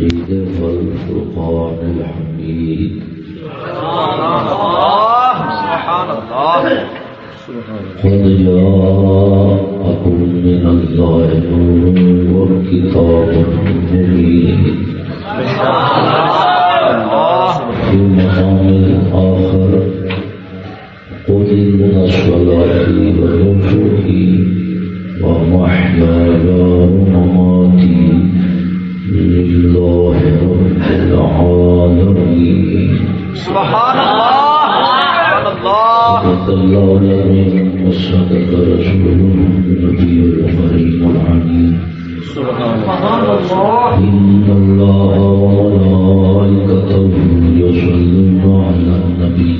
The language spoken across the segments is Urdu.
المجيد والفرقان الحميد. سبحان الله سبحان الله. قد جاءكم من الله نور وكتاب مبين. في مقام آخر قل إن صلاتي ونسكي ومحياي رب العالمين سبحان الله. سبحان الله صدق الله العظيم وصدق رسوله النبي الكريم العليم سبحان الله إن الله وملائكته يصلون على النبي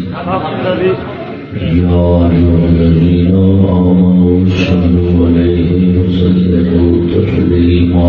يا أيها الذين آمنوا صلوا عليه وسلموا تسليما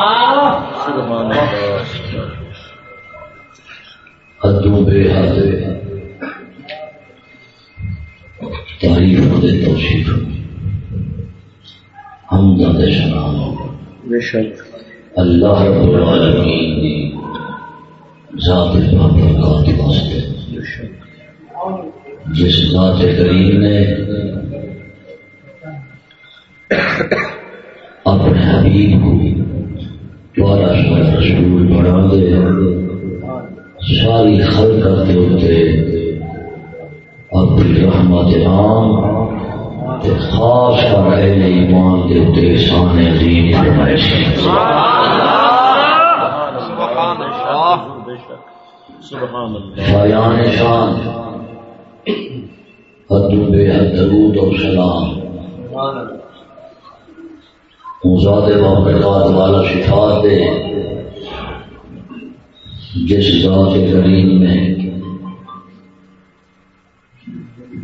بے حد تعریف دے۔ توصیف ہم داد شنام اللہ رب العالمین دی ذات بابرکات واسطے جس ذات کریم نے اپنے حبیب کو سارا رسول بنا دے ساری خلقت کے اتنے اپنی رحمت عام تے خاص کر اہل ایمان کے اتنے شان عظیم فرمائے سبحان شایان شان حدوں بے حد درود اور سلام ذات بابرکات والا شفا دے۔ جس ذات کریم نے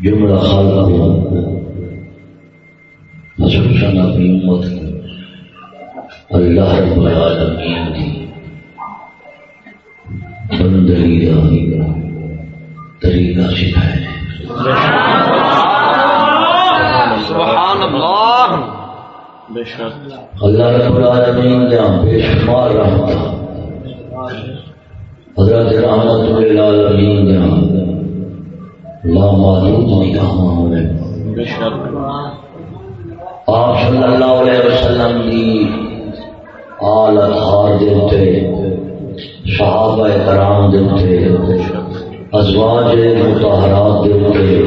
جملہ خلق کو خصوصاً اپنی امت کو اللہ رب العالمین کی بندگی کا طریقہ سکھایا سبحان الله اللہ رب العالمین نے بے شمار رحمت حضرت رحمت للعالمین نے لا معلوم نہیں کہاں ہوئے آپ صلی اللہ علیہ وسلم کی آل اطہار دیتے صحابہ کرام دیتے ازواج متحرات دیتے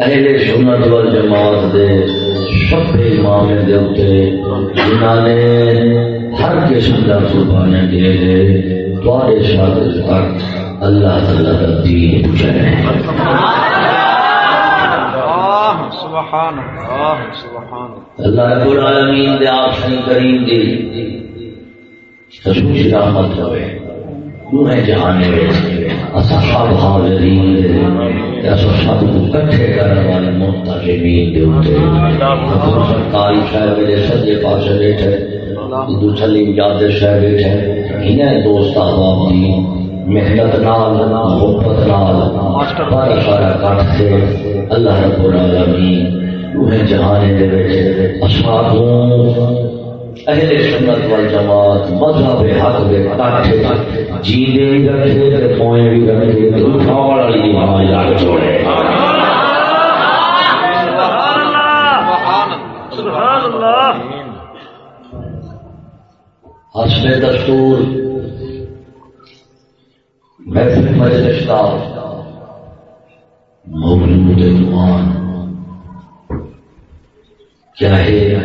اہل سنت والجماعت دے، سب امام دیتے جنہوں نے ہر قسم کا قربانے دے دے تھوڑے تک اللہ تعالیٰ کا دین اللہ رب العالمین دے آپ کریم دی خصوصی رحمت ہوئے حاضرین سب کو کٹھے کرنے والے منتظمین دے ہوتے سرکاری صاحب دے سجے پاسے بیٹھے صاحب بیٹھے انہیں دوست احباب دی محنت نال محبت نال بڑا سارا کٹ سے اللہ رب العالمین نوح جہانے دے بیٹھے اصحابوں اہل سنت والجماعت مذہب حق دے کاٹھے جینے بھی رکھے تے پوئے بھی رکھے تے اٹھاوڑ والی ایمان یاد چھوڑے حسب دستور محفل مجلس کا مولود ایمان کیا ہے؟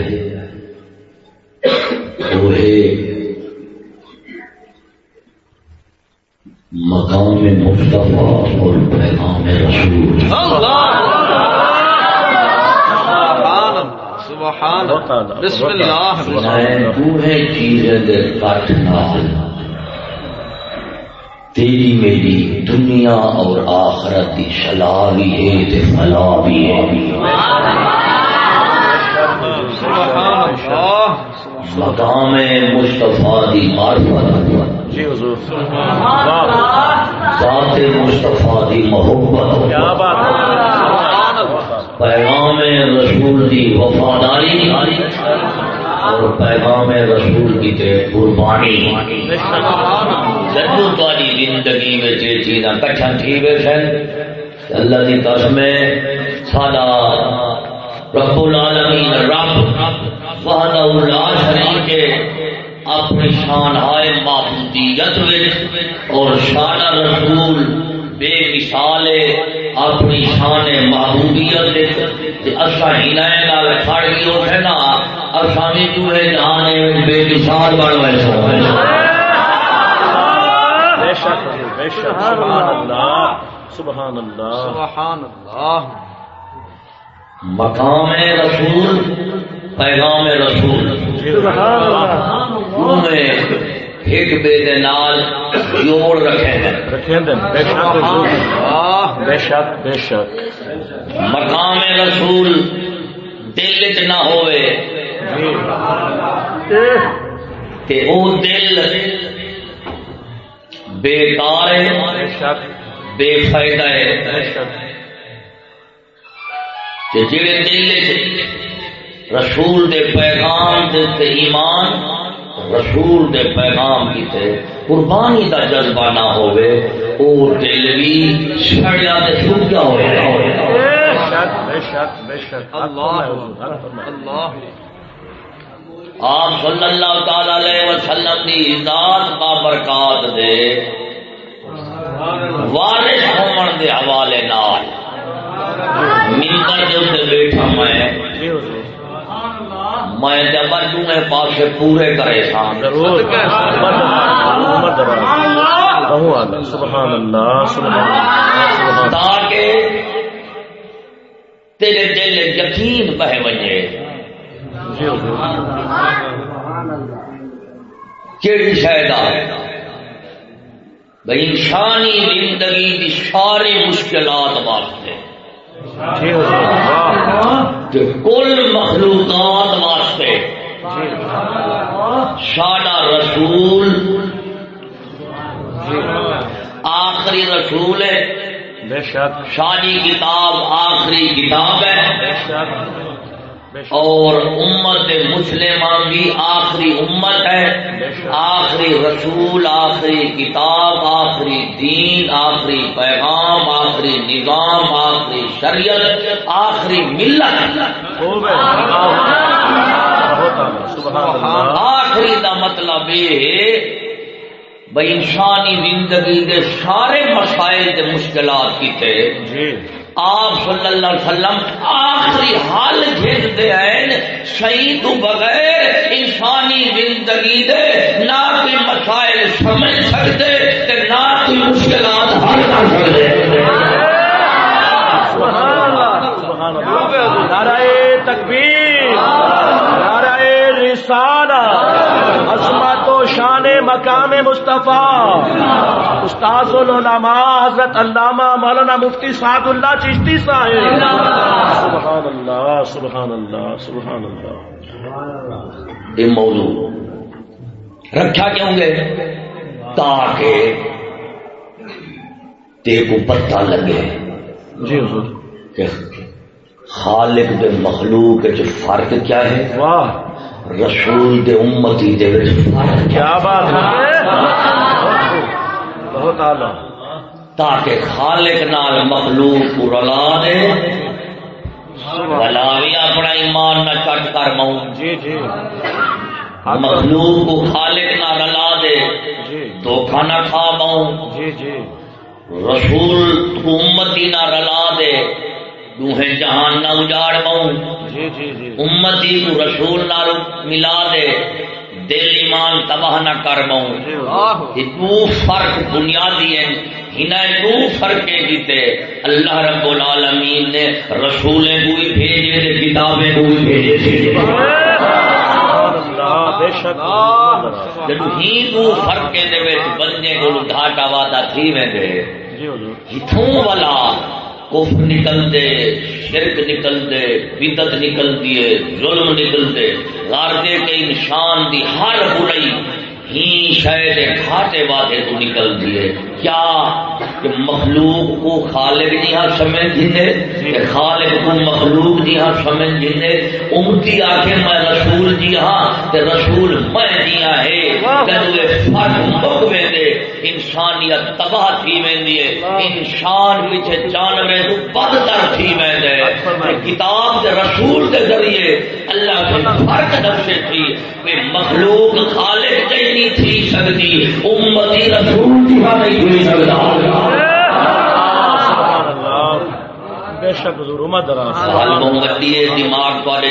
مقام مصطفیٰ اور پیغام رسول۔ سبحان بسم نال۔ تیری میری دنیا اور آخرت کی شلا بھی ہے فلا بھی ہے۔ مقام مصطفیٰ دی معرفت۔ جی حضور۔ ذات مصطفیٰ دی محبت۔ کیا بات پیغام رسول دی وفاداری اور پیغام رسول کی تے قربانی۔ جدو تاری زندگی میں یہ چیزاں کٹھا تھی ویسن اللہ دی قسم ساڈا رب العالمین رب وحدہ لا شریک ہے، اپنی شان ہائے معبودیت اور شان رسول بے مثال ہے اپنی شان نال کھڑ گئی اٹھے نا اسا بھی تو ہے جان بے مثال بن ویسو بے شک حضور، بے شک سبحان اللہ۔ سبحان اللہ۔ سبحان اللہ۔ مقام رسول پیغام رسول۔ سبحان اللہ۔ ایک بے دے نال جوڑ رکھے ہیں۔ بے شک بے شک بے شک۔ مقام رسول دل چ نہ ہوئے۔ کہ او دل بیکار بے ہے۔ بے فائدہ ہے۔ جڑے دل رسول دے پیغام دے تے ایمان رسول دے پیغام کی قربانی دا جذبہ نہ ہوئے، او دل بھی سڑیا تے سوکھا ہوئے؟ بے شک بے شک بے شک اللہ اللہ آپ صلی اللہ تعالی علیہ وسلم دی ذات با برکات دے وارث ہومن دے حوالے نال۔ ممبر دے اوتے بیٹھا میں۔ میں جب دونے پاسے پورے کرے تاکہ تیرے دل یقین بہ وجے۔ اللہ جی کیڑی شاید بھئی انسانی زندگی کی ساری مشکلات واسطے۔ جی کہ کل مخلوقات واسطے۔ ساڈا رسول۔ جی آخری رسول ہے۔ بے شک۔ شادی کتاب آخری کتاب ہے۔ بے شک۔ اور امت مسلمان بھی آخری امت ہے. آخری رسول، آخری کتاب، آخری دین، آخری پیغام، آخری نظام، آخری شریعت، آخری ملت. آخری دا مطلب یہ ہے بھائی انسانی زندگی دے سارے مسائل مشکلات کیتے. جی۔ آپ صلی اللہ علیہ وسلم آخری حال بھیج ہیں صحیح تو بغیر انسانی زندگی دے، نہ کوئی مسائل سمجھ سکتے تے نہ کوئی مشکلات حل کر سکتے۔ نعرہ تکبیر، نعرہ رسالہ عظمت و شان مقام مصطفیٰ۔ استاذ العلماء حضرت علامہ مولانا مفتی سعد اللہ چشتی صاحب۔ سبحان اللہ سبحان اللہ سبحان اللہ یہ موضوع رکھا کیوں گے؟ تاکہ تے کو پتہ لگے جی حضور۔ کہ خالق دے مخلوق چ فرق کیا ہے۔ واہ۔ رسول دے امتی دے کیا بات بہت اعلیٰ تاکہ خالق نال مخلوق کو رلا دے۔ بلا بھی اپنا ایمان نہ کٹ کر ماؤں جی جی۔ مخلوق کو خالق نہ رلا دے۔ جی۔ دھوکھا نہ کھا ماؤں جی جی۔ رسول کو امتی نہ رلا دے۔ دوہیں جہان نہ اجاڑ ماؤں جی جی جی۔ امتی کو رسول نہ ملا دے۔ دل ایمان تباہ نہ کر ماؤں یہ دو فرق بنیادی ہیں انہیں دو فرقیں کیتے اللہ رب العالمین نے رسولیں بھیجے تھے کتابیں کوئی بھیجے عمر دراز جدو ہی کو فرق دے وچ بندے کو گھاٹا وادا تھی جی حضور۔ ہتھوں والا کفر نکل دے، شرک نکل دے بدت نکل دیے، ظلم نکل دے، غار کے انسان دی ہر برائی ہی شاید کھاتے واتے تو نکل دیے۔ کیا کہ مخلوق کو خالق جی ہاں سمجھ کہ خالق کو مخلوق جی ہاں سمجھ جنے امتی آکے میں رسول جی ہاں تے رسول میں جی ہے فرق دے انسانیت تباہ تھی ویندی ہے۔ انسان پیچھے جانورے تو بدتر تھی ویندے کتاب دے رسول دے ذریعے اللہ کے فرق دسے تھی۔ کہ مخلوق خالق جی نہیں تھی سکتی امتی رسول جی ہاں نہیں اللہ بے شک حضور عمر دراز حال محمدی دماغ والے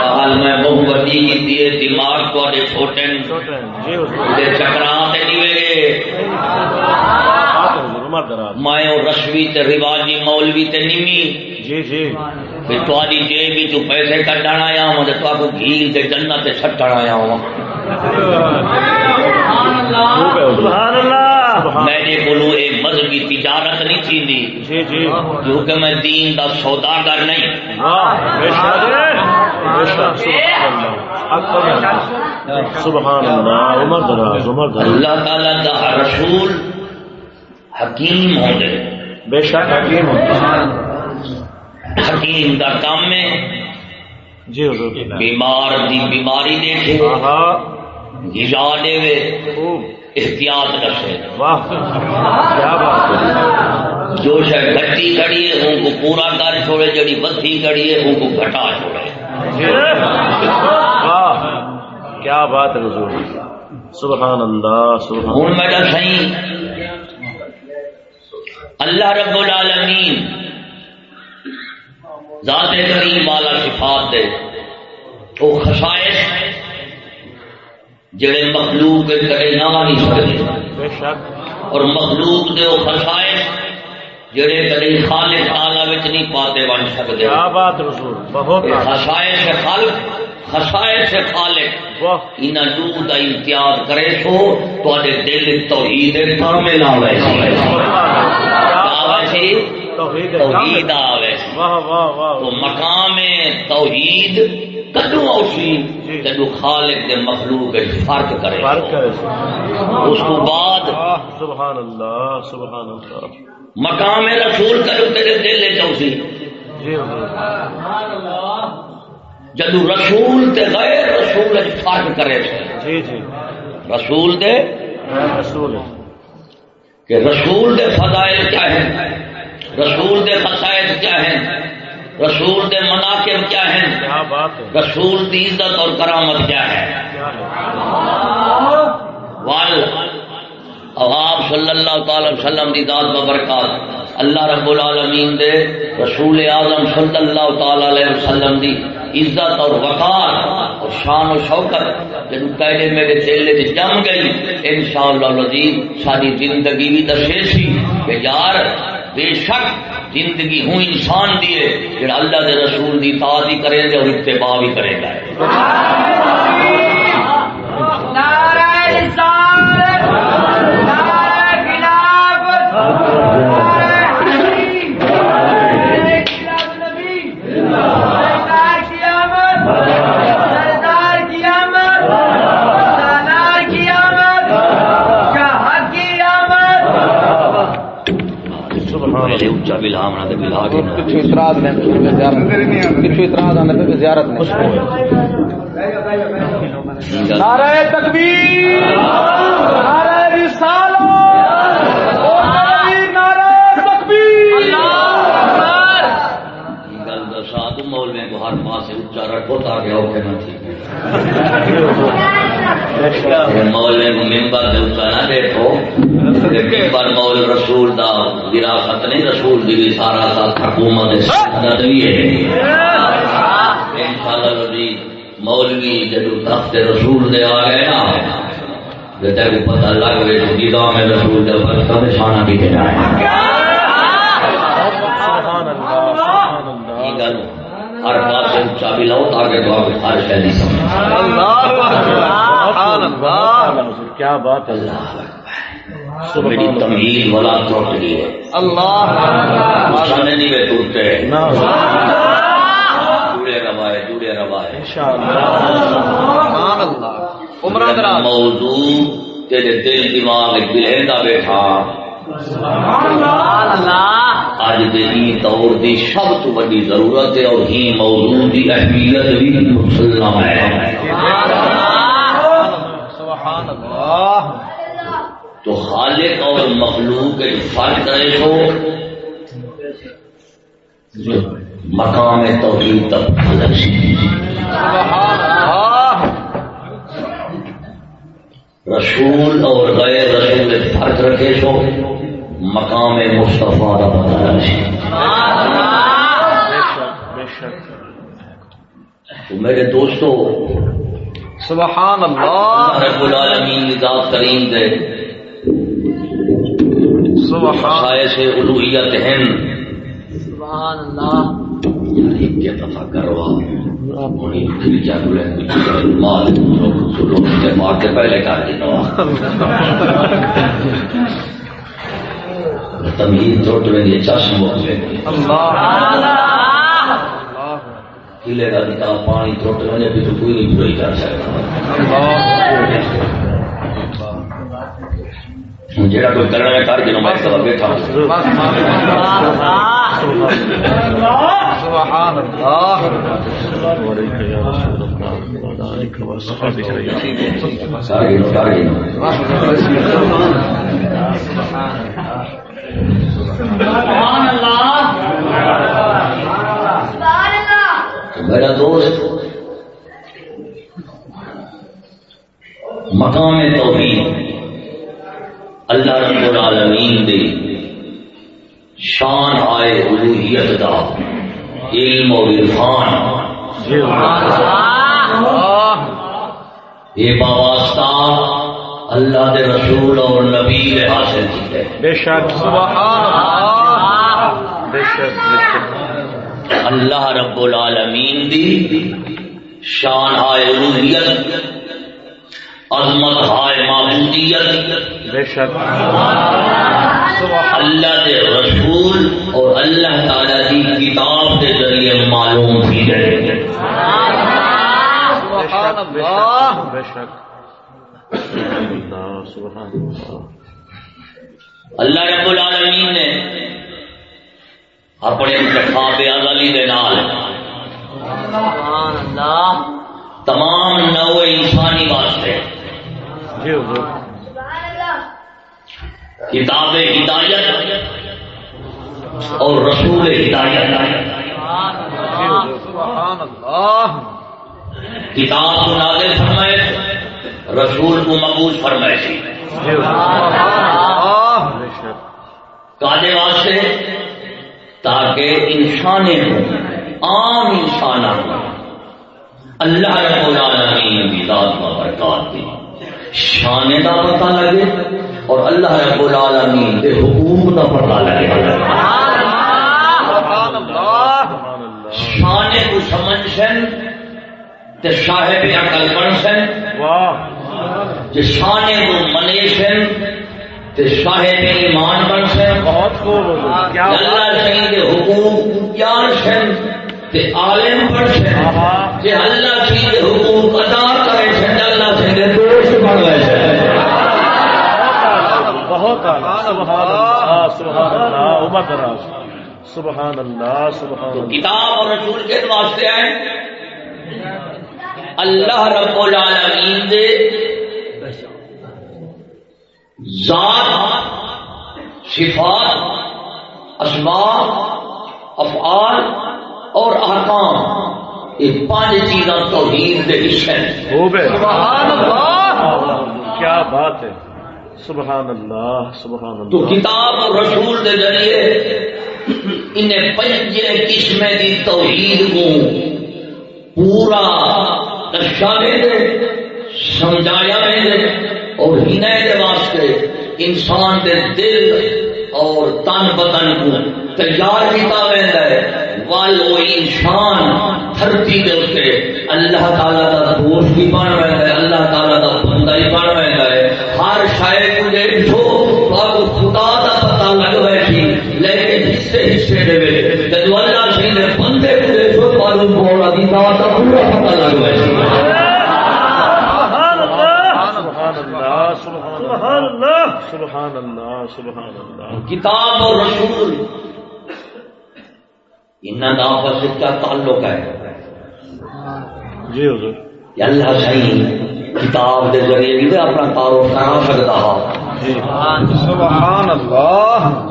حال میں محمدی کی دیے دماغ والے۔ جی حضور۔ چکرات نہیں دراز مائیں رشوی تے رواجی مولوی تے نیمی۔ جی جی۔ پھر جیب بھی پیسے کٹانا آیا ہوں تے تو گھیل تے جنت تے آیا ہوں سبحان اللہ میں نے بولو اے مذہبی تجارت نہیں تھی دی جی جی کیونکہ میں دین دا سوداگر نہیں سبحان اللہ اللہ عمر دراز عمر دراز اللہ تعالیٰ دا رسول حکیم ہوں گے بے شک حکیم ہوتا حکیم دا کام میں جی حضور بیمار دی بیماری دیکھے غذا دے وے۔ احتیاط رکھے۔ جو شاید گھٹی کڑی ہے ان کو پورا کر چھوڑے جڑی بدھی کڑی ہے ان کو گھٹا چھوڑے۔ جی۔ واہ۔ کیا بات ہے حضور۔ سبحان اللہ سبحان ہوں میرا صحیح۔ اللہ رب العالمین ذات کریم والا صفات دے۔ وہ خصائص جڑے مخلوق کے کرے نہ نہیں سکتے اور مخلوق دے وہ خصائص جڑے کدے خالق تعالی وچ نہیں پاتے بن سکتے۔ کیا بات حضور بہت اعلیٰ۔ خصائص خالق خصائص خالق۔ واہ۔ انہاں نور دا امتیاز کرے سو تواڈے دل توحید کامل آوے توحید توحید آوے واہ واہ واہ۔ تو مقام توحید کدو اوسی جدو خالق دے مخلوق فرق کرے۔ فرق ہے اس کو بعد سبحان اللہ سبحان اللہ۔ مقام رسول کرو تیرے دل وچ اوسی جی جدو رسول تے غیر رسول فرق کرے جی جی۔ رسول دے؟ میں رسول۔ کہ رسول دے فضائل کیا ہیں؟ رسول دے خصائص کیا ہیں؟ رسول دے مناقب کیا ہیں؟ رسول دی عزت اور کرامت کیا ہے؟ وال اور آپ صلی اللہ تعالی وسلم دی ذات ببرکات۔ اللہ رب العالمین دے رسول اعظم صلی اللہ تعالی علیہ وسلم دی عزت اور وقار اور شان و شوکت جن پہلے میرے چیلے سے جم گئی انشاءاللہ العزیز ساری زندگی بھی دسے سی کہ یار بے شک زندگی ہوں انسان دیے جڑا اللہ دے رسول دی اطاعت ہی کرے گا اور اتباع بھی کرے گا۔ سبحان پہلے اللہ اونچا بلا ہونا تے بلا کے نہ پچھو اعتراض نے پچھو اعتراض آنے پہ زیارت نے خوش ہوئے نعرہ تکبیر نعرہ رسالہ نعرہ تکبیر۔ گل دسا تو مولوی کو ہر اور نہ تھی۔ مولوی کو ممبر نہ دیکھو ممبر مول رسول دا وراثت نہیں، رسول دی بھی سارا ساتھ حکومت سعادت بھی ہے۔ انشاءاللہ مولوی جدو تخت رسول دے آ گئے نا جو کو پتہ لگ گئے تو نظام رسول دے پر سب شانہ بھی دینا ہے۔ ہر پاس سے چابی لاؤ تاکہ تو آپ ہر شہر نہیں سمجھ سبحان اللہ. کیا بات ہے. میری تمیل ہے اللہ. نہیں میں ٹوٹتے سبحان اللہ. عمرہ موضوع تیرے دل دماغ بیٹھا. اج دور دی سب تو بڑی ضرورت ہے اور ہی موضوع دی اہمیت بھی مسلم ہے. سبحان اللہ. تو خالق اور مخلوق کے فرق ہے تو مقام توحید تک الگ رسول اور غیر رسول میں فرق رکھے تو مقام مصطفیٰ کا پتہ الگ تو میرے دوستو سبحان اللہ. رب العالمین ذات کریم دے. سبحان سے الوحیت ہیں سبحان اللہ. کیا دفعہ کروا مار کے پہلے کر دینا رہی چشم ہو اللہ. کلے کا نکال پانی ٹوٹ رہے بھی تو کوئی نہیں برائی کر سکتا جہاں کوئی کرنا ہے کر کے میں سب بیٹھا سبحان اللہ وعلیکم اللہ وعلى آلك وصحبه أجمعين. کر گئے کر گئے تو میرا دوست مقام توحید اللہ رب العالمین دی شان آئے الوحیت دا علم اور عرفان۔ یہ باواسطہ اللہ دے رسول اور نبی نے حاصل کیتے بے شک سبحان اللہ۔ بے شک بے شک۔ اللہ رب العالمین دی شان ہائے الوحیت عظمت ہائے معبودیت بے شک۔ اللہ دے رسول اور اللہ تعالی کی کتاب کے ذریعے معلوم تھی جائے بے شک اللہ اللہ رب العالمین نے اپنے انتخاب ازلی دے نال۔ سبحان اللہ تمام نو انسانی واسطے جی کتاب ہدایت اور رسول ہدایت۔ سبحان اللہ کتاب کو نازل فرمائے رسول کو مقبول فرمائے۔ شک کالے واسطے تاکہ انسان عام انسان اللہ رب العالمین کی ذات و برکات دی۔ شان کا پتہ لگے اور اللہ رب العالمین کے حکوم کا پتہ لگے۔ سبحان اللہ سبحان اللہ شان کو سمجھ سن تے صاحب عقل بن سن۔ واہ۔ جے شان کو منے سن صاحب ایمان بن سن اللہ کے حقوق سن تے عالم بن سن آہا جے اللہ صحیح کے حقوق ادا کرے سن اللہ کے دوست بن گئے سن بہت سبحان اللہ سبحان اللہ عمر دراز۔ سبحان اللہ سبحان تو اللہ۔ کتاب اور رسول کے واسطے آئے۔ اللہ رب العالمین دے ذات صفات اسماء افعال اور احکام یہ پانچ چیزاں توحید دے حصے سبحان اللہ۔ کیا بات ہے۔ سبحان اللہ سبحان تو اللہ کتاب اور رسول کے ذریعے انہیں پنجے قسم کی توحید کو پورا دے سمجھایا میں دے۔ اور ہنے کے واسطے انسان کے دل اور تن بدن کو تیار کیتا ویندا ہے۔ وال وہ انسان دھرتی دے اتنے اللہ تعالیٰ کا دوست بھی بن رہا ہے، اللہ تعالیٰ کا بندہ ہی بن رہا ہے۔ ہر شاید کو دیکھو تو خدا کا پتہ لگ بیٹھی جی، لیکن حصے حصے دے جب اللہ سی نے بندے کو دیکھو تو بولا دی بات کا پورا پتہ لگ بیٹھی سبحان اللہ. سبحان اللہ سبحان اللہ. کتاب اور رسول. انہوں کا آپس میں کیا تعلق ہے؟ جی حضور. اللہ صحیح کتاب کے ذریعے بھی اپنا تعارف کرا سکتا ہا سبحان اللہ.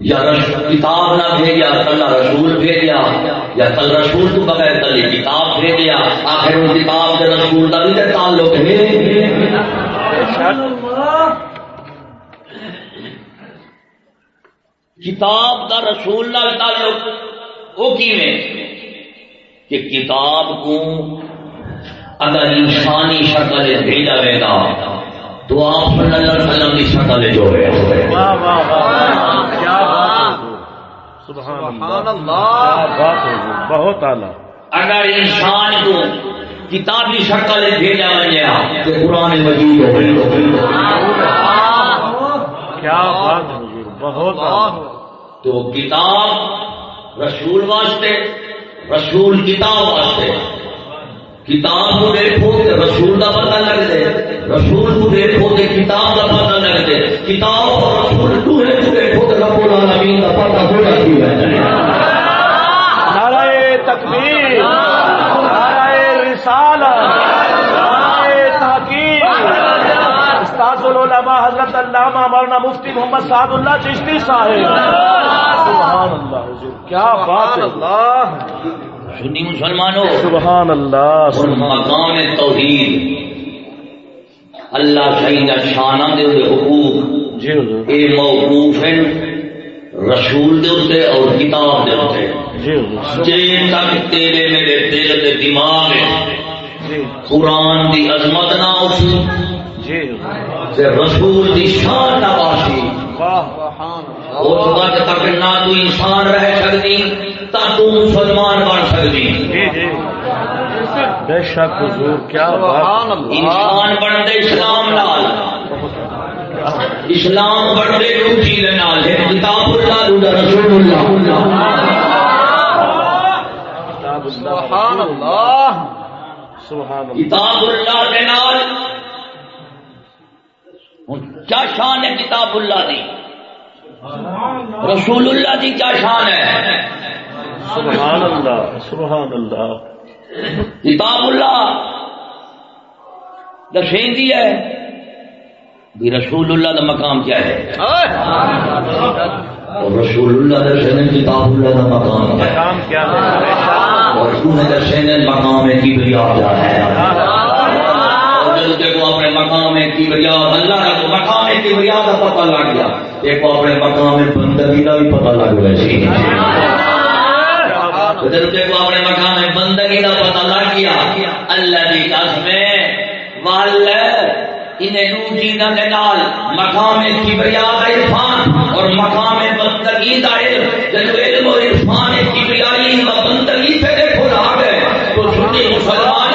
یا رس- کتاب نہ بھیجا کل رسول بھیجا یا کل رسول تو بغیر کل کتاب بھیجا آخر وہ کتاب کے رسول کا بھی تعلق ہے۔ کتاب کا رسول نال تعلق وہ کیویں؟ کہ کتاب کو اگر انسانی شکل بھیجا گئے گا تو آپ صلی اللہ علیہ وسلم کی شکل جو ہے واہ واہ واہ کیا بات ہے۔ حضور سبحان اللہ۔ بہت اعلیٰ۔ اگر انسان کو کتابی شکل بھیجا گیا تو قرآن مجید ہو۔ کیا بات ہے حضور بہت تو کتاب رسول واسطے رسول کتاب واسطے۔ کتاب کو دیکھو تو رسول کا پتہ لگ دے رسول کو دیکھو تو کتاب کا پتہ لگ دے کتاب اور رسول کو دیکھو تو رب العالمین کا پتہ ہو جاتی ہے۔ نعرہ تکبیر۔ رسالہ استاذ العلماء حضرت علامہ مولانا مفتی محمد سعد اللہ چشتی صاحب۔ سبحان اللہ کیا بات ہے۔ اللہ سنی مسلمانوں۔ سبحان اللہ اور مقام توحید۔ اللہ کا شانہ دے حقوق۔ جی اے موقوف ہیں رسول دے اور کتاب دے جی جے تک تیرے میرے دل دے دماغ جی قرآن دی عظمت نہ اسی جی۔ رسول دی شان نہ باشی۔ اس وقت تک نہ تو انسان رہ سکتی تا تو مسلمان بن سکتی۔ جی جی۔ بے شک حضور کیا انسان بنتے اسلام نال۔ اسلام بنتے نال۔ ہے کتاب اللہ رسول اللہ۔ کتاب سبحان اللہ اللہ۔ سبحان اللہ۔ کتاب اللہ کے نال۔ کیا شان ہے کتاب اللہ دی۔ رسول اللہ دی کیا شان ہے۔ سبحان اللہ سبحان اللہ۔ کتاب اللہ دسیندی ہے بھی رسول اللہ کا مقام کیا ہے۔ رسول اللہ دسے کتاب اللہ کا مقام کیا ہے؟ اور مقام اپنے مقام اللہ کا مقام کا پتہ لگ گیا۔ ایک اپنے مقام بندگی کا بھی پتہ لگ گیا۔ دیکھو اپنے مقام بندگی کا پتہ لگ گیا۔ اللہ کی قسم وال انہیں روجی دے نال مقام کی بریاد عرفان اور مقام بندگی کا علم۔ جب علم اور عرفان و بندگی گئے تو سنی مسلمان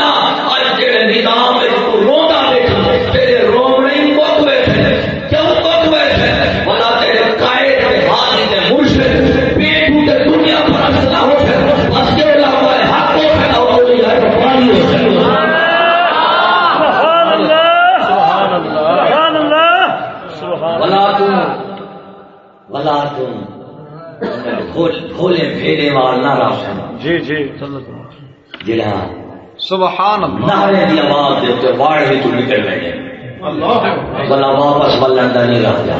آج تیرے نظام میں تو روتا دیکھ تیرے رومنے کو بیٹھے کیوں کو بیٹھے بلا تیرے قائد کے حالی کے مرشد پیٹو کے دنیا پرست نہ ہو پھر بس کے علاوہ حق ہو پھر اور کوئی ہے تو پانی ہو پھر سبحان اللہ سبحان اللہ سبحان اللہ سبحان ولا تم ولا تم کھول- کھولے پھیرے وال نہ راشن جی جی سبحان اللہ. نعرے دی آواز دے تے نکل رہے بلا واپس ولن دا نہیں رہ جا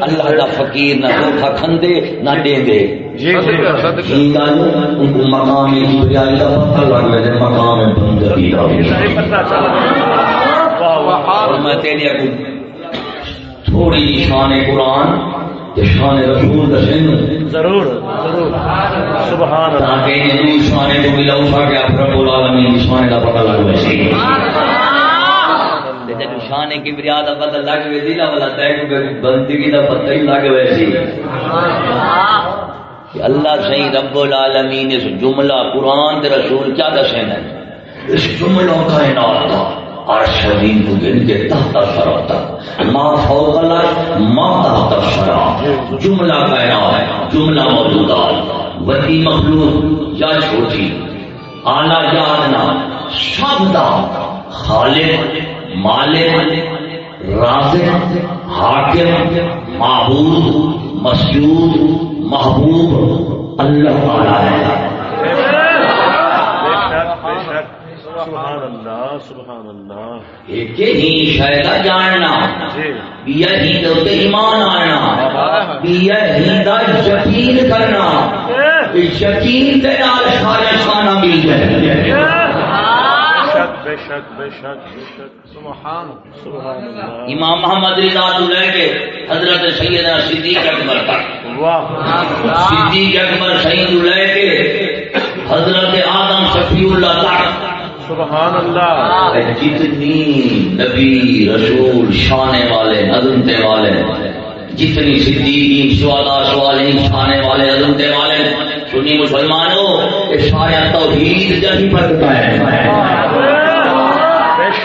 اللہ دا فقیر نہ دھوکا کھندے نہ دے دے جی جی مقام دا پتہ لگ لے مقام بندگی دا۔ اور میں تیرے کو تھوڑی شان قرآن تے شان رسول دسیں ضرور ضرور. سبحان اللہ. کو ملا اٹھا کے آپ رب العالمین کی شانے کا پتہ لگ ویسے شان کی بریاد کا پتہ لگ وے دی نا والا تے بندگی دا پتہ ہی لگ وے سی کہ اللہ صحیح رب العالمین اس جملہ قرآن دے رسول کیا دسے نا اس جملوں کا انعام عرش شدید کو گن کے تحت سراتا ما فوق الارض ما تحت سرا جملہ کا ہے جملہ موجودات وتی مخلوق یا چھوٹی آلہ یا ادنا سب دا خالق، مالک، رازق، حاکم، معبود، مسجود، محبوب، اللہ تعالی ہے بے شک سبحان اللہ سبحان اللہ۔ ایک ہی شاید جاننا جی۔ ایمان آنا بیا ہی دا یقین کرنا۔ کہ یقین نال سارے مل جائے۔ بے شک بے شک بے شک۔ سبحان سبحان اللہ۔ امام محمد رضا تو لے کے حضرت سیدنا صدیق اکبر تک۔ واہ۔ صدیق اکبر سید لے کے حضرت آدم شفیع اللہ تک۔ سبحان اللہ۔ جتنی نبی، رسول، شانے والے، عظمتے والے، جتنی صدیقین، سوالا، سوالین شانے والے، عظمتے والے، سنی مسلمانوں، یہ سارا توحید جب ہی پڑتا ہے۔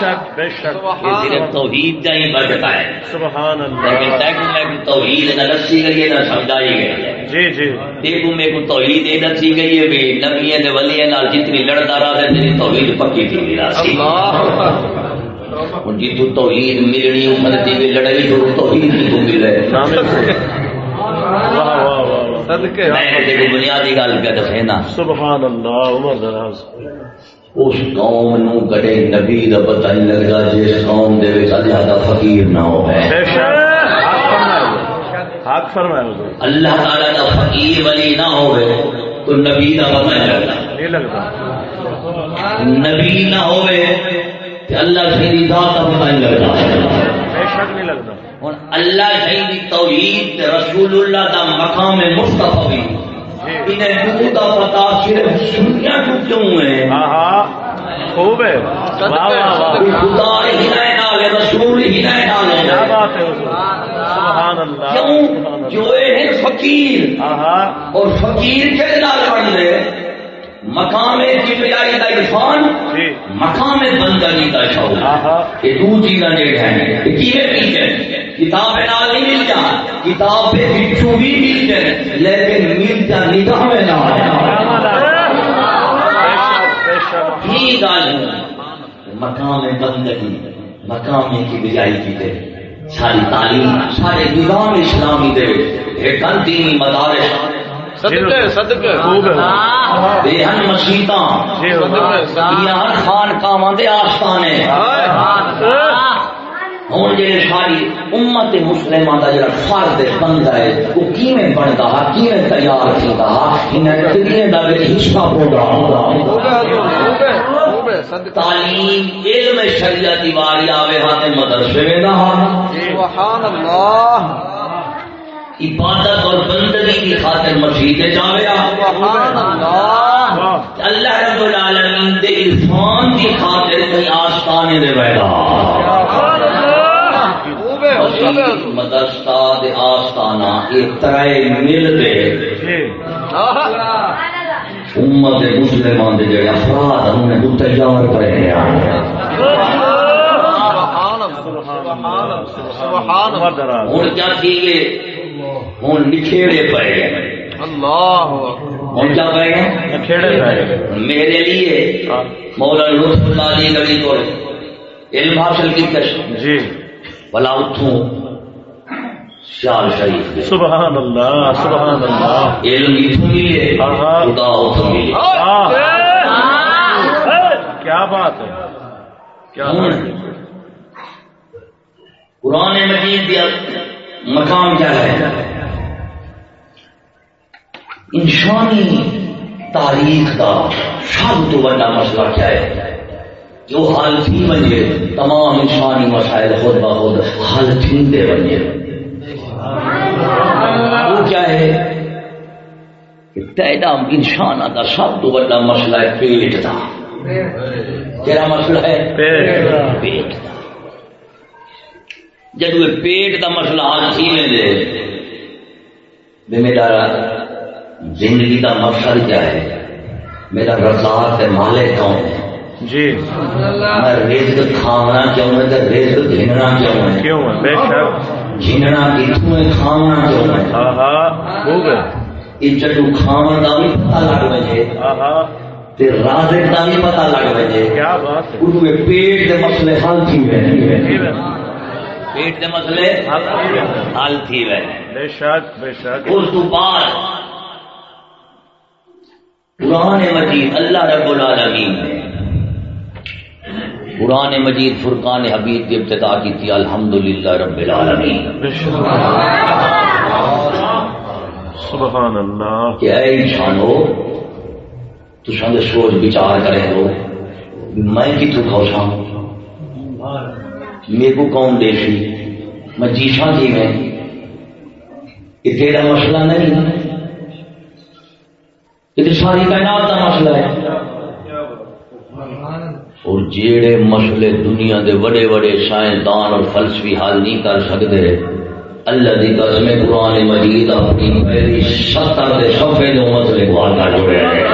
شک بے شک. یہ صرف توحید جہی بڑھتا ہے۔ سبحان لیکن اللہ دیکھو میں کو توحید نہ رسی گئی ہے نہ سمجھائی گئی ہے۔ جی جی. دیکھو میں کو توحید یہ دسی گئی ہے بھی نبیوں نے ولیوں نال جتنی لڑتا رہا ہے تیری توحید پکی تھی میرا سی ہوں جی تو توحید ملنی امتی بھی لڑائی تو توحید کی تو ملے نام واہ واہ واہ واہ. میں دیکھو بنیادی گل کیا دسے نا۔ سبحان اللہ عمر دراز. اس قوم نو کدے نبی دا پتہ نہیں لگتا جس قوم دے وچ اللہ دا فقیر نہ بے حق فرمائے حضور اللہ تعالی دا فقیر ولی نہ ہوے تو نبی دا پتہ نہیں لگتا نبی نہ ہوے تے اللہ کی ذات دا پتہ نہیں لگتا بے شک نہیں لگتا ہن اللہ توحید تے رسول اللہ دا مقام مصطفی۔ انہیں صرف سنیا کو کیوں ہے؟ ہاں ہاں۔ خوب ہے۔ خدا رسول ہی نہ کیا ڈالے بات ہے حضور؟ سبحان اللہ کیوں؟ سبحان جو ہے فقیر۔ ہاں اور فقیر کے نال بن لے مقام کبریائی کا عرفان جی۔ مقام بندگی کا شعور یہ دو چیزاں جڑے ہیں۔ کتاب نال نہیں کتاب پہ بھی لیکن نگاہ میں نہ گل مقام بندگی مقام کبریائی کی دے ساری تعلیم سارے نظام اسلامی دے ایک دینی مدارس۔ بےحد جی خان دے آستانے ہوں جی ساری امت مسلمان کا جڑا فرد بنتا ہے وہ کیویں بنتا ہے؟ کیویں تیار کیتا ہے؟ انہیں کتنے وچ حصہ پروگرام تعلیم علم شریعت دی واری آوے ہاں مدرسے میں نہ ہاں۔ سبحان اللہ. عبادت اور بندگی کی خاطر مسجد جاوے اللہ رب العالمین دے عرفان کی خاطر کئی آستانے دے بیٹھا مدرسہ دے آستانہ ایک ترائے مل دے۔ امت مسلمان دے جڑے افراد تیار کرے ہیں۔ سبحان کیا ہوں نکھیڑے پے اللہ ہوں کیا پے ہیں کھیڑے پہ میرے لیے مولانا لطف اللہ علی گڑی کو علم حاصل کی کش۔ جی۔ بلا اتوں شال شریف۔ سبحان اللہ سبحان اللہ۔ علم اتوں ملے ہاں ہاں خدا اتوں ملے۔ کیا بات ہے۔ کیا ہوں۔ بات ہے۔ قرآن مجید دیا مقام کیا ہے؟ انسانی تاریخ کا سب تو بڑا مسئلہ کیا ہے؟ جو حل تھی بنے تمام انسانی مسائل خود بخود حل تھیندے بنے وہ کیا ہے؟ کہ انسان کا سب تو بڑا مسئلہ ہے، پیٹ کا کیا مسئلہ ہے؟ پیٹ پیٹ کا جب پیٹ کا مسئلہ حل تھی میں دے بے میرا زندگی کا مقصد کیا ہے؟ میرا رزاق ہے مالک کون ہے؟ جی۔ میں رزق کھانا چاہوں میں تو رزق گھننا کیوں ہے؟ بے شک۔ گھننا کتوں ہے کھانا میں ہاں ہاں خوب ہے کھانا بھی پتا لگ تے رازق کا بھی پتا لگ بجے کیا بات ہے؟ پیٹ کے مسئلے حل تھی گئے ہے پیٹ کے مسئلے حل تھی گئے بے شک بے شک۔ اس تو بعد قرآن مجید اللہ رب العالمین نے۔ قرآن مجید فرقان حبیب کی ابتدا کی تھی الحمدللہ رب العالمین۔ سبحان اللہ کہ اے سوچ بچار کرے ہو میں کتوں کھوسا میرے کو کون دے سی میں جیسا تھی میں؟ یہ تیرا مسئلہ نہیں۔ یہ تو ساری کائنات کا مسئلہ ہے۔ اور جیڑے مسئلے دنیا دے بڑے بڑے سائنسدان اور فلسفی حل نہیں کر سکتے، اللہ دی قسم قرآن مجید اپنی پہلی ستر دے صفحے جو مسئلے کو حل کر جوڑے ہیں۔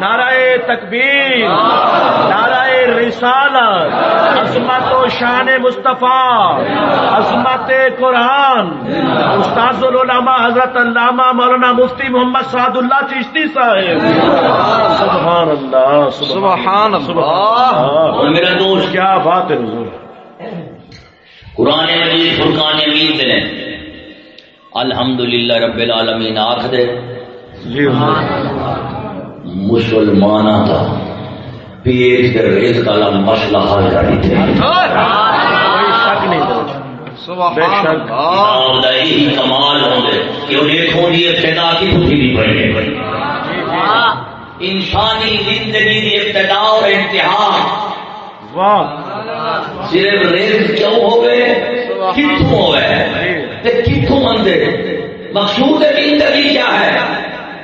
نعرہ تکبیر۔ رسالت عظمت و شان مصطفیٰ عظمت قرآن۔ استاذ العلماء حضرت علامہ مولانا مفتی محمد سعد اللہ چشتی صاحب۔ سبحان اللہ سبحان اللہ میرا دوست کیا بات ہے حضور؟ قرآن مجید فرقان امید نے الحمدللہ رب العالمین آخ دے جی حضور۔ مسلمانہ تھا۔ پیٹ کے ریز کا مسئلہ حل دا یہی کمال ہوں گے۔ کہ وہ دیکھو دی ابتدا کی نہیں پڑی انسانی زندگی کی ابتدا اور انتہا۔ واہ۔ صرف ریز کیوں ہو گئے کتوں ہو گئے کتوں مندے؟ مقصود زندگی کیا ہے؟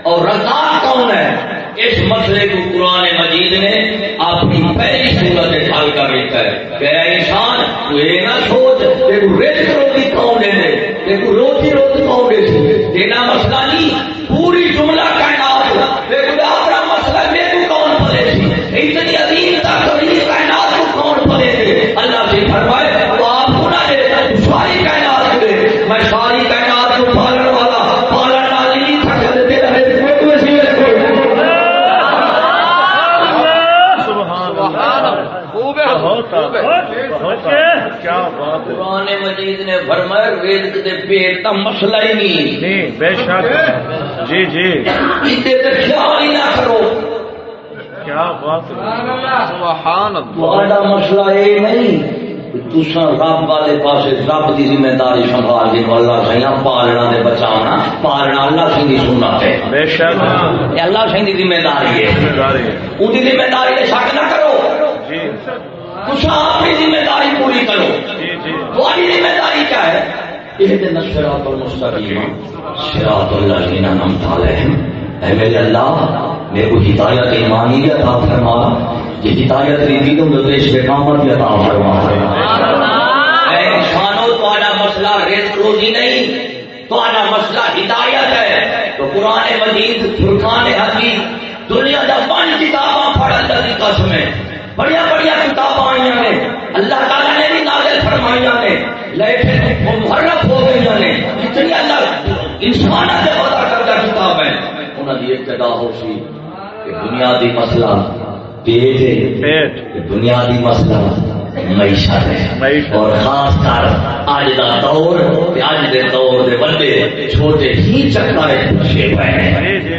اور رضا کون ہے؟ اس مسئلے کو قرآن مجید نے اپنی پہلی صورت حل کر دیتا ہے۔ کہ انسان، تو یہ نہ سوچ کہ رزق روٹی کون دے دے روٹی روٹی کون دے مسئلہ نہیں مجید نے فرمایا رزق دے پیٹ کا مسئلہ ہی نہیں۔ نہیں بے شک۔ جی جی۔ اتنے تے خیال ہی نہ کرو۔ کیا بات ہے؟ سبحان اللہ۔ مسئلہ یہ نہیں رب والے پاس رب کی ذمہ داری سنبھال کے اللہ سیاں پالنا بچانا پالنا اللہ سی دی سننا ہے۔ بے شک۔ یہ اللہ دی ذمہ داری ہے۔ ذمہ داری ہے ذمہ شک نہ کرو۔ جی۔ اپنی ذمہ داری پوری کرو۔ جی جی تمہاری ذمہ داری کیا ہے؟ اے میرے اللہ میرے کو ہدایت ایمانی کی عطا فرما۔ یہ ہدایت ریتی تو مدرش کے کامت کی عطا فرما۔ اے انسانوں تمہارا مسئلہ رزق روزی نہیں تمہارا مسئلہ ہدایت ہے۔ تو قرآن مجید فرقان حدیث دنیا کا پانچ کتاباں قسم ہے کتاباں آئی نے اللہ تعالیٰ نے فرمائیاں نے لیکن وہ محرف ہو گئی نے اتنی اللہ انسان سے پتا کردہ کتاب ہے انہوں نے ابتدا ہو سی کہ بنیادی مسئلہ پیٹ ہے پیٹ کہ بنیادی مسئلہ معیشت ہے معیشت۔ اور خاص کر اج دا دور اج دے دور دے بندے چھوٹے ہی چکر پھسے پے ہیں جی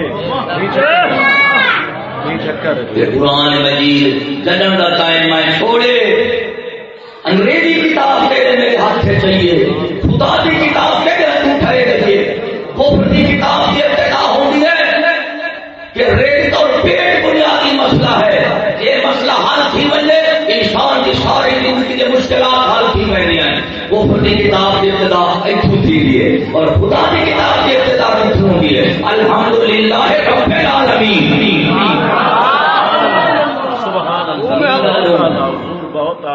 جی قرآن مجید جنم دا ٹائم میں چھوڑے انگریزی کتاب تیرے میرے ہاتھ سے چاہیے خدا کی کتاب تیرے ہاتھ اٹھائے رہیے۔ کفر کی کتاب کی ابتدا ہوتی ہے کہ ریت اور پیٹ بنیادی مسئلہ ہے۔ یہ مسئلہ حل تھی بنے انسان کی ساری زندگی کے مشکلات حل تھی بنے ہیں کفر کی کتاب کی ابتدا اتھو تھی لیے اور خدا کی کتاب کی ابتدا اتھو ہوئی ہے۔ الحمدللہ رب العالمین۔ سبحان اللہ۔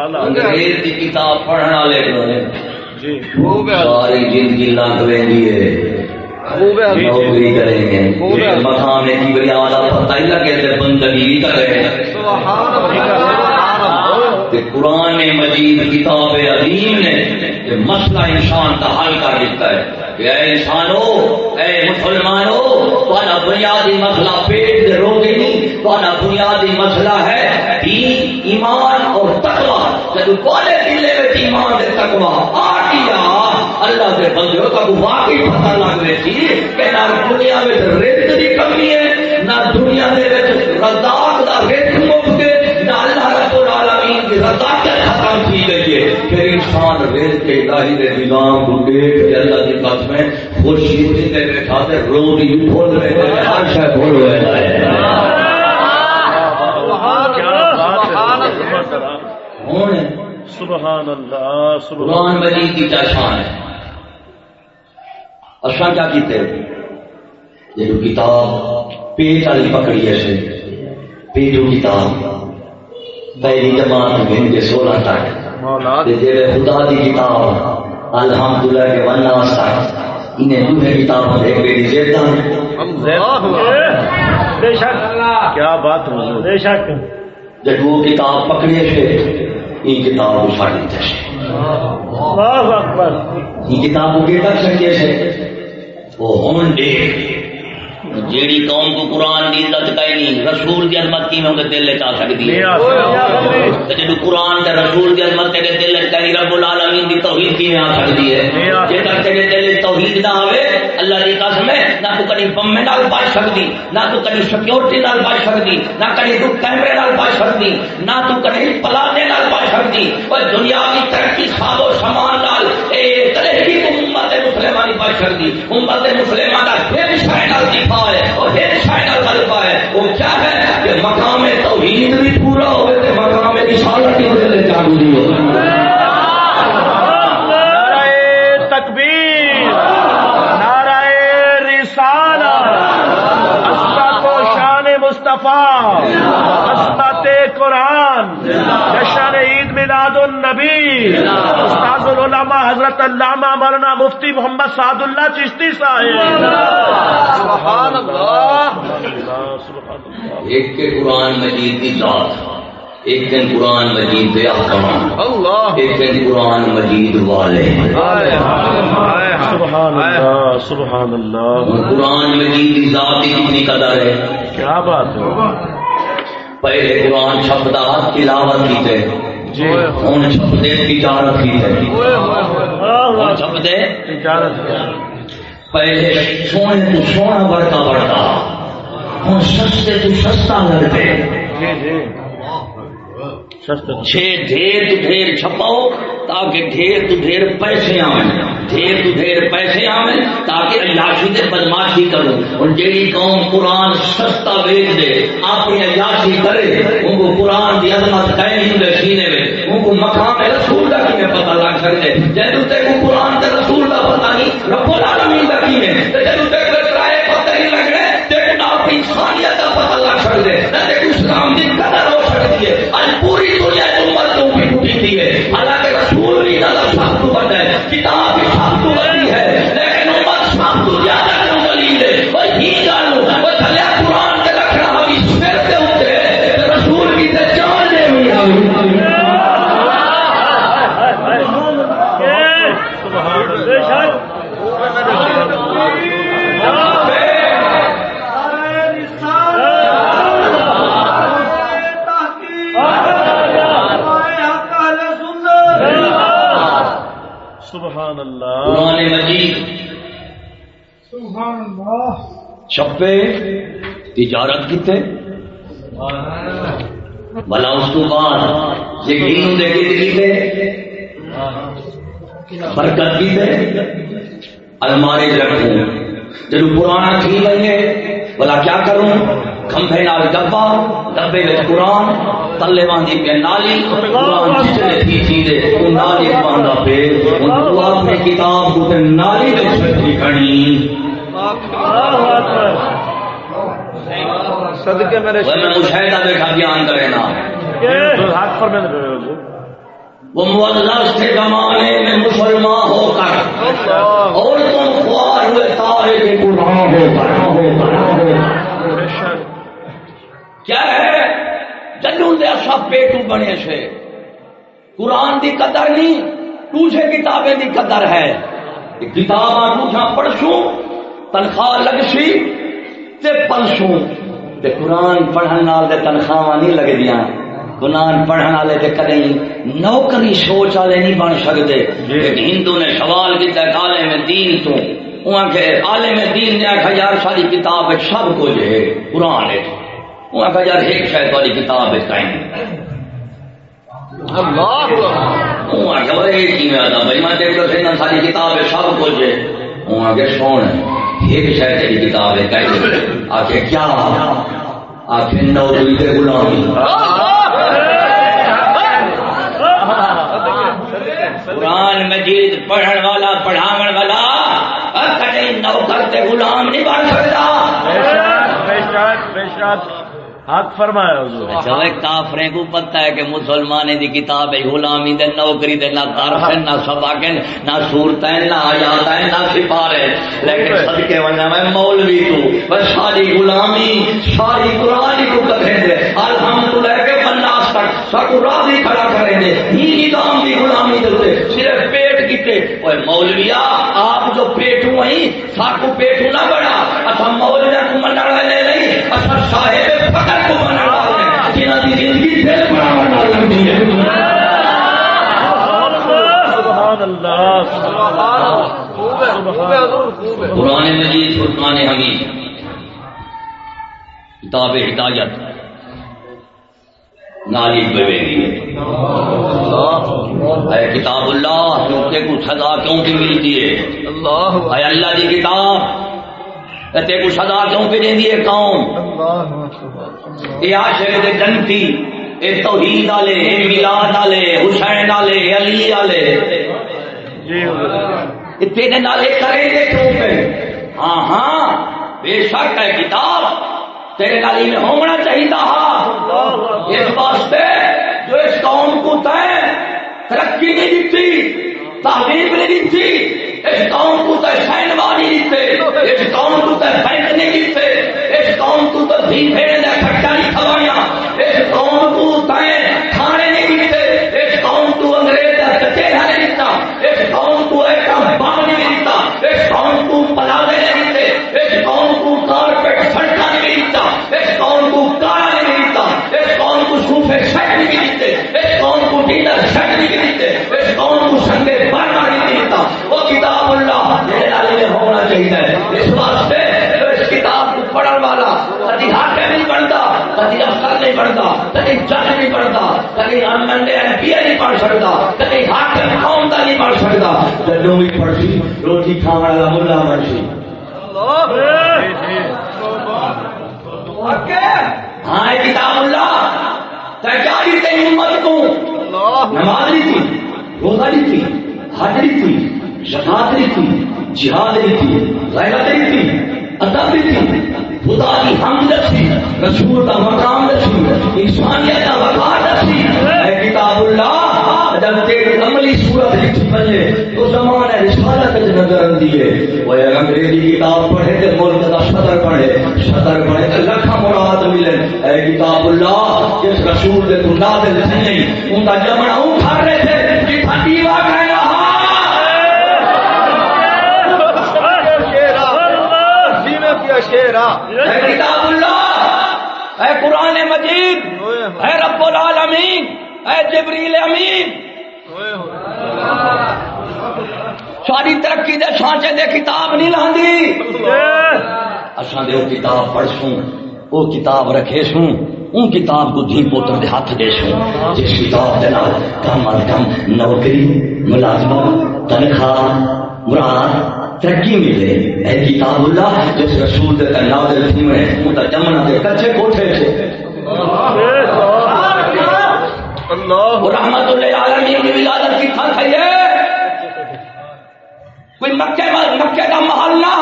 انگریز کی کتاب پڑھنے والے جی۔ ساری زندگی لنگ رہی ہے۔ نوکری کریں گے مقام کی بڑی والا پتہ ہی لگے تے بندگی کرے سبحان اللہ سبحان اللہ کہ قرآن مجید کتاب عظیم نے مسئلہ انسان کا حل کر دیتا ہے۔ اے انسانو اے مسلمانو تھوڑا بنیادی مسئلہ پیٹ دے روگی نہیں تھوڑا بنیادی مسئلہ ہے دین ایمان اور تقوی۔ جب کونے دلے میں ایمان دے تقوی آ گیا اللہ کے بندے کا واقعی پتہ لگ رہی تھی کہ نہ دنیا میں رزق کی کمی ہے، نہ دنیا میں رزاق دا رزق مک گئے نہ اللہ رب العالمین کی رضاقت ختم کی گئی ہے۔ پھر انسان رزق کے الہی کے نظام کو دیکھ کے اللہ کی بات میں خوشی دے بیٹھا تے روٹی بھول رہے ہر شے بھول رہے ہیں کیا بات ہے زبردست۔ ہوں سبحان اللہ سبحان قرآن مجید کی کیا شان ہے؟ اصل کیا کیتے یہ جو کتاب پیٹ والی پکڑی ایسے پیٹو کتاب۔ پہلی جماعت میں کے سولہ تک۔ جڑے خدا دی کتاب الحمدللہ کے وناس تک۔ انہیں دوسرے کتابوں دیکھ میری زیدان بے شک۔ کیا بات ہے۔ بے شک۔ جب وہ کتاب پکڑی سے یہ کتاب کو پڑھ دیتے ہیں اللہ اکبر۔ یہ کتاب کو سکتے سے وہ ہون دے جیڑی قوم کو قرآن دی عزت کئی نہیں رسول دی عظمت کی میں کے دل چ آ سکتی ہے؟ جدو قرآن تے رسول دی عظمت تیرے دل چ کئی رب العالمین دی توحید کی میں آ سکتی ہے؟ جے تک تیرے دل توحید نہ آوے اللہ دی قسم ہے نہ تو کبھی بم نال بچ سکتی نہ تو کبھی سیکورٹی نال بچ سکتی نہ کبھی تو کیمرے نال بچ سکتی نہ تو کبھی پلانے نال بچ سکتی۔ اور دنیا کی ترقی ساز و سامان نال اے طرح کی امت مسلمان امت مسلمان کا دفاع ہے اور غلبہ ہے۔ وہ کیا ہے کہ مقام توحید بھی پورا ہوئے تے مقام رسالت بھی چالو تکبیر، نعرہ شان مصطفیٰ عصمت قرآن، جشن میلاد النبی. استاد العلماء حضرت علامہ مولانا مفتی محمد سعد اللہ چشتی صاحب. سبحان اللہ سبحان اللہ. ایک کے قرآن مجید کی ذات. ایک دن قرآن مجید دے احکام. اللہ. ایک دن قرآن مجید والے ہائے ہائے ہائے سبحان اللہ سبحان اللہ. قرآن مجید کی ذات ہی کتنی قدر ہے؟ کیا بات ہے؟ پہلے قرآن شبد تلاوت کی تھے جی ہوں شبد تجارت کی تھے ہوں شبد تجارت پہلے سونے تو سونا بڑھتا بڑھتا۔ ہوں سستے تو سستا لگتے۔ جی جی۔ چھ ڈھیر تو ڈھیر چھپاؤ تاکہ ڈھیر تو ڈھیر پیسے آئیں ڈھیر تو ڈھیر پیسے آئیں تاکہ عیاشی سے بدماشی کرو۔ اور جیڑی قوم قرآن سستا بیچ دے، اپنی عیاشی کرے، ان کو قرآن کی عظمت کہیں نہیں ہوں سینے میں۔ ان کو مقام رسول کا کی پتہ لگ سکتے جدو تک قرآن کے رسول کا پتہ نہیں، رب العالمین کا کی ہے جدو قرآن مجید۔ چھپے تجارت کیتے بلا اس کو بعد۔ یقین دے کیتے برکت کیتے الماری رکھوں جب پرانا تھی لگے بلا کیا کروں؟ کھمبے نال ڈبا ڈبے قرآن تلے باندھی پہ نالی قرآن جتنے تھی چیزیں وہ نالی باندھا پہ ان اپنے کتاب کو تے نالی کھڑی۔ صدقے میرے وہ میں مشاہدہ دیکھا بیان کرے نا۔ ہاتھ پر میں وہ معزز تھے زمانے میں مسلمان ہو کر اور تم خوار ہوئے تارے کے قرآن ہو کیا ہے؟ جنوں دے سب پیٹو بنے سے۔ قرآن دی قدر نہیں دوسرے کتابیں دی قدر ہے۔ کتاب دوسرا پڑھسوں تنخواہ لگ سی تے پڑھسوں تے قرآن پڑھن نال تے تنخواہ نہیں لگ دیا قرآن پڑھن والے تے کدیں نوکری سوچ والے نہیں بن سکتے۔ ہندو نے سوال کیا عالم دین تو۔ عالم دین نے آخا یار ساری کتاب سب کچھ ہے قرآن ہے۔ یار ایک شاید والی کتاب ہے کہیں۔ ساری کتاب سب کچھ آگے سونے ایک شاید تیری کتاب ہے آخر کیا؟ آخر کے غلامی قرآن مجید پڑھن والا پڑھاون والا نوکر تے غلام نہیں بن سکتا۔ حق فرمایا حضور۔ اچھا وہ کافرے کو پتہ ہے کہ مسلمان دی کتاب ہے، غلامی دے، نوکری دے، نہ درس نہ سباقن نہ صورت نہ آیات ہے نہ سپارے لیکن صدقے ونجا میں مولوی تو بس ساری غلامی، ساری قرآن کو کہیں دے۔ الحمدللہ کے بناس تک سکو راضی کھڑا کریں دے۔ ہی نظام دی غلامی دے صرف پیٹ کیتے۔ اوے مولویا، آپ جو پیٹو ہیں، ساکو پیٹو نہ بڑا اتھا مولویا کو منڈا لے نہیں اتھا صاحب فقط کو بنا جنہ کی زندگی دل بنا لگتی ہے قرآن مجید قرآن حمید کتاب ہدایت نالی بے اے کتاب اللہ کیونکہ کو سزا کیوں کی ملتی ہے اے اللہ کی کتاب تے کو سزا کیوں پہ دیں ہے قوم. یہ عاشق دے جنتی اے توحید والے اے میلاد والے حسین والے علی والے. تیرے نالے کریں گے کیوں پہ ہاں ہاں بے شک ہے کتاب۔ تیرے نالی میں ہونا چاہیے تھا اس واسطے جو اس قوم کو طے ترقی نہیں دیتی تعلیم نہیں تھی۔ اس قوم کو تو سینوا نہیں تھے اس قوم کو تو بینک نہیں تھے اس قوم کو تو دھی پھیرے کا کھٹا نہیں کھوایا اس قوم چاہیے اس واسطے جو اس کتاب کو پڑھن والا کبھی ہاتھ نہیں بنتا کبھی افسر نہیں بنتا کبھی جج نہیں بنتا کبھی ایم پی نہیں پڑھ سکتا کبھی ہاتھ قوم کا نہیں پڑھ سکتا۔ جدوں بھی پڑھسی روٹی کھانے والا ملا بنسی ہاں کتاب اللہ۔ تیاری تھی امت کو؟ نماز نہیں تھی روزہ نہیں تھی حج نہیں تھی شفاعت نہیں تھی۔ جہاد نہیں تھی غیرت نہیں تھی ادب نہیں تھی خدا کی حمد تھی رسول کا مقام تھی انسانیت کا وقار تھی اے کتاب اللہ، جب تیری عملی صورت لکھی بنے تو زمانہ رسالت نظر آتی ہے۔ وہ انگریزی کتاب پڑھے تو ملک کا صدر پڑھے صدر پڑھے تو لکھا مراد ملے اے کتاب اللہ، جس رسول کے تو نازل نہیں ان کا جمنا اون کھا رہے تھے، جتھا دیوا کہنا کتاب اللہ اے قرآن مجید اے رب العالمین اے جبریل امین۔ ساری ترقی دے سانچے دے کتاب نہیں لاندی۔ اساں دے کتاب پڑھسوں وہ کتاب رکھے سوں ان کتاب کو دھی پوتر دے ہاتھ دے سوں۔ جس کتاب دے نال کم از کم نوکری ملازمت تنخواہ مراد ترقی ملے اے کتاب اللہ جس رسول دے نازل تھی میں ان کا جمنا دے کچے کوٹھے سے اللہ رحمت للعالمین کی ولادت کی تھا ہے کوئی مکے مکے کا محل نہ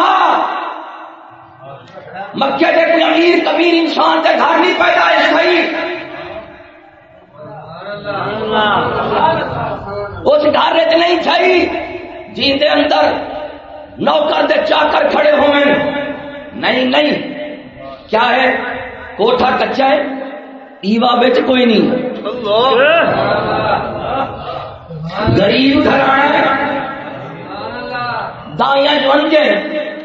مکے کے کوئی امیر کبیر انسان کے گھر نہیں پیدا ہے صحیح اس گھر نہیں چاہیے جی دے اندر نوکر دے چاکر کھڑے ہوئے نہیں نہیں۔ کیا ہے؟ کوٹھا کچا ہے؟ ایوا بچ کوئی نہیں۔ غریب گھرانا ہے۔ دائیاں جو انجے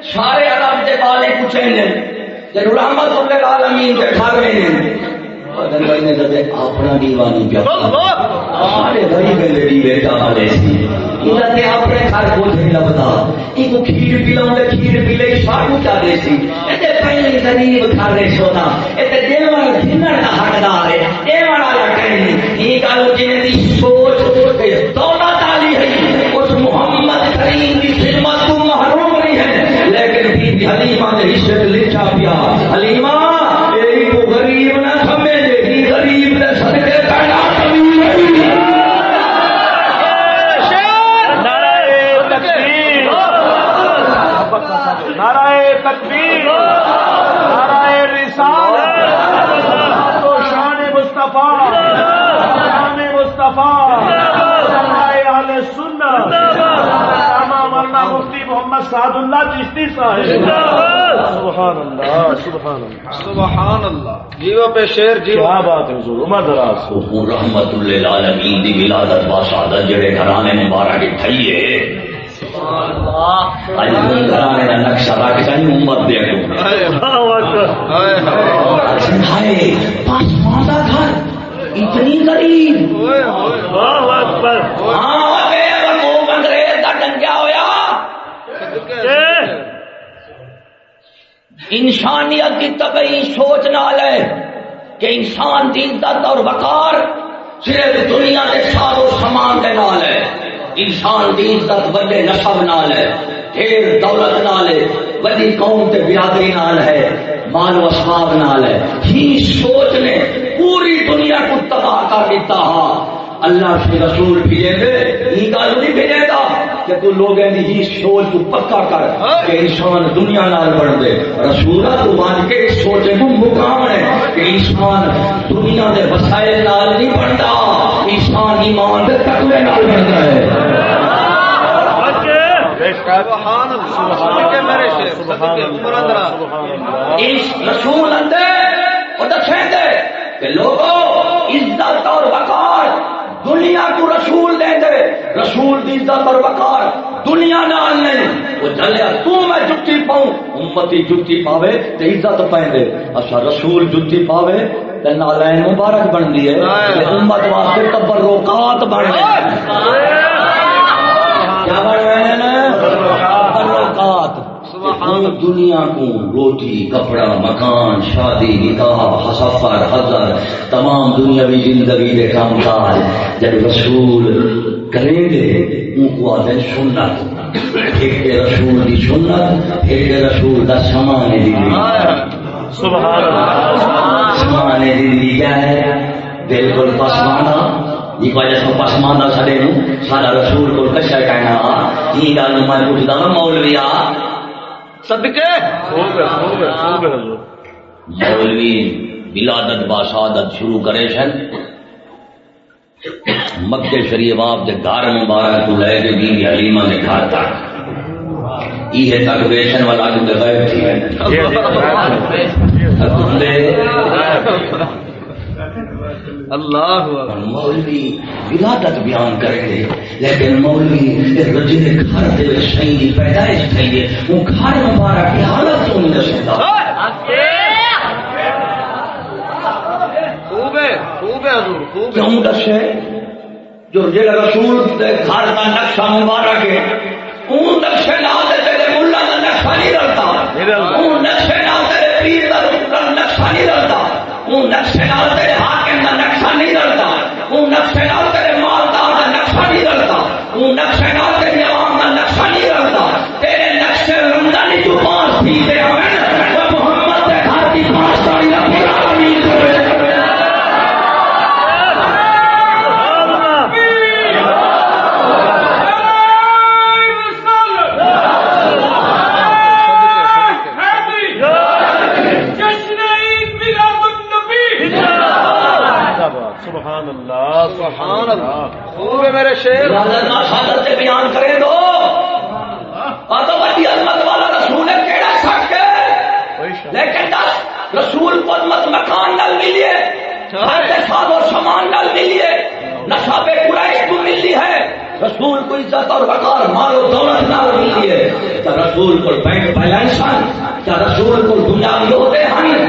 سارے عرب دے کچھ ہیں جن رحمت اللہ العالمین دے گھر میں ہیں۔ اپنا دیوانی پیا سارے غریب لیڈی بیٹا والے سی انہاں نے اپنے گھر کو نہیں لبدا ایک کھیر پلاؤں دے کھیر پلے شاڑو چا دے سی۔ اتے پہلے غریب گھر دے سونا۔ اتے دیوان دھنر دا حقدار ہے۔ دیوان والا کہیں یہ گل جن دی سوچ دولت والی ہے، اس محمد کریم کی خدمت تو محروم نہیں ہے۔ لیکن بی بی حلیمہ نے حصے لکھا پیا۔ حلیمہ! تکبیر۔ نعرہ رسالت۔ تو شان مصطفیٰ۔ شان مصطفیٰ۔ اہل سنت۔ تمام اللہ مفتی محمد سعد اللہ چشتی صاحب۔ سبحان اللہ سبحان اللہ۔ سبحان اللہ۔ جیو پہ شیر کیا بات ہے حضور عمر دراز رحمت للعالمین دی ولادت جڑے گھرانے مبارک تھئیے اج نقشہ رکھ امت دے گھر اتنی انگریز ڈنگیا ہویا انسانیت کی طبعی سوچ نال ہے کہ انسان کی عزت اور وقار صرف دنیا کے سارو سامان کے نال ہے انسان کی عزت بڑے نسب نال ہے، ڈھیر دولت نال ہے بڑی قوم کے برادری نال ہے، مال و اسباب نال ہے۔ ہی سوچ نے پوری دنیا کو تباہ کر دیتا ہاں۔ اللہ سے رسول بھیجے گے یہ گل نہیں بھیجے گا کہ تو لوگ ہی سوچ کو پکا کر کہ انسان دنیا نال بن دے۔ رسولہ تو مان کے اس سوچے کو مقام ہے کہ انسان دنیا دے وسائل نال نہیں بنتا۔ انسان ایمان دے تقوی نال بنتا ہے رسول اندر وہ دسیں کہ لوگوں عزت اور وقار دنیا کو رسول دے دے رسول کی عزت اور وقار دنیا نال نہیں وہ چلیا تو میں جتی پاؤں امتی جتی پاوے تے عزت پائیں دے۔ اچھا رسول جتی پاوے تے نالین مبارک بن دی ہے تے امت واسطے تبرکات بن گئے کیا بن گئے نا تبرکات دنیا کو روٹی، کپڑا، مکان، شادی، نکاح سفر حضر، تمام دنیاوی زندگی کے کام کاج۔ جب رسول کریں گے، ان کو آتے سنت۔ ایک کے رسول کی سنت ایک کے رسول کا سامان دی سبحان اللہ دی کیا ہے؟ بالکل پسمانا یہ وجہ سے پسمانا سڑے نو، سارا رسول کو کشا کہنا۔ یہ گل میں پوچھتا نا مولوی صدقے؟ مولوی ولادت باشادت شروع کرے سن مکے شریف آپ کے گھر مبارک کو لے کے بی بی حلیمہ نے گھر تک۔ یہ تک بیچن والا جو غائب تھی اللہ مولوی ولادت بیان کریں گے۔ لیکن مولوی رجے گھر دے دی پیدائش ہے وہ گھر مبارک کی حالت کیوں نہیں خوب ہے خوب ہے حضور خوب ہے۔ کیوں دسے؟ جو جڑا رسول دے گھر کا نقشہ مبارک ہے۔ اون نقشے نال تے تیرے مولا دا نقشہ نہیں رلتا اون نقشے نال تیرے ہاتھ کے اندر نقشہ نہیں رلتا۔ وہ نقشے نال تیرے مالدار کا نقشہ نہیں رلتا۔ وہ نقشے نال تیری عوام کا نقشہ نہیں رلتا۔ تیرے نقشے رمضانی جو پانچ بھی دے ہوئے محمد کے گھر کی پانچ ساری پورا امین کرے۔ سبحان اللہ۔ خوب ہے میرے شیر۔ حضرت سے بیان کرے دو۔ عظمت والا رسول ہے کیڑا ہے لیکن دس رسول کو عظمت مکان نل ملیے۔ ہر ساد و سامان نل ملیے۔ نشاب قریش کو ملی ہے۔ رسول کو عزت اور وقار مال و دولت نہ ملی ہے رسول کو بینک بیلنس کیا رسول کو دنیا ہوتے ہیں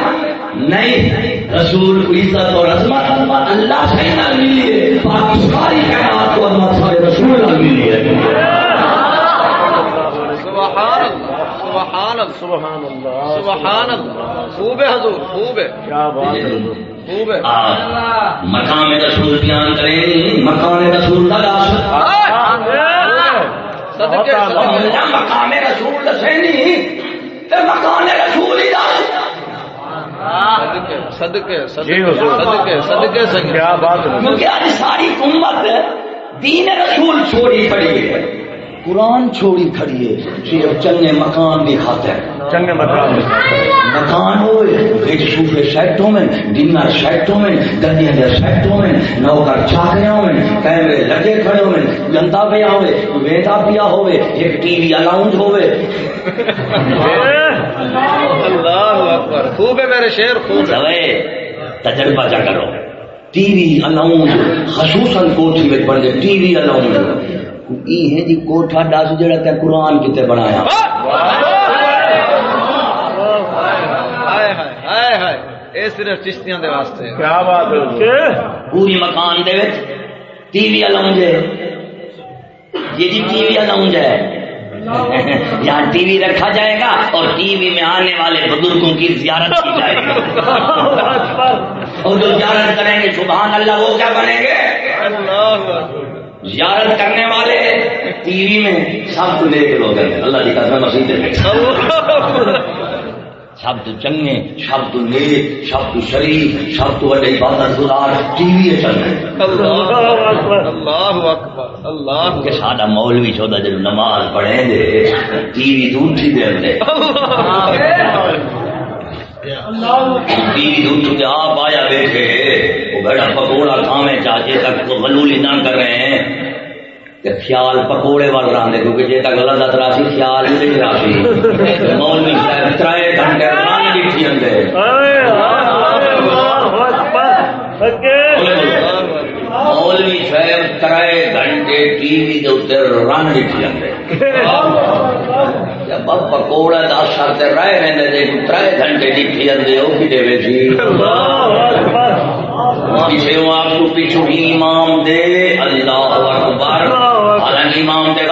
نہیں۔ رسول کو عزت اور عظمت اللہ سے نہ ملی ہے باقی ساری کائنات کو عظمت سارے رسول نہ ملی ہے سبحان اللہ سبحان اللہ سبحان اللہ سبحان اللہ خوب ہے حضور خوب ہے۔ کیا بات ہے حضور۔ خوب ہے۔ آ، مقام رسول بیان کریں مقام رسول کا مقام رسول دسے نہیں تے مقام رسول ہی دس صدقے صدقے جی۔ صدقے کیا بات ہے؟ حضور کیونکہ آج ساری امت دین رسول چھوڑی پڑی ہے۔ قرآن چھوڑی کھڑی ہے صرف چنے مکان دکھاتے ہیں چنگے میں مکان ہوئے ایک صوفے سیٹوں میں ڈنر سیٹوں میں گلیاں دے سیٹوں میں نوکر چاکریوں میں کیمرے لگے کھڑے ہوئے جنتا پیا ہوئے ویٹا پیا ہوئے ایک ٹی وی الاؤنج ہوئے اللہ اکبر خوب ہے میرے شیر خوب ہے۔ تجربہ جا کرو۔ ٹی وی الاؤنج خصوصاً کوٹھی میں پڑھ دے ٹی وی الاؤنج۔ یہ ہے جی کوٹھا دس جڑا تے قرآن کتے بنایا اے صرف چشتیاں دے واسطے کیا بات ہے پوری مکان دے وچ ٹی وی الاؤنج ہے یہ جی ٹی وی الاؤنج ہے یہاں ٹی وی رکھا جائے گا اور ٹی وی میں آنے والے بزرگوں کی زیارت کی جائے گی اور جو زیارت کریں گے سبحان اللہ وہ کیا بنیں گے اللہ زیارت کرنے والے ٹی وی میں سب تو دیکھ لوگ ہیں۔ اللہ کی مسیح میں۔ سب تو چنگے تو نیک تو شریف سب تو وڈے عبادت گزار ٹی وی چل رہے کہ ساڈا مولوی چودہ جب نماز پڑھیں دے ٹی وی تو اٹھی دے آپ آیا بیٹھے؟ وہ بڑا پکوڑا کھاوے چاچے تک تو غلولی نہ کر رہے ہیں۔ خیال پکوڑے وال رہا دے کیونکہ جے تک غلط راسی خیال ہی نہیں مولوی صاحب ترائے گھنٹے ران بیٹھی اندے۔ مولوی صاحب ترائے گھنٹے ٹی وی رن بیٹھی اندے۔ پکوڑا دس سال تے رہ رہے دے ترائے گھنٹے بیٹھی اندے او کی دے ویسی پیچھے وہ آپ کو پیچھو امام دے۔ اللہ اکبر۔ حالانکہ امام دے۔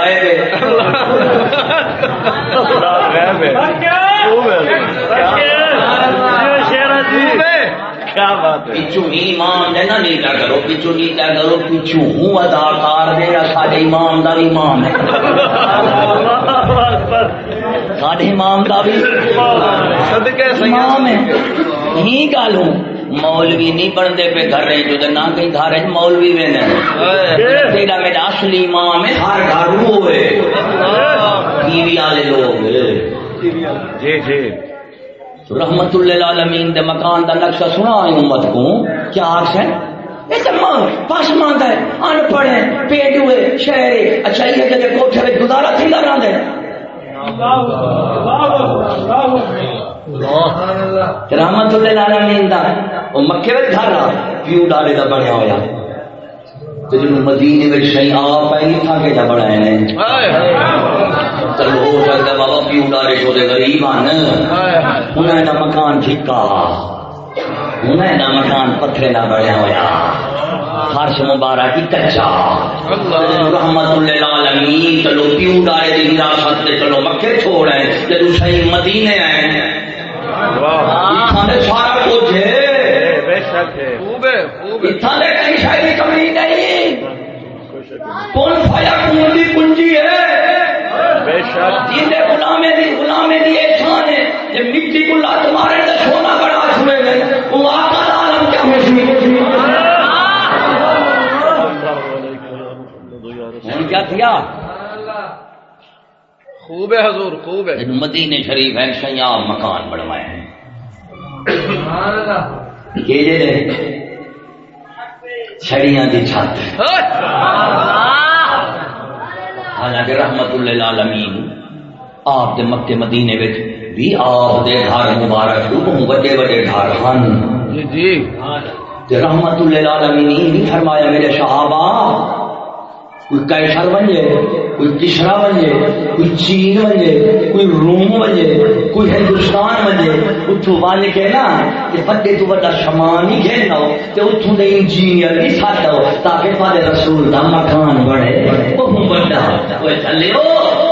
گئے کیا بات ہے؟ پیچھو ہی امام دے نہ نیچا کرو پیچھو نیچا کرو پیچھو ہوں اداکار دے یا سارے امام دا بھی امام ہے سارے امام دا بھی صدقے امام ہے۔ سید ہی گالوں مولوی نہیں بنتے پہ گھر رہے جو نہ کہیں گھر ہے مولوی میں تیرا میرا اصلی امام ہے ہر گھر ہوئے ٹی وی والے لوگ۔ جی جی۔ تو رحمت اللہ العالمین دے مکان دا نقشہ سنا ہے امت کو کیا آخ ہے؟ یہ تو ماں پاس مانتا ہے۔ ان پڑھ ہے پیٹ ہوئے، شہر ہے۔ اچھا یہ جگہ کوٹھے میں گزارا تھی لگا دے رحمت اللہ العالمین دا، وہ مکے میں گھر آ پیو ڈالے دا بنیا ہویا۔ تے جنوں مدینے وچ شئی آپ ہے تھا کے جا بنائے نے چلو ہو سکتا ہے بابا پیو ڈالے کو دے غریب آن انہیں دا مکان ٹھیکا انہیں دا مکان پتھرے دا بنیا ہویا۔ فرش مبارک کی کچا رحمت اللہ العالمین چلو پیو ڈالے دی حراست تے چلو مکے چھوڑ ہے جدو صحیح مدینے آئے۔ سارا کچھ۔ ہے بے شک ہے۔ خوب ہے خوب ہے۔ اتھاں دے کہیں شاید کمی نہیں۔ کون فایا کون دی کنجی ہے؟ بے شک جن دے غلامے دی غلامے دی احسان ہے یہ مٹی کو لات مارے تے سونا بنا چھوڑے گئے۔ وہ آقا دا عالم کیا مشہور ہن کیا تھیا خوب ہے حضور خوب ہے۔ مدینے شریف ہے سیاب مکان بنوائے ہیں۔ یہ دے چھڑیاں دی چھت حالانکہ رحمت اللہ العالمین آپ دے مکے مدینے وچ بھی آپ دے گھر مبارک تو بڑے بڑے گھر ہن۔ جی جی۔ تے رحمت اللہ العالمین بھی فرمایا میرے صحابہ کوئی کیسر بنجے کوئی کسرا بنجے کوئی چین بنجے کوئی روم بنجے کوئی ہندوستان بنجے اتو بن کے نا، کہ بڑے تو بڑا شمان ہی کھیلنا ہو، تے اتو دے انجینئر بھی ساتھ ہو، تاکہ تھوڑے رسول دا مکان بڑے وہ بڑا وہ چلے ہو،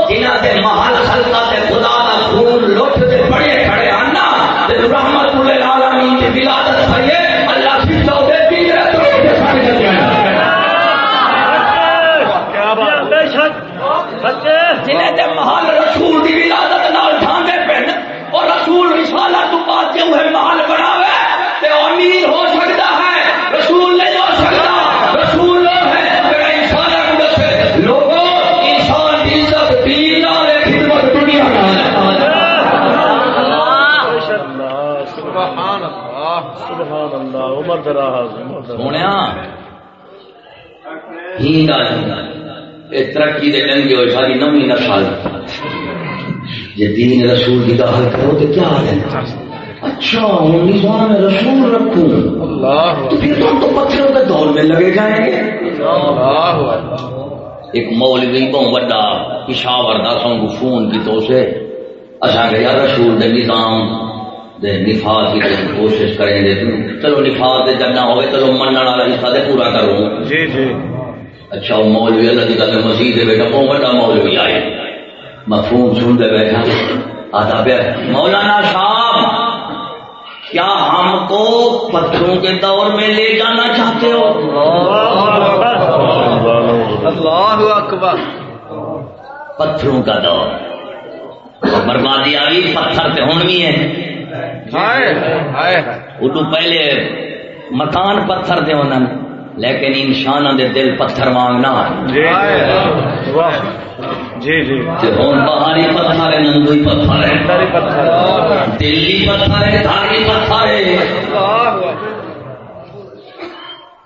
جنہ دے محل خلقہ تے خدا دا خون لوٹ تے بڑے کھڑے آنا رحمت اللہ العالمین دی ولادت جنہیں محل رسول دی ولادت نال ڈھانڈے پن اور رسول رسالت تو بعد جو ہے محل بناوے تے امیر ہو سکتا ہے رسول نہیں ہو سکتا رسول وہ ہے جڑا انسان کو دسے لوگوں انسان دی عزت دین نال ہے، خدمت دنیا نال ہے۔ سبحان اللہ سبحان اللہ عمر دراز عمر دراز۔ سونیا ہی گل ترقی دے ڈنگے ہوئے ساری نویں نسل جے دین رسول کی دخل کرو تو کیا ہے؟ اچھا ہوں نظام میں رسول رکھوں۔ اللہ۔ تو پھر تو ہم تو پتھروں کے دور میں لگے جائیں گے۔ اللہ۔ ایک مولوی بہت بڑا پشاور داسوں کو فون کی تو سے اچھا کہ یار رسول دے نظام دے نفاذ کی کوشش کریں گے۔ چلو نفاذ دے جب نہ ہوئے چلو منن والا حصہ دے پورا کروں۔ جی جی۔ اچھا وہ مولوی اللہ کی گل مسیح دے بیٹا بہت بڑا مولوی آئے۔ مفہوم سن دے بیٹھا۔ آتا پیا۔ مولانا صاحب کیا ہم کو پتھروں کے دور میں لے جانا چاہتے ہو؟ اللہ اکبر۔ پتھروں کا دور۔ بربادی آ گئی پتھر تے ہون بھی ہے۔ پہلے مکان پتھر دے ہونن لیکن انسان دے دل پتھر مانگنا جی جی جی تے ہون باہری پتھر ہے۔ نندوئی پتھر۔ ہے دلی پتھر ہے پتھر ہے۔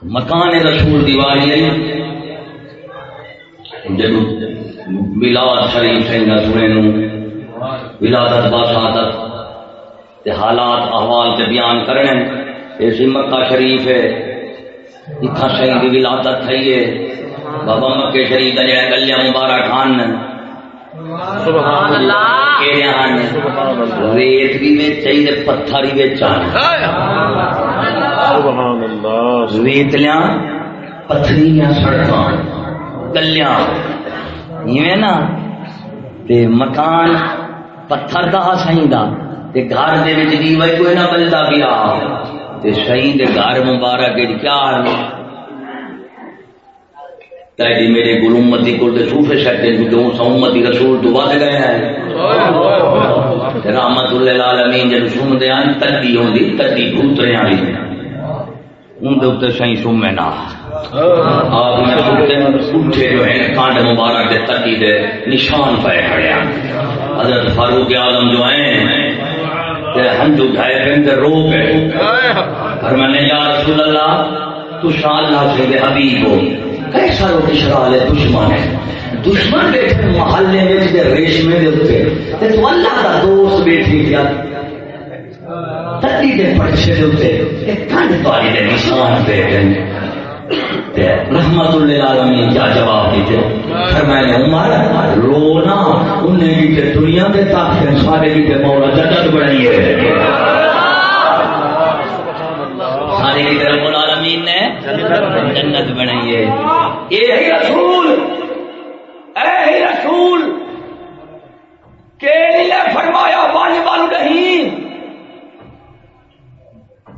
مکان رسول دیواری جب ولاد شریف ہے سنے نو ولادت باسادت حالات احوال تے بیان کرنے۔ ایسی مکہ شریف ہے۔ اتھا شہید دی ولادت ہے بابا مکے شریف دا جڑا گلیاں مبارک ہن سبحان اللہ کیڑے ہن ریت بھی وچ چاہیے پتھر ہی وچ ہن سبحان اللہ ریتلیاں پتھریاں سڑکاں گلیاں ایویں نا تے مکان پتھر دا سائیں دا تے گھر دے وچ دیوے کوئی نہ بلدا پیا تے سائیں گھر مبارک کیا تیری میرے گرو امتی کو تے صوفے شتے جو سو امتی رسول تو ود گئے ہیں۔ رحمت اللہ العالمین جب سم دے آن تدی ہوندی تدی بھوترے والی ان دے اوتے سائیں سمے نہ۔ آپ نے سنتے اٹھے جو ہے کانڈ مبارک دے تکی دے نشان پہ کھڑے ہیں۔ حضرت فاروق اعظم جو ہیں ہنجو ڈھائے پہ تے رو پہ۔ اور میں نے یا رسول اللہ، تو شاء اللہ سے حبیب ہو، کیسا رو کشرا لے دشمن ہے۔ دشمن بیٹھے محلے میں دے ریشمے دے اوتے تے تو اللہ دا دوست بیٹھی کیا تتی دے پرچے دے اوتے ایک پاری دے نشان پہ رحمت اللہ عالمین کیا جواب دیتے فرمائے عمر رونا، انہیں بھی کہ دنیا دے تاکہ سارے بھی کہ مولا جنت بنائی ہے۔ سارے کی طرف مولا عالمین نے جنت بنائی ہے۔ اے ہی رسول! اے ہی رسول! کے لیے فرمایا والی والو نہیں۔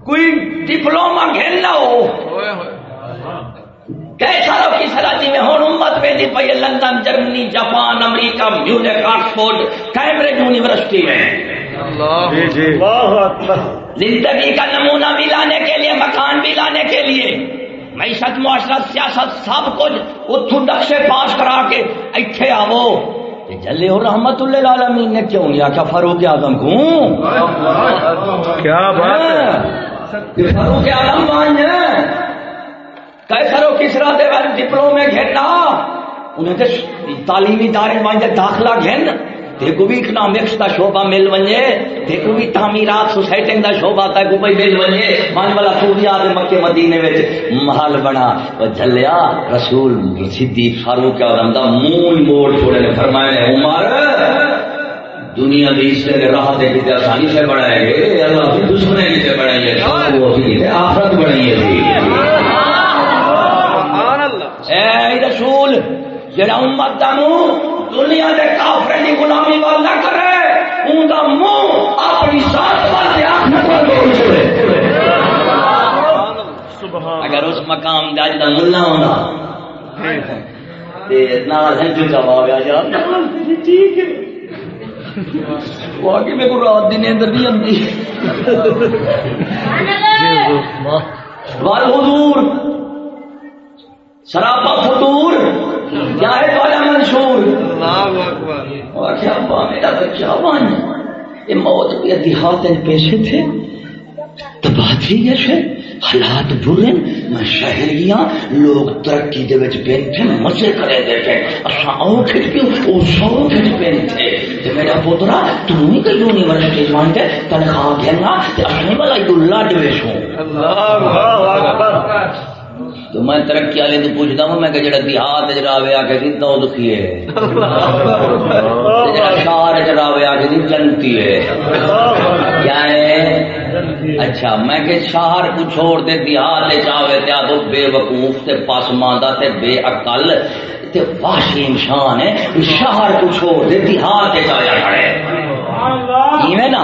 کوئی ڈپلوما کھیلنا ہو۔ لو کس راجی میں ہوں امت میں دی پئی لندن جرمنی جاپان امریکہ میونک آکسفورڈ کیمبرج یونیورسٹی میں۔ جی جی۔ اللہ اکبر۔ زندگی کا نمونہ بھی لانے کے لیے مکان بھی لانے کے لیے۔ معیشت معاشرت سیاست سب کچھ اتو نقشے پاس کرا کے ایتھے آو جلے ہو رحمت اللہ العالمین نے کیوں نہیں آخیا فاروق اعظم کو؟ کیا بات ہے؟ کہ فاروق اعظم مان کیسر و کسرا دے وین ڈپلومے گھننا انہیں تے تعلیمی دارے وائیں داخلہ گھن، دیکھو بھی اکنامکس کا شعبہ مل ونجے، دیکھو بھی تعمیرات سوسائٹنگ کا شعبہ تا کو بھائی مل ونجے۔ مان والا سوریا دے مکے مدینے وچ محل بنا۔ او جھلیا، رسول صدیق فاروق اعظم دا منہ موڑ چھوڑے نے فرمایا نے عمر، دنیا دی اس نے راہ دے کے آسانی سے بنائے گے اللہ کی دشمنے سے بنائی وہ بھی آخرت بنائی ہے۔ اے رسول جڑا امت دا منہ دنیا دے کافر دی غلامی وال نہ کرے اون دا منہ اپنی ذات وال تے آخرت وال موڑ چھوڑے سبحان اگر اس مقام دا جڑا ملا ہونا تے نال ہنجو جواب آ جا ٹھیک ہے۔ واقعی میں کو رات دن اندر نہیں آتی والحضور سراپا فطور کیا ہے والا منشور؟ اللہ اکبر۔ اور کیا ابا میرا بچہ بن یہ موت کے دیہات پیسے تھے۔ تو بات ہی جیسے حالات برے میں شہر گیا لوگ ترقی دے وچ پین تھے مزے کرے دے تھے۔ اساں او کھٹ کے او سو کھٹ پین تھے۔ تے میرا پوترا تو نہیں کہ یونیورسٹی مان تے تنخواہ گھنا تے اساں والا اللہ دے سو اللہ اکبر۔ تو میں ترقی والے تو پوچھتا ہوں میں کہ جڑا دیہات چ راوے آ کے کتنا دکھی ہے۔ تے جڑا شہر چ راوے آ کے جنتی ہے۔ کیا ہے؟ اچھا میں کہ شہر کو چھوڑ دے دیہات چاہے تے آدھو بے وقوف تے پاسماندہ تے بے عقل تے وحشی انسان ہے۔ شہر کو چھوڑ دے دیہات چاہے کھڑے نا؟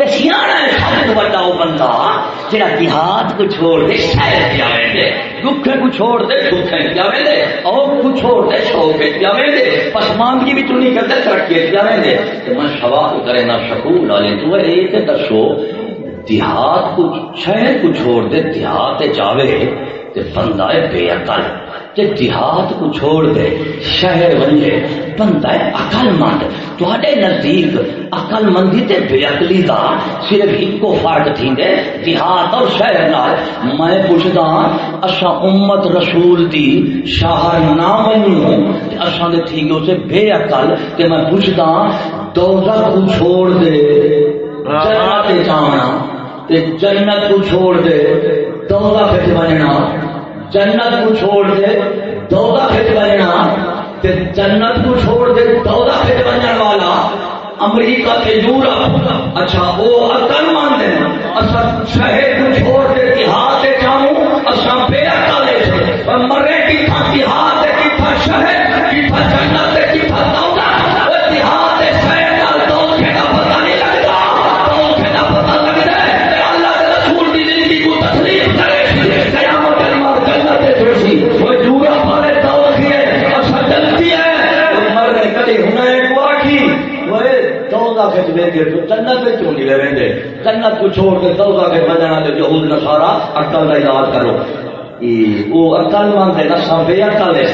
ہے سب تو بڑا وہ بندہ جڑا دیہات کو چھوڑ دے شہر جاوے دکھے کو چھوڑ دے دکھے جاویں دے، اور کو چھوڑ دے، شوق جاویں دے۔ پسماندگی بھی تو نہیں کرتے، ترقی جاویں دے۔ تے میں سوال کرے نہ شکول والے تو اے تے دسو دیہات کو چھے کو چھوڑ دے، دیہات جاوے، تے بندہ بے عقل۔ تے دیہات کو چھوڑ دے، شہر ونجے، بندہ ہے عقل مند تواڈے نزدیک عقل مندی تے بے عقلی دا صرف ایکو فرق تھیندے دیہات اور شہر نال۔ میں پوچھدا ہاں، اساں امت رسول دی شہر نہ منوں تے اساں دے تھیگو تے بے عقل۔ تے میں پوچھدا ہاں، دوزخ کو چھوڑ دے، جنت جانا تے جنت کو چھوڑ دے، دوزخ وچ بننا۔ جنت کو چھوڑ دے دودا وچ بننا۔ تے جنت کو چھوڑ دے دودا وچ بننے والا۔ امریکہ کے یورپ اچھا وہ عقل مند ہے اسا شہر کو چھوڑ دے، دیہات جاؤں۔ اسا بے عقل ہے مرے کی تھا دیہات تے کی تھا شہر کی تھا جنت۔ ویندے جنت کو چھوڑ کے دوزخ وچ وجنا تے یہود نصارا عقل دا علاج کرو۔ یہ وہ عقل مند ہے بے عقل ہے۔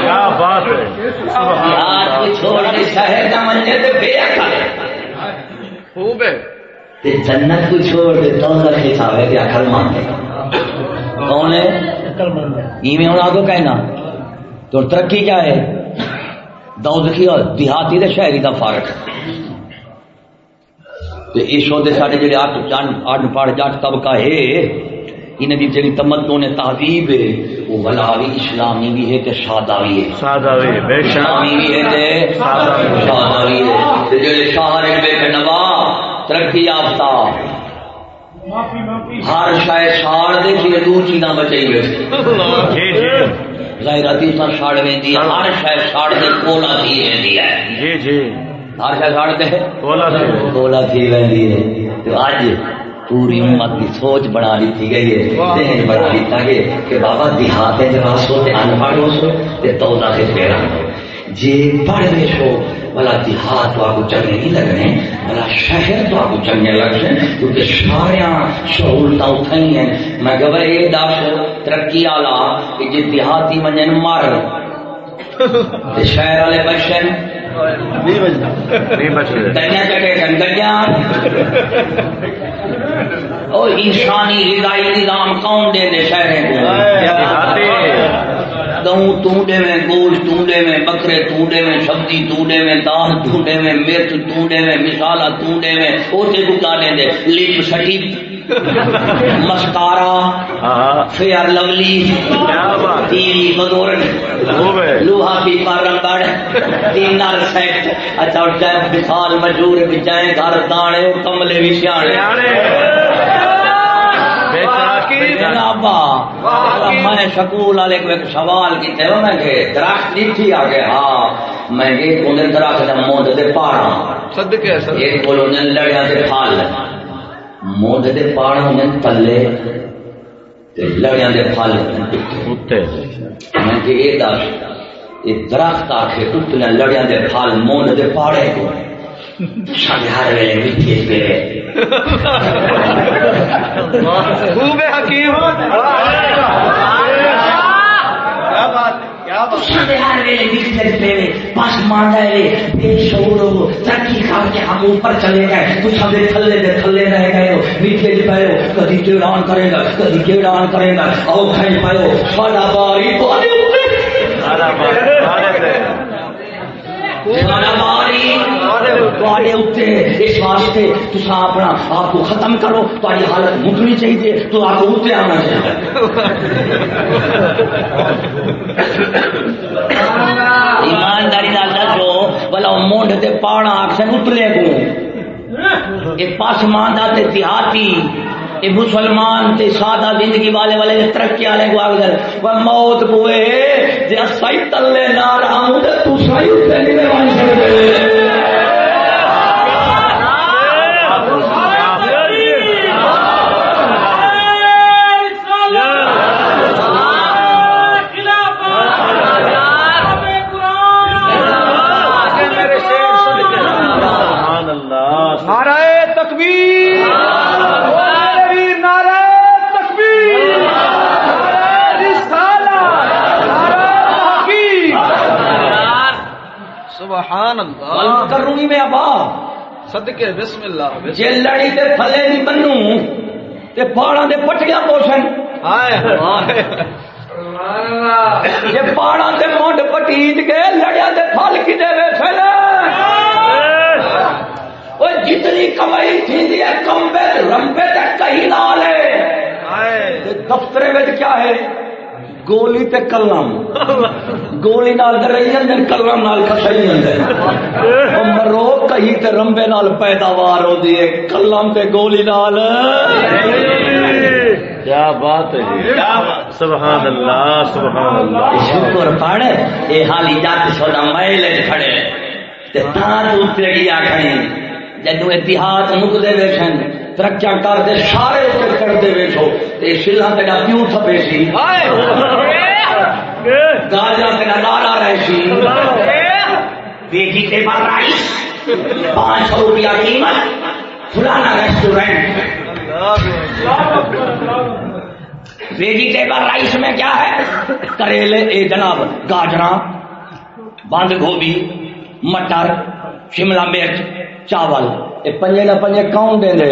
کیا بات ہے؟ سبحان یاد کو چھوڑ کے شہر کا منجے تے بے عقل ہے۔ خوب ہے۔ تے جنت کو چھوڑ کے دوزخ کے ساوے تے عقل مند ہے۔ کون ہے؟ ایویں آگو کہنا۔ تو ترقی کیا ہے؟ دوزخی اور دیہاتی تے شہری دا فرق۔ تے اس دے سارے جڑے اٹھ چن اٹھ پڑھ جٹ طبقہ ہے انہیں دی جڑی تمدن تہذیب ہے وہ بلا بھی اسلامی بھی ہے تے سادہ بھی ہے۔ سادہ وے بے شک۔ اسلامی بھی ہے تے سادہ بھی ہے۔ تے جڑے شہر بے نوا ترقی یافتہ۔ ہر شاید ساڑ دے کہ دو چینا بچائی گئے جی جی۔ غیرتی تا ساڑ ویندی ہے ہر شاید ساڑ دے کولا تھی ویندی ہے۔ جی جی۔ ہر شاید کولا تھی۔ ہے۔ پوری امت کی سوچ بنا لیتی گئی ہے۔ ذہن بنا لیتا گیا کہ بابا دیہات راسو تے ان پڑھ ہو سو تے تودا سے پھیرا جی پڑھ دے سو۔ بلا دیہات تو آپ کو چنگے نہیں لگنے بلا شہر تو آپ کو چنگے لگنے کیونکہ سارا سہولتیں اتھائی ہیں۔ میں کہ بھائی یہ دس ترقی والا کہ جی دیہاتی منجن مر تے شہر والے بچن نہیں چڑے گندگیاں اور انسانی غذائی نظام کون دے دے شہریں گہوں تونڈے میں گوشت تونڈے میں بکرے تونڈے میں سبزی تونڈے میں دال تونڈے میں مرچ تونڈے میں مسالہ تونڈے میں اوتے دکانے دے lipstick mascara Fair Lovely تیری ہے لوہا پیپا تینر سیٹ۔ اچھا جائے مثال مجور بچائیں گھر دانے کملے بھی میں سکول والے کو ایک سوال کیتے ہو میں کہ درخت ڈٹھی آ گئے ہاں۔ میں انہیں درخت دا موند دے پاڑا صدقے صدقے۔ ایک بولو نے لڑیا دے پھل موند دے پاڑا تے لڑیا دے پھل اتے میں کہ دس یہ درخت اتنے لڑیا دے پھل موند دے پاڑے کو۔ سارے ہر ویلے میٹھے پہ خوب حکیم۔ کیا بات بس مانڈا ہے بے شعور ہو ترقی کر کے ہم اوپر چلے گئے۔ کچھ ہمیں تھلے دے تھلے رہ گئے ہو۔ میٹھے پہ ہو کدی کیڑان کرے گا کدی کیڑان کرے گا۔ او کھائی ہو ساڈا باری تو ساڈا باری۔ تواڈے اتنے اس واسطے تسا اپنا آپ کو ختم کرو تاری حالت مکنی چاہیے تو آپ کو اتنے آنا چاہیے ایمانداری دسو بلا مونڈ تے پاڑا آکسن اتلے کو یہ پاسماندہ تے دیہاتی یہ مسلمان تے سادہ زندگی والے والے تے ترقی والے کو آگے وہ موت ہوئے جے اسائی تلے نہ رہوں تو سائی اتنے نہیں بن سکتے سبحان اللہ نعرہ تکبیر نعرہ ویر نعرہ تکبیر نعرہ رسالہ نعرہ تحقیق سبحان اللہ کروں میں ابا۔ صدقے بسم اللہ جے لڑی تے تھلے بنوں تے دے پٹیاں پوشن۔ ہائے۔ ہائے جے دے مونڈ پٹیج کے لڑیا دے پھل کدے ویسن او جتنی کمائی تھی ہے کمبے رمبے تے کہیں دفترے وچ کیا ہے؟ گولی تے کلم۔ گولی نال ڈرئی جندے کلم نال کسائی او مرو کہیں تے رمبے نال پیداوار ہوندی ہے کلم تے گولی نال۔ کیا بات ہے جی۔ سبحان اللہ سبحان اللہ۔ شکر پڑ یہ حالی جات سودا میل کھڑے۔ تے تاں تو اتری آکھیں جدو اتحاد مکدے ویسن ترقیاں کر دے سارے اتر کر دے ویسو تے شلا تیرا پیوں تھپے سی؟ گاجا تیرا لالا رہ سی۔ پانچ سو روپیہ قیمت۔ فلانا ریسٹورینٹ ویجیٹیبل رائس میں کیا ہے؟ کریلے۔ اے جناب گاجرا بند گوبھی مٹر شملہ مرچ چاول۔ یہ پنجے نہ پنجے کون دیں دے؟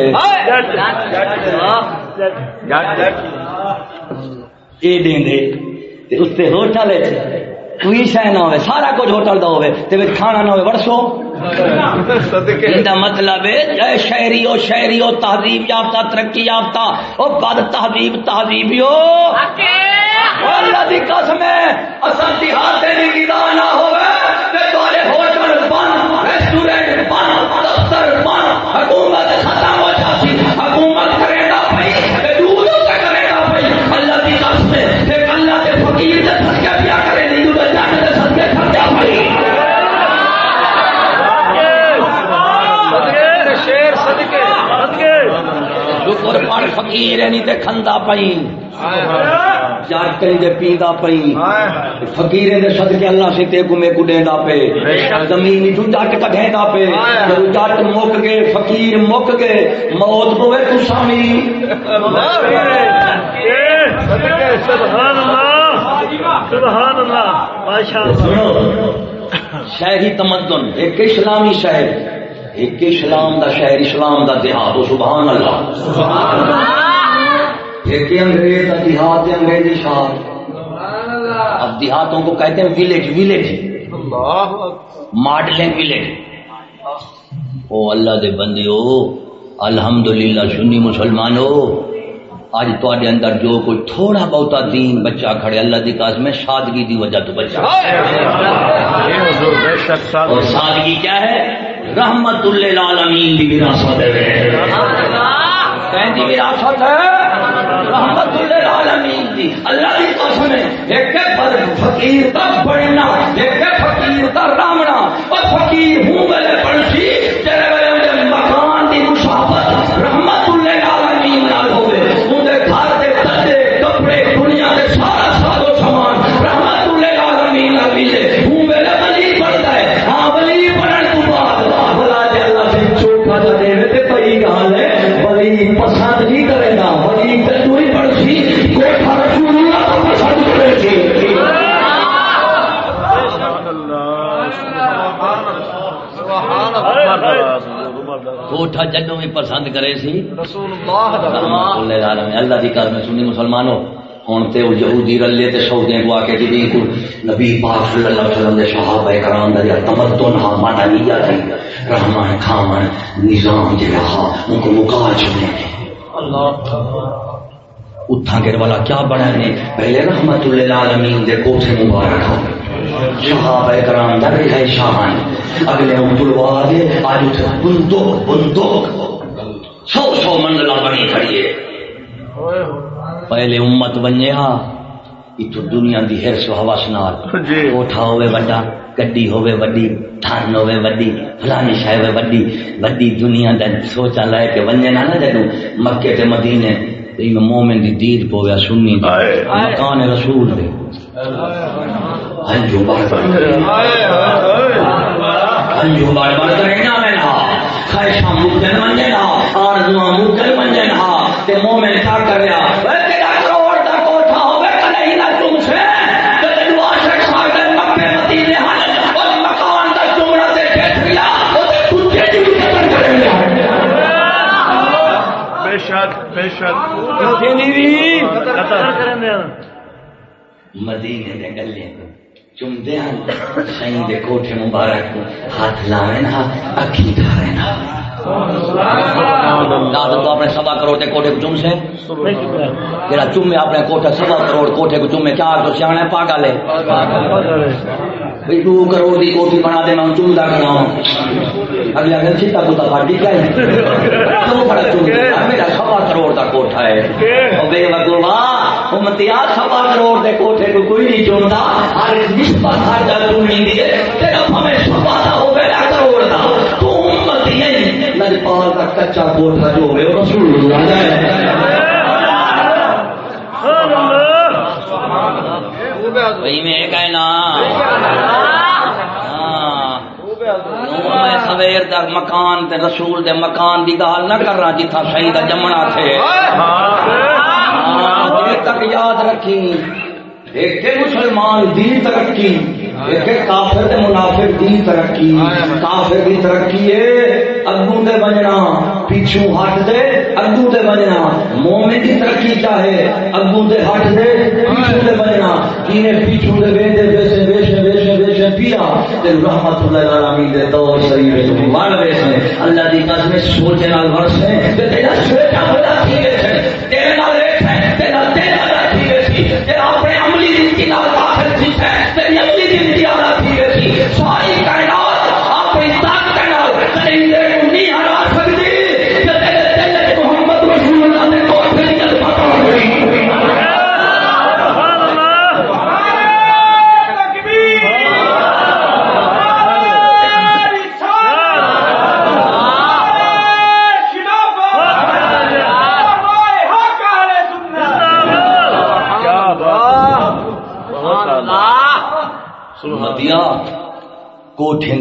یہ دیں دے۔ تے اس تے ہوٹل ہے کوئی شہ نہ ہوئے سارا کچھ ہوٹل دا ہوئے۔ تے پھر کھانا نہ ہوئے ورسو کا مطلب ہے شہری ہو شہری ہو تہذیب یافتہ ترقی یافتہ۔ او بد تہذیب او اللہ دی قسم ہے اساں دیہات دی نہ ہوے تے تواڈے ہوٹل پر فقیر نہیں تے کھندا پئی جاٹ کری دے پیندا پئی فقیر دے صدقے اللہ سے تے میں کو دیندا پے زمین جو جٹ کڈھیندا پے جو جٹ مک گئے فقیر مک گئے۔ موت ہوے تو سامی۔ سبحان اللہ سبحان اللہ ماشاء اللہ سنو شہری تمدن ایک اسلامی شہر۔ ایک اسلام دا شہر اسلام دا دیہات سبحان اللہ۔ ایک انگریز دا دیہات انگریزی شہر۔ اب دیہاتوں کو کہتے ہیں ولیج ولیج ماڈلنگ ولیج او اللہ دے بندیو الحمدللہ سنی مسلمان ہو آج تے اندر جو کوئی تھوڑا بہتا دین بچہ کھڑے اللہ دی قسم میں سادگی دی وجہ تو بچہ۔ اور سادگی کیا ہے؟ رحمت للعالمین دی وراثت ہے۔ کہیں وراثت ہے۔ رحمت للعالمین دی اللہ دی قسم ہے۔ ایک فقیر کا بڑھنا ایک فقیر کا رامنا۔ اور فقیر ہوں میں کوٹھا جدوں بھی پسند کرے سی۔ اللہ دی قسم سنی مسلمانوں ہوں تے یہودی رلے تے سعودیاں کو آ کے جی کو نبی پاک صلی اللہ علیہ وسلم دے صحابہ کرام دا یا تمدن ہا مدنیہ تھی رحمان کھامن نظام جے رہا ان کو مکا چھوڑے اللہ اتھا گر والا کیا نے پہلے رحمت للعالمین دے کوٹھے مبارک ہو۔ صحابہ کرام دا رہے شان اگلے آج اتھے بندوق بندوق۔ سو سو منڈلا بنی کھڑی ہے۔ پہلے امت بنے ہاں اتو دنیا دی ہرس و حواس نال۔ کوٹھا ہوے وڈا گڈی ہوے وڈی تھان ہوے وڈی فلانی شے ہوے وڈی۔ وڈی دنیا دا سوچا لے کے ونجے نہ نہ جدوں مکے تے مدینے۔ تے مومن دی دید پویا سنی دی۔ مکان رسول دے۔ ہنجو بار بار ہنجو بار بار کرنا میں نہ۔ خواہشاں مکن منجے نہ۔ آرزواں مکن منجے نہ۔ تے مومن کیا کر رہا؟ اے تیرا کروڑ دا کوٹھا ہوے کنے نہ تم سے؟ تے تینو عاشق ساگر مکے مدینے دے گلے چمدے ہیں سائیں دے کوٹھے مبارک ہاتھ لاوے نا اکھی دھارے نا۔ داد تو اپنے سوا کروڑ کے کوٹھے کو چم سے؟ جڑا چومے اپنے کوٹھے سوا کروڑ کوٹھے کو چومے چار تو سیاح پاگل ہے۔ بھئی دو کروڑ دی کوٹھی بنا دے، میں چوم دا کرا اگلے اگلے چیتا کتا پارٹی کیا ہے؟ تو بڑا چوم میرا سوا کروڑ دا کوٹھا ہے۔ او بے وگوا امتیا سوا کروڑ دے کوٹھے کو کوئی نہیں چومدا ہر نسبت ہر جا چومی دی ہے تیرا ہمیں ہے لجپال کا کچا کوٹھا جو ہوئے وہ رسول اللہ ہے وہی میں کہنا میں سویر دا مکان تے رسول دے مکان دی گال نہ کر رہا جتھا شہید جمنا تھے ہاں، تک یاد رکھی ایک مسلمان دین ترقی، ایک کافر تے منافق دین ترقی۔ کافر دی ترقی ہے اگوں دے بننا۔ پیچھو ہٹ دے اگوں دے بننا۔ مومن دی ترقی چاہے اگوں دے ہٹ دے پیچھو دے بننا۔ کینے پیچھو دے وے دے ویسے ویسے ویسے ویسے پیا۔ تے رحمت اللہ العالمین دے دور شریف وچ مال ویسے اللہ دی قسم سوچے نال ورس ہے تے تیرا سوچا بڑا تھی ہے نال تھی ہے ساری